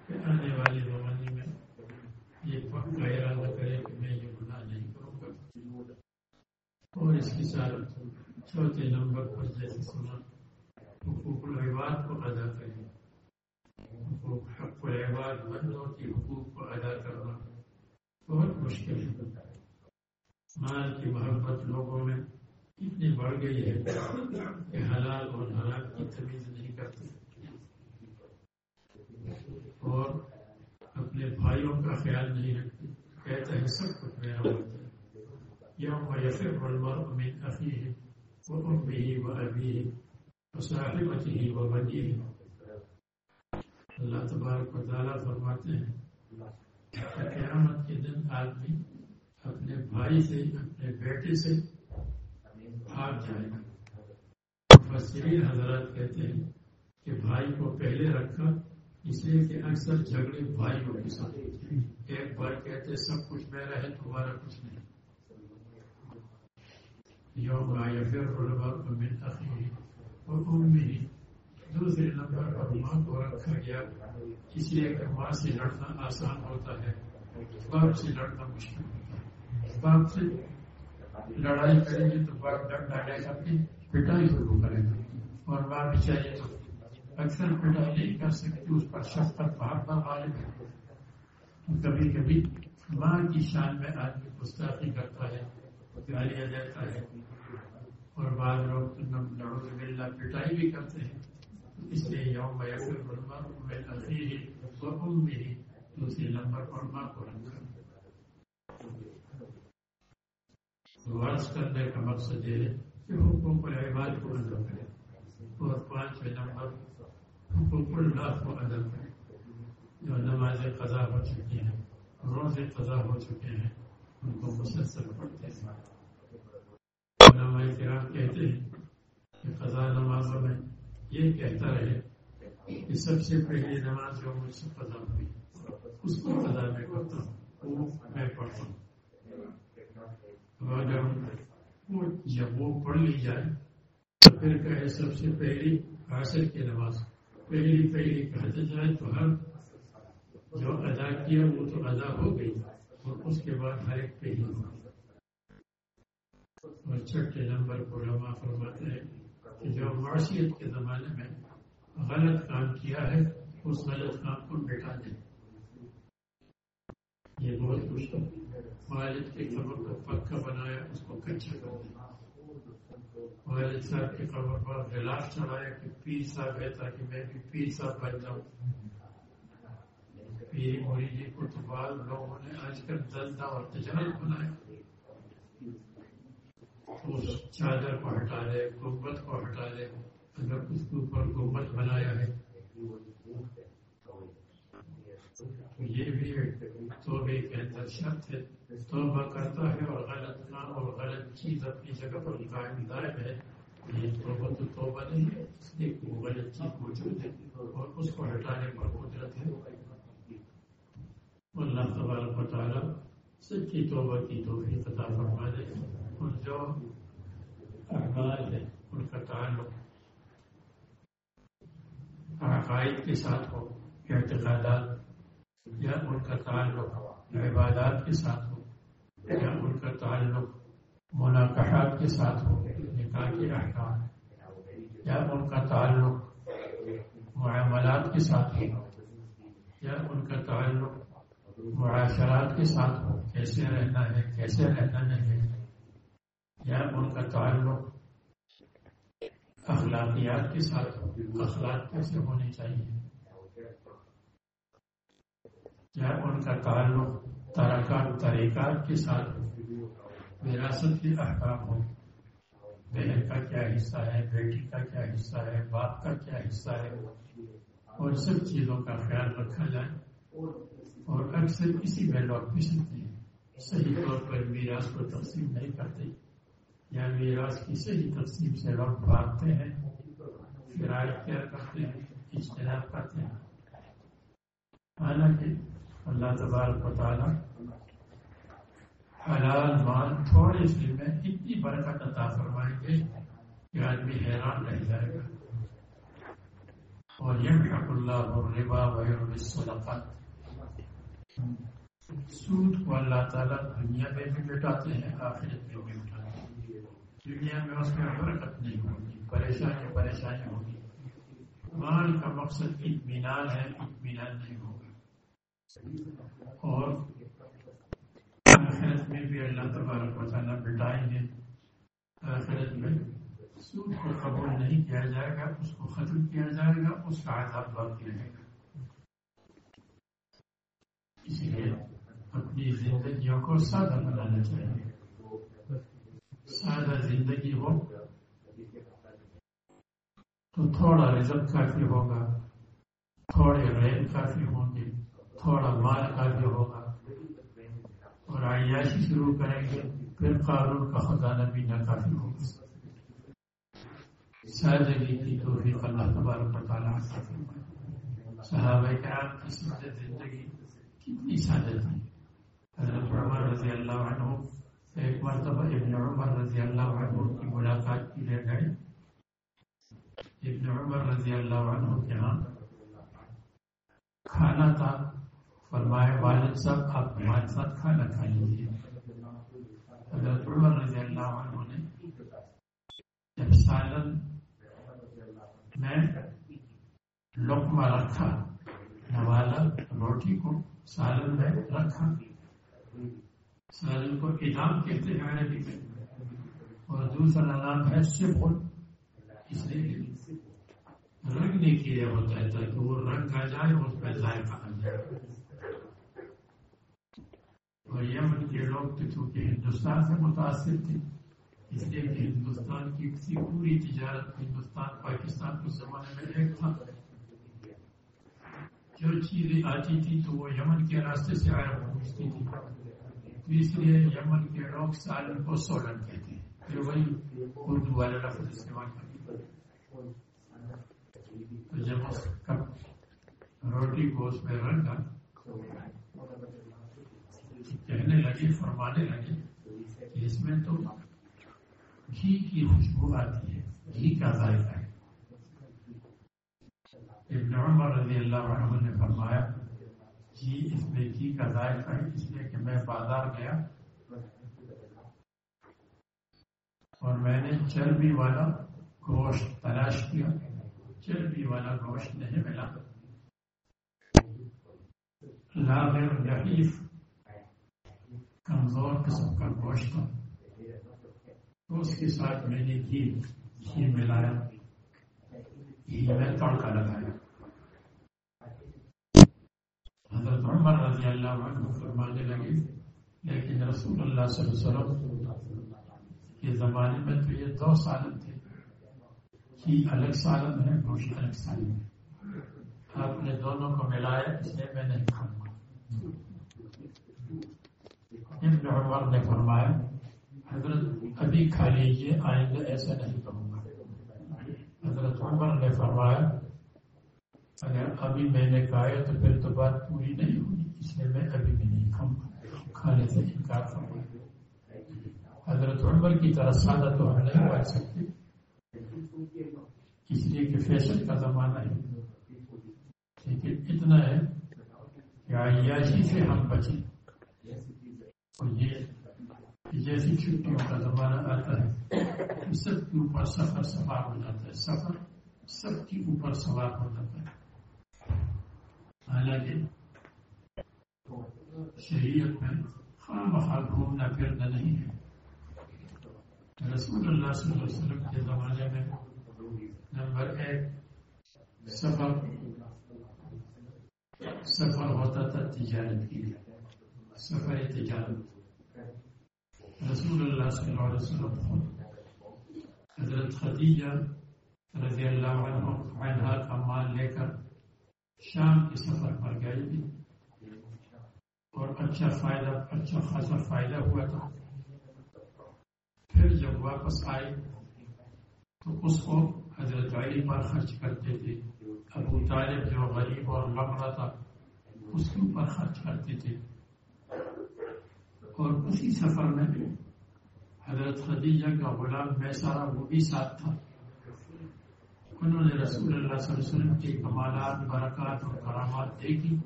کہ آنے والے زمانے میں یہ پکا ارادہ کرے کہ میں یہ گناہ نہیں کروں گا۔ اور اس کی ساتھ چوتھے نمبر پر جیسے سنا، حقوق العباد کو ادا کرے حقوق، حق العباد بندوں کی حقوق کو ادا کرنا بہت مشکل ہے۔ مال کی محبت لوگوں میں اتنی بڑھ گئی ہے کہ حلال اور حرام کی تمیز نہیں کرتے اور اپنے بھائیوں کا خیال نہیں رکھتے کہتے ہیں، سب کچھ میرا ہوتا ہے۔ یوم یفر المرء من اخیه وامه وابیه وصاحبته وبنیه اللہ تبارک و تعالیٰ فرماتے ہیں قیامت کے دن آدمی اپنے بھائی سے، اپنے بیٹے سے بھاگ جائے گا۔ مفسرین حضرات کہتے ہیں کہ بھائی کو پہلے رکھا، اس لیے کہ اکثر جھگڑے بھائیوں کے ساتھ۔ ایک بار کہتے، سب کچھ میرا ہے، تمہارا کچھ نہیں۔ یوم یفر البر من اخیه و امه دوسرے نمبر پر ماں کو رکھا گیا۔ اس لیے کہ ماں سے لڑنا آسان ہوتا ہے، باپ سے لڑنا مشکل ہوتا ہے۔ باپ سے لڑائی کریں گے تو باپ ڈر ڈالے گا کہ پٹائی شروع کرے گا اور ماں بھی چاہیے تو اکثر پٹائی نہیں کر سکتی اس پر شفقت باپ کا غالب ہے۔ کبھی کبھی ماں کی شان میں آدمی گستاخی کرتا ہے، گالیاں دیتا ہے۔ اور بعض لوگ لڑوں سے ملنا پٹائی بھی کرتے ہیں۔ اس لیے یوم یفر المرء من اخیه و امه دوسرے نمبر پر ماں کو رکھا ورز کرنے کا مقصد یہ ہے کہ حقوق العباد کو ادا کرے اور پانچویں نمبر حقوق اللہ کو ادا کرے جو نمازیں قضا ہو چکی ہیں، روزے قضا ہو چکے ہیں، ان کو مسلسل پڑھتے ہیں۔ علماء کرام کہتے ہیں کہ قضا نمازوں میں یہ کہتا رہے کہ سب سے پہلی نماز جو مجھ سے قضا ہوئی، اس کو قضا میں کرتا ہوں، وہ میں پڑھتا ہوں۔ اگر وہ جب وہ پڑھ لی جائے، تو پھر کہے سب سے پہلی عصر کی نماز۔ پہلی پہلی کہتے جائے تو ہر جو ادا کیا، وہ تو ادا ہو گئی اور اس کے بعد ہر ایک پہلی نماز اور چھٹے نمبر پر علماء فرماتے ہیں کہ جو معاشیت کے زمانے میں غلط کام کیا ہے، اس غلط کام کو مٹا دیں۔ یہ بہت خوش کچھ والد کی قبر کو پکا بنایا، اس کو کچا کر دیا۔ والد صاحب کی قبر پر غلاف چڑھایا کہ پیر صاحب ہے تاکہ میں بھی پیر صاحب بن جاؤں۔ پیری موری جی کو تو بعض لوگوں نے آج کل دلدا اور تجارت بنایا۔ اس چادر کو ہٹا دے گمبت کو ہٹا دے اگر اس کے اوپر گمبت بنایا ہے یہ بھی توبے کے اندر شرط ہے توبہ کرتا ہے اور غلط کام اور غلط چیز اپنی جگہ پر قائم دائم ہے یہ توبہ تو توبہ نہیں ہے اس لیے وہ غلط چیز موجود ہے اور اس کو ہٹانے پر قدرت ہے اللہ تبارک و تعالیٰ سچی توبہ کی توفیق عطا فرما دے اور جو احمد ہے ان کا تعلق عقائد کے ساتھ ہو اعتقادات یا ان کا تعلق عبادات کے ساتھ ہو، یا ان کا تعلق مناقحات کے ساتھ ہو، نکاح کے احکام، یا ان کا تعلق معاملات کے ساتھ ہو، یا ان کا تعلق معاشرات کے ساتھ ہو، کیسے رہنا ہے، کیسے رہنا نہیں ہے، یا ان کا تعلق اخلاقیات کے ساتھ ہو، اخلاق کیسے ہونی چاہیے؟ یا ان کا تعلق ترکات طریقات کے ساتھ وراثت کے احکام ہو بہن کا کیا حصہ ہے؟ بیٹی کا کیا حصہ ہے؟ باپ کا کیا حصہ ہے؟ اور سب چیزوں کا خیال رکھا جائے۔ اور اکثر اسی میں لوگ پسندتے ہیں صحیح طور پر میراث کو تقسیم نہیں کرتے۔ یا میراث کی صحیح تقسیم سے لوگ بھاگتے ہیں پھر کیا کرتے ہیں، اجتناب کرتے ہیں۔ حالانکہ اللہ تبارک و تعالیٰ حلال مال تھوڑے سے میں اتنی برکت عطا فرمائیں گے کہ آدمی حیران رہ جائے گا۔ اور یمحق اللہ الربا والصدقات سود کو اللہ تعالیٰ دنیا میں بھی مٹاتے ہیں، آخرت میں بھی مٹاتے ہیں۔ دنیا میں اس میں برکت نہیں ہوگی، پریشانی پریشانی ہوگی۔ مال کا مقصد اطمینان ہے، اطمینان نہیں ہوگا۔ اور آخرت میں بھی اللہ تبارک و تعالیٰ بٹائیں گے آخرت میں سود کو قبول نہیں کیا جائے گا، اس کو ختم کیا جائے گا، اس کا عذاب باقی رہے گا۔ اس لیے اپنی زندگیوں کو سادہ بنانا چاہیے۔ سادہ زندگی ہو تو تھوڑا رزق کافی ہوگا، تھوڑے ریل کافی ہوں گے۔ تھوڑا مال کا کافی ہوگا۔ اور عیاشی شروع کریں گے، پھر قانون کا خزانہ بھی ناکافی ہوگا۔ سادگی کی توفیق اللہ تبارک و تعالیٰ صحابہ کرام کی سمجھ زندگی کتنی سادہ تھی۔ حضرت عمر رضی اللہ عنہ، ایک مرتبہ ابن عمر رضی اللہ عنہ کی ملاقات کی لے گئے۔ ابن عمر رضی اللہ عنہ کے ہاں کھانا تھا۔ فرمائے، والد صاحب، آپ ہمارے ساتھ کھانا کھا لیجیے حضرت عمر رضی اللہ عنہ نے جب سالن میں لقمہ رکھا، نوالا روٹی کو سالن میں رکھا، سالن کو ادام کہتے ہیں عربی میں اور دوسرا نام ہے سبل اس لیے رنگ نہیں کیا ہوتا ہے تاکہ وہ رنگ آ جائے اور اس پہ ذائقہ آ جائے۔ اور یمن کے لوگ تو چونکہ ہندوستان سے متاثر تھے، اس لیے کہ ہندوستان کی کسی پوری تجارت ہندوستان، پاکستان کے زمانے میں ایک تھا۔ جو چیزیں آتی تھی تو وہ یمن کے راستے سے عرب پہنچتی تھی تو اس لیے یمن کے لوگ سالن کو سولن کہتے ہیں، پھر وہی اردو والے لفظ استعمال کرتے تو جب اس کا روٹی کو اس میں رنگا کہنے لگے، فرمانے لگے کہ اس میں تو گھی کی خوشبو آتی ہے، گھی کا ذائقہ ہے۔ ابن عمر رضی اللہ عنہ نے فرمایا جی اس میں گھی کا ذائقہ ہے، اس لیے کہ میں بازار گیا اور میں نے چربی والا گوشت تلاش کیا۔ چربی والا گوشت نہیں ملا۔ لاغر لحیف کمزور قسم کا گوشت تو اس کے ساتھ میں نے گھی گھی ملایا۔ گھی میں تڑکا لگایا۔ حضرت عمر رضی اللہ عنہ فرمانے لگے، لیکن رسول اللہ صلی اللہ علیہ وسلم کے زمانے میں تو یہ دو سالن تھے۔ گھی الگ سالن ہے، گوشت الگ سالن ہے۔ آپ نے دونوں کو ملایا، اس لیے میں نہیں کھاؤں گا۔ ابن عمر نے فرمایا، حضرت ابھی کھا لیجیے آئندہ ایسا نہیں کروں گا۔ حضرت عمر نے فرمایا، اگر ابھی میں نے کھایا تو پھر تو بات پوری نہیں ہوگی، اس لیے میں ابھی بھی نہیں کھاؤں گا۔ کھانے سے انکار فرمایا۔ حضرت عمر کی طرح سادہ تو ہم نہیں پا سکتے۔ اس لیے کہ فیشن کا زمانہ ہے۔ لیکن اتنا ہے کہ عیاشی سے ہم بچیں۔ جیسی چھٹیوں کا زمانہ آتا ہے سب کے اوپر سفر سوار ہو جاتا ہے۔ سفر سب کے اوپر سوار ہو جاتا ہے۔ حالانکہ شریعت میں خواہ مخواہ گھومنا پھرنا نہیں ہے۔ رسول اللہ صلی اللہ علیہ وسلم کے زمانے میں نمبر ایک سفر سفر ہوتا تھا تجارت کے لیے۔ سفر تجارت۔ رسول اللہ صلی اللہ علیہ وسلم حضرت خدیجہ رضی اللہ عنہ عنہ کا مال لے کر شام کے سفر پر گئی تھی اور اچھا فائدہ اچھا خاصا فائدہ ہوا تھا پھر جب واپس آئی تو اس کو حضرت علی پر خرچ کرتے تھے ابو طالب جو غریب اور لمڑا تھا اس کے اوپر خرچ کرتے تھے اور اسی سفر میں حضرت خدیجہ کا غلام میں سارا وہ بھی ساتھ تھا۔ انہوں نے رسول اللہ صلی اللہ علیہ وسلم کے کمالات، برکات اور کرامات دیکھی،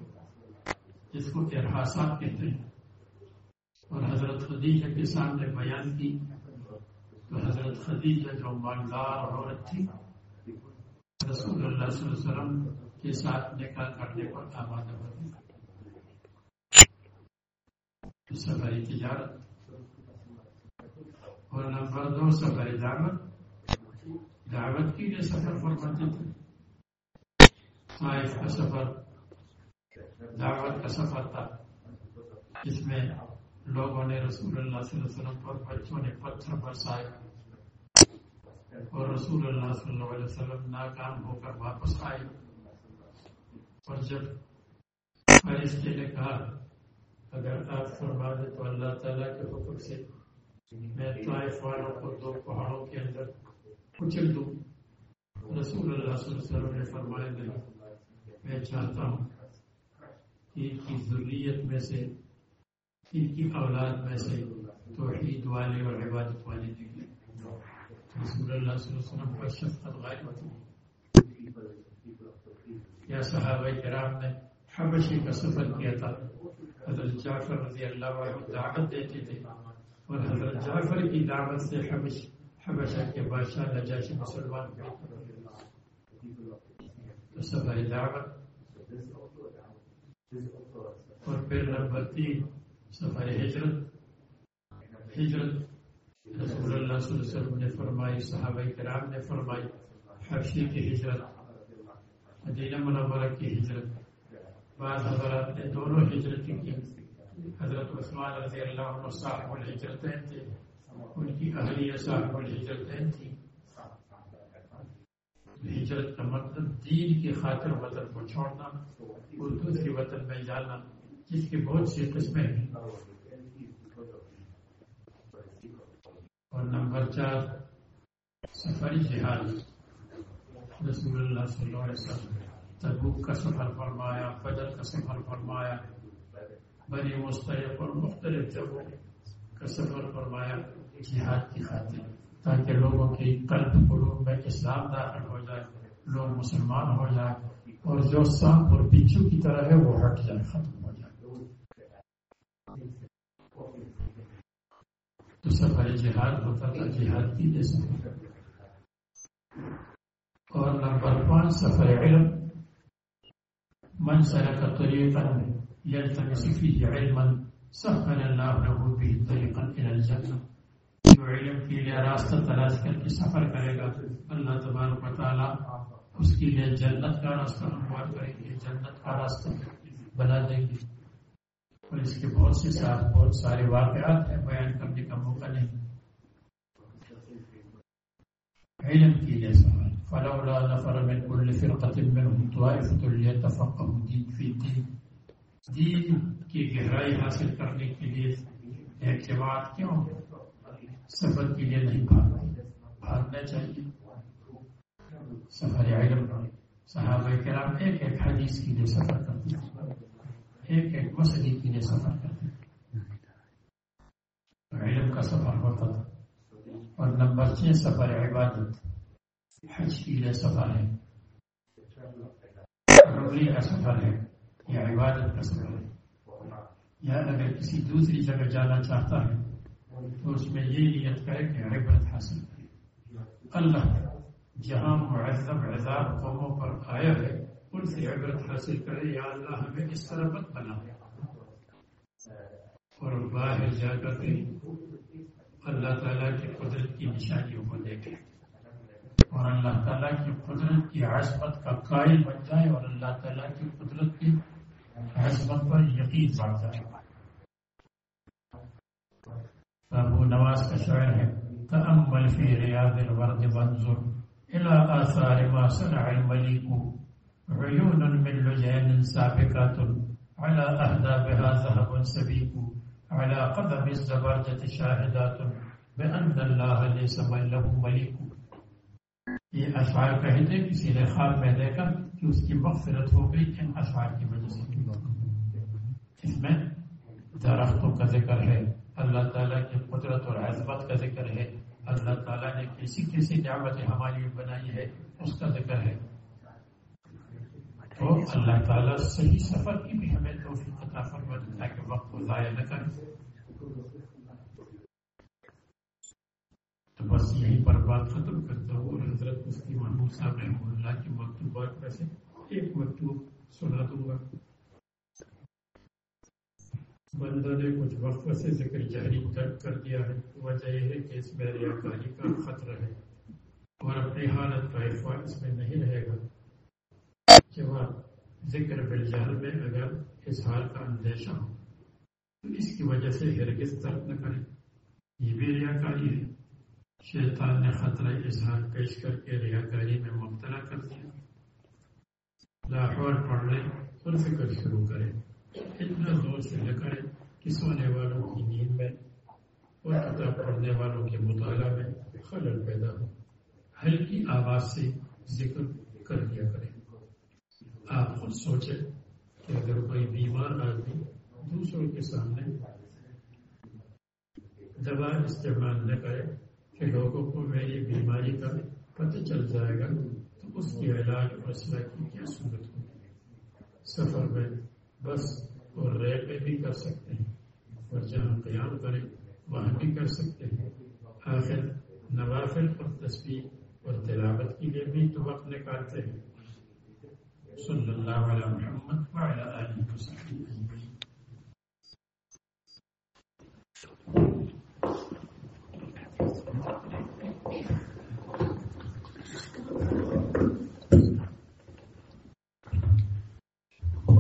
جس کو ارحاسات کہتے ہیں۔ اور حضرت خدیجہ کے سامنے بیان کی تو حضرت خدیجہ جو مالدار عورت تھی، رسول اللہ صلی اللہ علیہ وسلم کے ساتھ نکاح کرنے پر آمادہ بنی سفری تجارت اور نمبر دو سفری دعوت دعوت کی لیے سفر فرماتے تھے۔ طائف کا سفر، دعوت کا سفر تھا، جس میں لوگوں نے رسول اللہ صلی اللہ علیہ وسلم پر بچوں نے پتھر برسائے اور رسول اللہ صلی اللہ علیہ وسلم ناکام ہو کر واپس آئے۔ اور جب فرشتے نے کہا اگر آپ فرما دیں تو اللہ تعالیٰ کے حکم سے میں طائف والوں کو دو پہاڑوں کے اندر کچل دوں۔ رسول اللہ صلی اللہ علیہ وسلم نے فرمایا نہیں میں چاہتا ہوں کہ ان کی ضروریت میں سے، ان کی اولاد میں سے توحید والے اور عبادت والے نکلے۔ رسول اللہ صلی اللہ علیہ وسلم پر شفقت غائب ہوتی یا صحابہ کرام نے حبشی کا سفر کیا تھا۔ حضرت جعفر رضی اللہ عنہ دعوت دیتے تھے۔ اور حضرت جعفر کی دعوت سے حبش حبشہ کے بادشاہ نجاشی مسلمان تو سفر دعوت۔ اور پھر نمبر تین سفر ہجرت۔ ہجرت رسول اللہ صلی اللہ علیہ وسلم نے فرمائی، صحابہ کرام نے فرمائی، حبشی کی ہجرت، مدینہ منورہ کی ہجرت۔ بعض حضرات نے دونوں ہجرت کی۔ حضرت عثمان رضی اللہ عنہ صاحب الحجرتین تھے۔ ان کی اہلیہ صاحب الحجرتین تھی۔ ہجرت کا مطلب دین کی خاطر وطن کو چھوڑنا اور دوسری وطن میں جانا، جس کی بہت سی قسمیں ہیں۔ اور نمبر چار، سفری جہاد رسول اللہ صلی اللہ علیہ وسلم۔ تبوک کا سفر فرمایا، بدر کا سفر فرمایا۔ بنی مستحق اور مختلف جگہوں کا سفر فرمایا، جہاد کی خاطر، تاکہ لوگوں کی قلب قلوب میں اسلام داخل ہو جائے، لوگ مسلمان ہو جائے، اور جو سانپ اور پیچھو کی طرح ہے، وہ ہٹ جائے، ختم ہو جائے۔ تو سفر جہاد ہوتا تھا، جہاد کی جیسے۔ اور نمبر پانچ، سفر علم۔ من سلك طريقا يلتمس فيه علما سهل الله له به طريقا الى الجنه جو علم کے لیے راستہ تلاش کر کے سفر کرے گا، اللہ تبارک و تعالیٰ اس کے لیے جنت کا راستہ ہموار کریں گے، جنت کا راستہ بنا دیں گے۔ اور اس کے بہت سے ساتھ بہت سارے واقعات ہیں، بیان کرنے کا موقع نہیں۔ علم کے لیے فلولا نفر من كل فرقة منهم طائفة ليتفقهوا دين في الدين دین کی گہرائی حاصل کرنے کے لیے ایک جماعت کیوں؟ سفر کے لیے نہیں بھاگتی بھاگنا چاہیے۔ سفر علم، صحابہ کرام ایک ایک حدیث کے لیے سفر کرتے ایک ایک مسئلے کے لیے سفر کرتے علم کا سفر ہوتا تھا۔ اور نمبر چھ، سفر عبادت۔ حج کے لیے سفر ہے۔ ربلی کا سفر ہے، یا عبادت کا سفر ہے۔ یا اگر کسی دوسری جگہ جانا چاہتا ہے، تو اس میں یہ نیت کرے کہ عبرت حاصل کرے۔ اللہ جہاں معذب عذاب قوموں پر آیا ہے، ان سے عبرت حاصل کرے۔ یا اللہ ہمیں اس طرح مت بنا۔ اور باہر جا کر اللہ تعالیٰ کی قدرت کی نشانیوں کو دیکھے۔ اور اللہ تعالیٰ کی قدرت کی عصمت کا قائل بن جائے اور اللہ تعالیٰ کی قدرت کی عصمت پر یقین بڑھ جائے۔ ابو نواز کا شعر ہے تأمل فی ریاض الورد منظر إلى آثار ما صنع الملیک عیون من لجین سابقات على أهدابها ذهب سبيك على قدم الزبرجة شاهدات بأن الله ليس من له مليك یہ اشعار کہتے کسی نے خواب میں دیکھا کہ اس کی مغفرت ہو گئی ان اشعار کی وجہ سے۔ اس میں درختوں کا ذکر ہے، اللہ تعالیٰ کی قدرت اور عظمت کا ذکر ہے، اللہ تعالیٰ نے کسی کسی نعمت ہماری بنائی ہے اس کا ذکر ہے۔ تو اللہ تعالیٰ صحیح سفر کی بھی ہمیں توفیق عطا فرما تاکہ وقت کو ضائع نہ کرے۔ تو بس یہیں پر بات ختم کرتا ہوں اور حضرت مفتی محمود صاحب رحمہ اللہ کی مکتوبات میں سے ایک مکتوب سنا دوں گا۔ بندہ نے کچھ وقفہ سے ذکر جاری ترک کر دیا ہے۔ وجہ یہ ہے کہ اس میں ریاکاری کا خطرہ ہے اور اپنی حالت کا افواہ اس میں نہیں رہے گا۔ جواب ذکر بالجہل میں اگر اس حال کا اندیشہ ہو تو اس کی وجہ سے ہرگز ترک نہ کرے یہ بھی ریاکاری ہے۔ شیطان نے خطرہ اظہار پیش کر کے ریاکاری میں مبتلا کر دیا۔ لاہور پڑھ لے اور فکر شروع کرے اتنا زور سے نہ کرے کہ سونے والوں کی نیند میں اور کتاب پڑھنے والوں کے مطالعہ میں خلل پیدا ہو۔ ہلکی آواز سے ذکر کر دیا کرے آپ خود سوچیں کہ اگر کوئی بیمار آدمی دوسروں کے سامنے دوا استعمال نہ کرے کہ لوگوں کو میری بیماری کا پتہ چل جائے گا تو اس کی علاج اور اصلاح کی کیا صورت ہوگی؟ سفر میں بس اور ریل میں بھی کر سکتے ہیں، اور جہاں قیام کریں وہاں بھی کر سکتے ہیں۔ آخر نوافل اور تصویر اور تلاوت کے لیے بھی تو وقت نکالتے ہیں۔ صلی اللہ علیہ محمد وعلی آلہ وسلم۔